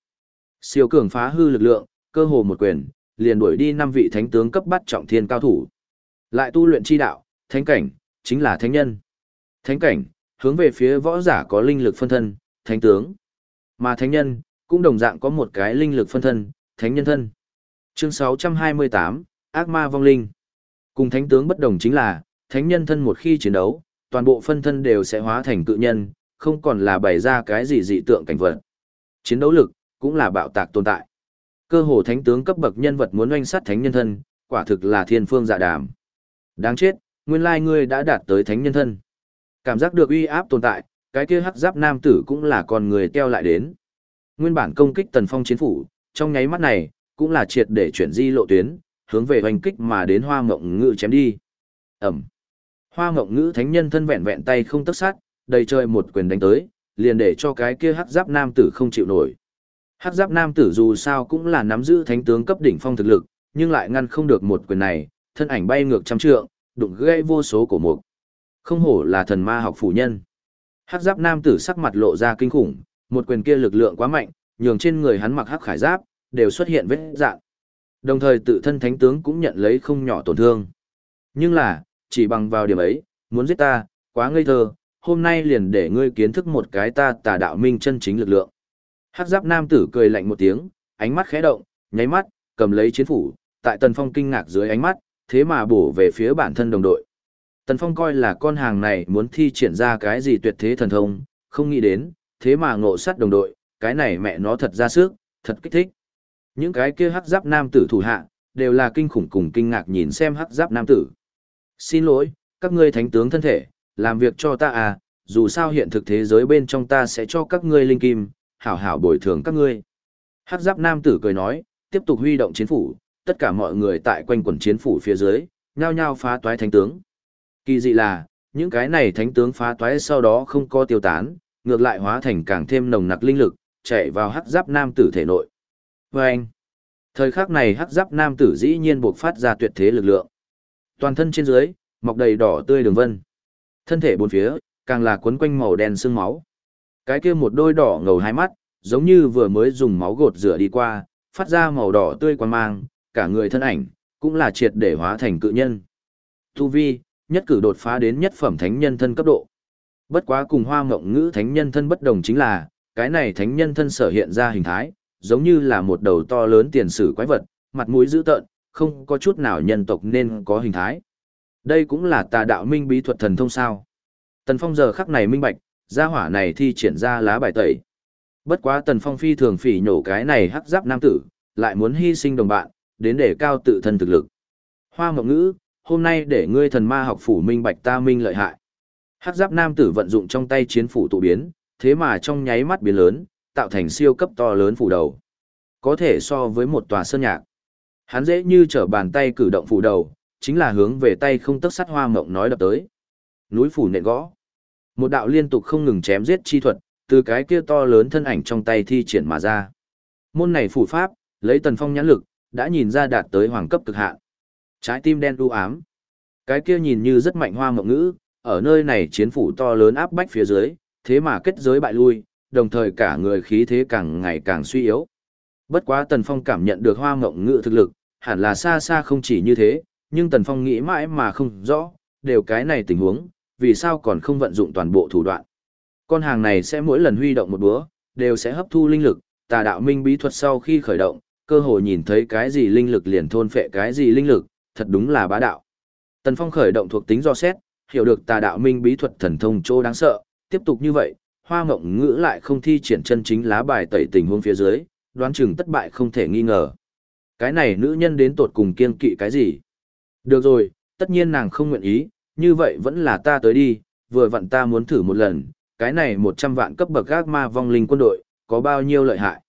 Siêu cường phá hư lực lượng, cơ hồ một quyền, liền đuổi đi năm vị thánh tướng cấp bắt trọng thiên cao thủ. Lại tu luyện chi đạo, thánh cảnh, chính là thánh nhân. Thánh cảnh, hướng về phía võ giả có linh lực phân thân, thánh tướng. Mà thánh nhân, cũng đồng dạng có một cái linh lực phân thân, thánh nhân thân. Chương 628, Ác ma vong linh. Cùng thánh tướng bất đồng chính là, thánh nhân thân một khi chiến đấu, toàn bộ phân thân đều sẽ hóa thành cự nhân, không còn là bày ra cái gì dị tượng cảnh vật. Chiến đấu lực, cũng là bạo tạc tồn tại. Cơ hồ thánh tướng cấp bậc nhân vật muốn oanh sát thánh nhân thân, quả thực là thiên phương dạ đàm. Đáng chết, nguyên lai ngươi đã đạt tới thánh nhân thân. Cảm giác được uy áp tồn tại, cái kia hắc giáp nam tử cũng là con người teo lại đến. Nguyên bản công kích tần phong chiến phủ, trong nháy mắt này, cũng là triệt để chuyển di lộ tuyến, hướng về hoành kích mà đến hoa mộng ngự chém đi. Ẩm. Hoa mộng ngữ thánh nhân thân vẹn vẹn tay không tất sát, đầy trời một quyền đánh tới, liền để cho cái kia hắc giáp nam tử không chịu nổi. Hắc giáp nam tử dù sao cũng là nắm giữ thánh tướng cấp đỉnh phong thực lực, nhưng lại ngăn không được một quyền này, thân ảnh bay ngược trăm trượng, đụng gãy vô số cổ mục. Không hổ là thần ma học phủ nhân. Hắc giáp nam tử sắc mặt lộ ra kinh khủng, một quyền kia lực lượng quá mạnh, nhường trên người hắn mặc hắc khải giáp đều xuất hiện vết dạn. Đồng thời tự thân thánh tướng cũng nhận lấy không nhỏ tổn thương. Nhưng là, chỉ bằng vào điểm ấy, muốn giết ta, quá ngây thơ, hôm nay liền để ngươi kiến thức một cái ta tà đạo minh chân chính lực lượng. Hắc giáp nam tử cười lạnh một tiếng, ánh mắt khẽ động, nháy mắt, cầm lấy chiến phủ, tại Tần Phong kinh ngạc dưới ánh mắt, thế mà bổ về phía bản thân đồng đội. Tần Phong coi là con hàng này muốn thi triển ra cái gì tuyệt thế thần thông, không nghĩ đến, thế mà ngộ sát đồng đội, cái này mẹ nó thật ra sức, thật kích thích. Những cái kia hắc giáp nam tử thủ hạ, đều là kinh khủng cùng kinh ngạc nhìn xem hắc giáp nam tử. Xin lỗi, các ngươi thánh tướng thân thể, làm việc cho ta à, dù sao hiện thực thế giới bên trong ta sẽ cho các ngươi linh kim, hảo hảo bồi thường các ngươi. Hắc giáp nam tử cười nói, tiếp tục huy động chiến phủ, tất cả mọi người tại quanh quần chiến phủ phía dưới, nhao nhao phá toái thánh tướng. Kỳ dị là, những cái này thánh tướng phá toái sau đó không có tiêu tán, ngược lại hóa thành càng thêm nồng nặc linh lực, chạy vào hắc giáp nam tử thể nội. Và anh, thời khắc này hắc giáp nam tử dĩ nhiên buộc phát ra tuyệt thế lực lượng. Toàn thân trên dưới, mọc đầy đỏ tươi đường vân. Thân thể bốn phía, càng là cuốn quanh màu đen sương máu. Cái kia một đôi đỏ ngầu hai mắt, giống như vừa mới dùng máu gột rửa đi qua, phát ra màu đỏ tươi quan mang, cả người thân ảnh, cũng là triệt để hóa thành cự nhân. Tu vi, nhất cử đột phá đến nhất phẩm thánh nhân thân cấp độ. Bất quá cùng hoa mộng ngữ thánh nhân thân bất đồng chính là, cái này thánh nhân thân sở hiện ra hình thái, giống như là một đầu to lớn tiền sử quái vật, mặt mũi dữ tợn, không có chút nào nhân tộc nên có hình thái. Đây cũng là tà đạo minh bí thuật thần thông sao. Tần Phong giờ khắc này minh bạch, gia hỏa này thi triển ra lá bài tẩy. Bất quá Tần Phong phi thường phỉ nhổ cái này hắc giáp nam tử, lại muốn hy sinh đồng bạn, đến để cao tự thân thực lực. Hoa mộng ngữ, hôm nay để ngươi thần ma học phủ minh bạch ta minh lợi hại. Hắc giáp nam tử vận dụng trong tay chiến phủ tụ biến, thế mà trong nháy mắt biến lớn, tạo thành siêu cấp to lớn phủ đầu. Có thể so với một tòa sơn nhạc. Hắn dễ như trở bàn tay cử động phủ đầu, chính là hướng về tay không tấc sắt hoa mộng nói đập tới. Núi phủ nện gõ. Một đạo liên tục không ngừng chém giết chi thuật, từ cái kia to lớn thân ảnh trong tay thi triển mà ra. Môn này phủ pháp, lấy tần phong nhãn lực, đã nhìn ra đạt tới hoàng cấp cực hạn. Trái tim đen u ám. Cái kia nhìn như rất mạnh hoa mộng ngữ, ở nơi này chiến phủ to lớn áp bách phía dưới, thế mà kết giới bại lui, đồng thời cả người khí thế càng ngày càng suy yếu. Bất quá Tần Phong cảm nhận được hoa mộng ngữ thực lực, hẳn là xa xa không chỉ như thế, nhưng Tần Phong nghĩ mãi mà không rõ, đều cái này tình huống, vì sao còn không vận dụng toàn bộ thủ đoạn. Con hàng này sẽ mỗi lần huy động một búa, đều sẽ hấp thu linh lực, tà đạo minh bí thuật sau khi khởi động, cơ hội nhìn thấy cái gì linh lực liền thôn phệ cái gì linh lực, thật đúng là bá đạo. Tần Phong khởi động thuộc tính do xét, hiểu được tà đạo minh bí thuật thần thông chỗ đáng sợ, tiếp tục như vậy, hoa ngộng ngữ lại không thi triển chân chính lá bài tẩy tình huống phía dưới, đoán chừng thất bại không thể nghi ngờ. Cái này nữ nhân đến tột cùng kiên kỵ cái gì? Được rồi, tất nhiên nàng không nguyện ý, như vậy vẫn là ta tới đi, vừa vặn ta muốn thử một lần, cái này 100 vạn cấp bậc gác ma vong linh quân đội, có bao nhiêu lợi hại.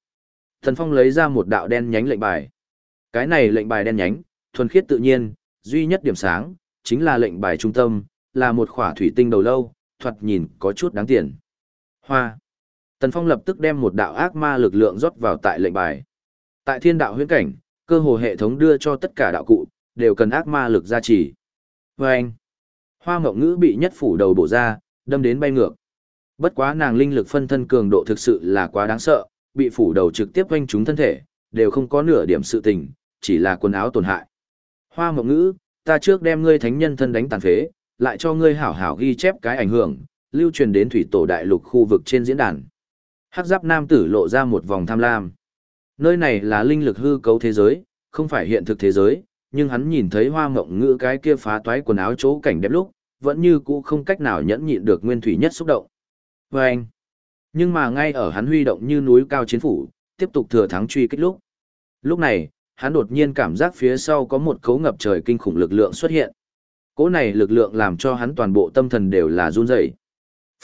Thần Phong lấy ra một đạo đen nhánh lệnh bài. Cái này lệnh bài đen nhánh, thuần khiết tự nhiên, duy nhất điểm sáng, chính là lệnh bài trung tâm, là một khỏa thủy tinh đầu lâu, thoạt nhìn có chút đáng tiền. Hoa. Tần Phong lập tức đem một đạo ác ma lực lượng rót vào tại lệnh bài. Tại thiên đạo huyễn cảnh, cơ hồ hệ thống đưa cho tất cả đạo cụ, đều cần ác ma lực gia trì. Và anh. Hoa ngọc ngữ bị nhất phủ đầu bổ ra, đâm đến bay ngược. Bất quá nàng linh lực phân thân cường độ thực sự là quá đáng sợ, bị phủ đầu trực tiếp quanh trúng thân thể, đều không có nửa điểm sự tình, chỉ là quần áo tổn hại. Hoa ngọc ngữ, ta trước đem ngươi thánh nhân thân đánh tàn phế, lại cho ngươi hảo hảo ghi chép cái ảnh hưởng, lưu truyền đến thủy tổ đại lục khu vực trên diễn đàn. Hắc giáp nam tử lộ ra một vòng tham lam. Nơi này là linh lực hư cấu thế giới, không phải hiện thực thế giới, nhưng hắn nhìn thấy hoa mộng ngữ cái kia phá toái quần áo chỗ cảnh đẹp lúc, vẫn như cũ không cách nào nhẫn nhịn được nguyên thủy nhất xúc động. Và anh, nhưng mà ngay ở hắn huy động như núi cao chiến phủ, tiếp tục thừa thắng truy kích lúc. Lúc này, hắn đột nhiên cảm giác phía sau có một cấu ngập trời kinh khủng lực lượng xuất hiện. Cỗ này lực lượng làm cho hắn toàn bộ tâm thần đều là run rẩy.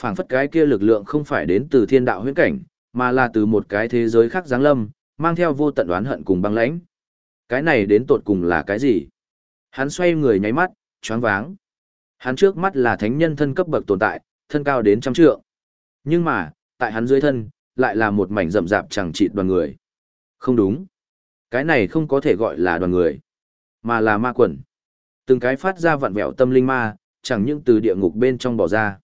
Phảng phất cái kia lực lượng không phải đến từ thiên đạo huyễn cảnh, mà là từ một cái thế giới khác giáng lâm, mang theo vô tận oán hận cùng băng lãnh. Cái này đến tột cùng là cái gì? Hắn xoay người nháy mắt, choáng váng. Hắn trước mắt là thánh nhân thân cấp bậc tồn tại, thân cao đến trăm trượng. Nhưng mà, tại hắn dưới thân, lại là một mảnh rậm rạp chẳng chịt đoàn người. Không đúng. Cái này không có thể gọi là đoàn người, mà là ma quần. Từng cái phát ra vặn vẹo tâm linh ma, chẳng những từ địa ngục bên trong bỏ ra.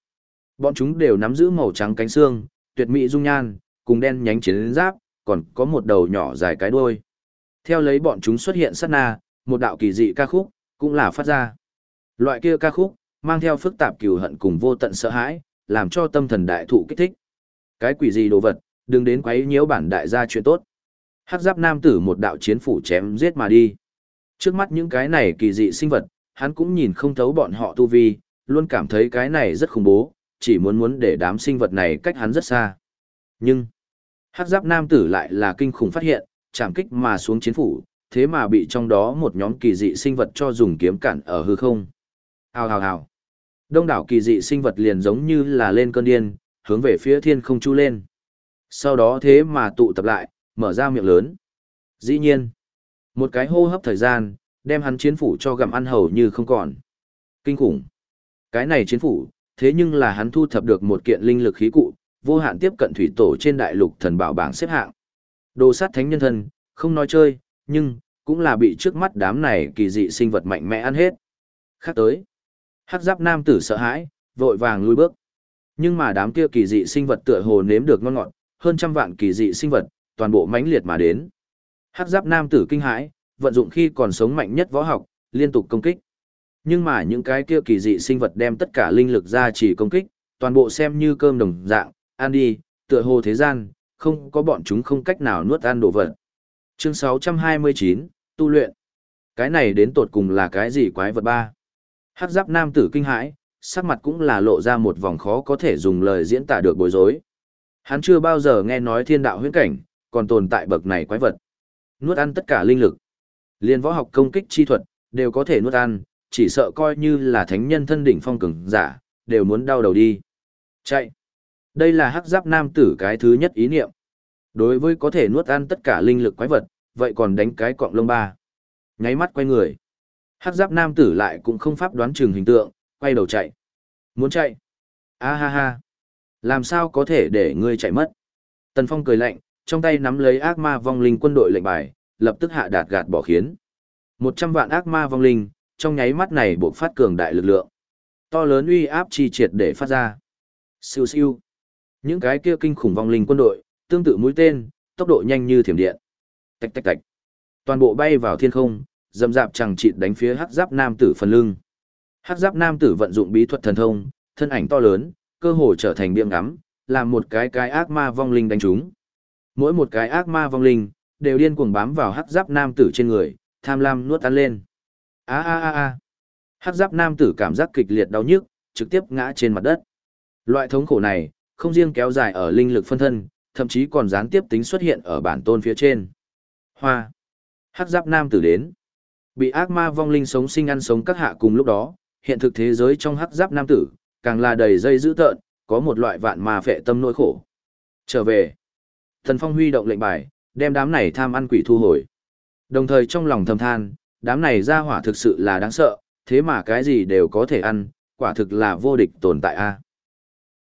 Bọn chúng đều nắm giữ màu trắng cánh xương, tuyệt mỹ dung nhan, cùng đen nhánh chiến giáp, còn có một đầu nhỏ dài cái đuôi. Theo lấy bọn chúng xuất hiện sát na, một đạo kỳ dị ca khúc, cũng là phát ra. Loại kia ca khúc, mang theo phức tạp cừu hận cùng vô tận sợ hãi, làm cho tâm thần đại thụ kích thích. Cái quỷ gì đồ vật, đừng đến quấy nhiễu bản đại gia chuyện tốt. Hắc giáp nam tử một đạo chiến phủ chém giết mà đi. Trước mắt những cái này kỳ dị sinh vật, hắn cũng nhìn không thấu bọn họ tu vi, luôn cảm thấy cái này rất khủng bố, chỉ muốn muốn để đám sinh vật này cách hắn rất xa. Nhưng, Hắc giáp nam tử lại là kinh khủng phát hiện, chạm kích mà xuống chiến phủ, thế mà bị trong đó một nhóm kỳ dị sinh vật cho dùng kiếm cản ở hư không. Hào hào hào. Đông đảo kỳ dị sinh vật liền giống như là lên cơn điên, hướng về phía thiên không chu lên. Sau đó thế mà tụ tập lại, mở ra miệng lớn. Dĩ nhiên, một cái hô hấp thời gian, đem hắn chiến phủ cho gặm ăn hầu như không còn. Kinh khủng. Cái này chiến phủ, thế nhưng là hắn thu thập được một kiện linh lực khí cụ, vô hạn tiếp cận thủy tổ trên đại lục thần bảo bảng xếp hạng. Đồ sát thánh nhân thân, không nói chơi, nhưng, cũng là bị trước mắt đám này kỳ dị sinh vật mạnh mẽ ăn hết. Khác tới, hắc giáp nam tử sợ hãi, vội vàng lui bước. Nhưng mà đám kia kỳ dị sinh vật tựa hồ nếm được ngon ngọt, hơn trăm vạn kỳ dị sinh vật, toàn bộ mãnh liệt mà đến. Hắc giáp nam tử kinh hãi, vận dụng khi còn sống mạnh nhất võ học, liên tục công kích. Nhưng mà những cái kia kỳ dị sinh vật đem tất cả linh lực ra chỉ công kích, toàn bộ xem như cơm đồng dạng, ăn đi, tựa hồ thế gian, không có bọn chúng không cách nào nuốt ăn đồ vật. Chương 629, tu luyện. Cái này đến tột cùng là cái gì quái vật ba? Hắc giáp nam tử kinh hãi, sắc mặt cũng là lộ ra một vòng khó có thể dùng lời diễn tả được bối rối. Hắn chưa bao giờ nghe nói thiên đạo huyễn cảnh, còn tồn tại bậc này quái vật. Nuốt ăn tất cả linh lực. Liên võ học công kích chi thuật, đều có thể nuốt ăn, chỉ sợ coi như là thánh nhân thân đỉnh phong cường giả, đều muốn đau đầu đi. Chạy. Đây là hắc giáp nam tử cái thứ nhất ý niệm. Đối với có thể nuốt ăn tất cả linh lực quái vật, vậy còn đánh cái cọng lông ba. Nháy mắt quay người. Hắc giáp nam tử lại cũng không pháp đoán chừng hình tượng, quay đầu chạy. Muốn chạy. A ha ha. Làm sao có thể để ngươi chạy mất? Tần Phong cười lạnh, trong tay nắm lấy ác ma vong linh quân đội lệnh bài, lập tức hạ đạt gạt bỏ khiến. Một trăm vạn ác ma vong linh, trong nháy mắt này buộc phát cường đại lực lượng. To lớn uy áp chi triệt để phát ra. Siêu siêu. Những cái kia kinh khủng vong linh quân đội, tương tự mũi tên, tốc độ nhanh như thiểm điện. Tạch tạch tạch. Toàn bộ bay vào thiên không, dầm dạp chẳng chịt đánh phía hắc giáp nam tử phần lưng. Hắc giáp nam tử vận dụng bí thuật thần thông, thân ảnh to lớn, cơ hồ trở thành biếng ngắm, làm một cái cái ác ma vong linh đánh chúng. Mỗi một cái ác ma vong linh, đều điên cuồng bám vào hắc giáp nam tử trên người, tham lam nuốt ăn lên. A a a a. Hắc giáp nam tử cảm giác kịch liệt đau nhức, trực tiếp ngã trên mặt đất. Loại thống khổ này, không riêng kéo dài ở linh lực phân thân, thậm chí còn gián tiếp tính xuất hiện ở bản tôn phía trên. Hoa. Hắc giáp nam tử đến. Bị ác ma vong linh sống sinh ăn sống các hạ cùng lúc đó, hiện thực thế giới trong hắc giáp nam tử, càng là đầy dây dữ tợn, có một loại vạn ma phệ tâm nỗi khổ. Trở về. Thần Phong huy động lệnh bài, đem đám này tham ăn quỷ thu hồi. Đồng thời trong lòng thầm than, đám này ra hỏa thực sự là đáng sợ, thế mà cái gì đều có thể ăn, quả thực là vô địch tồn tại a.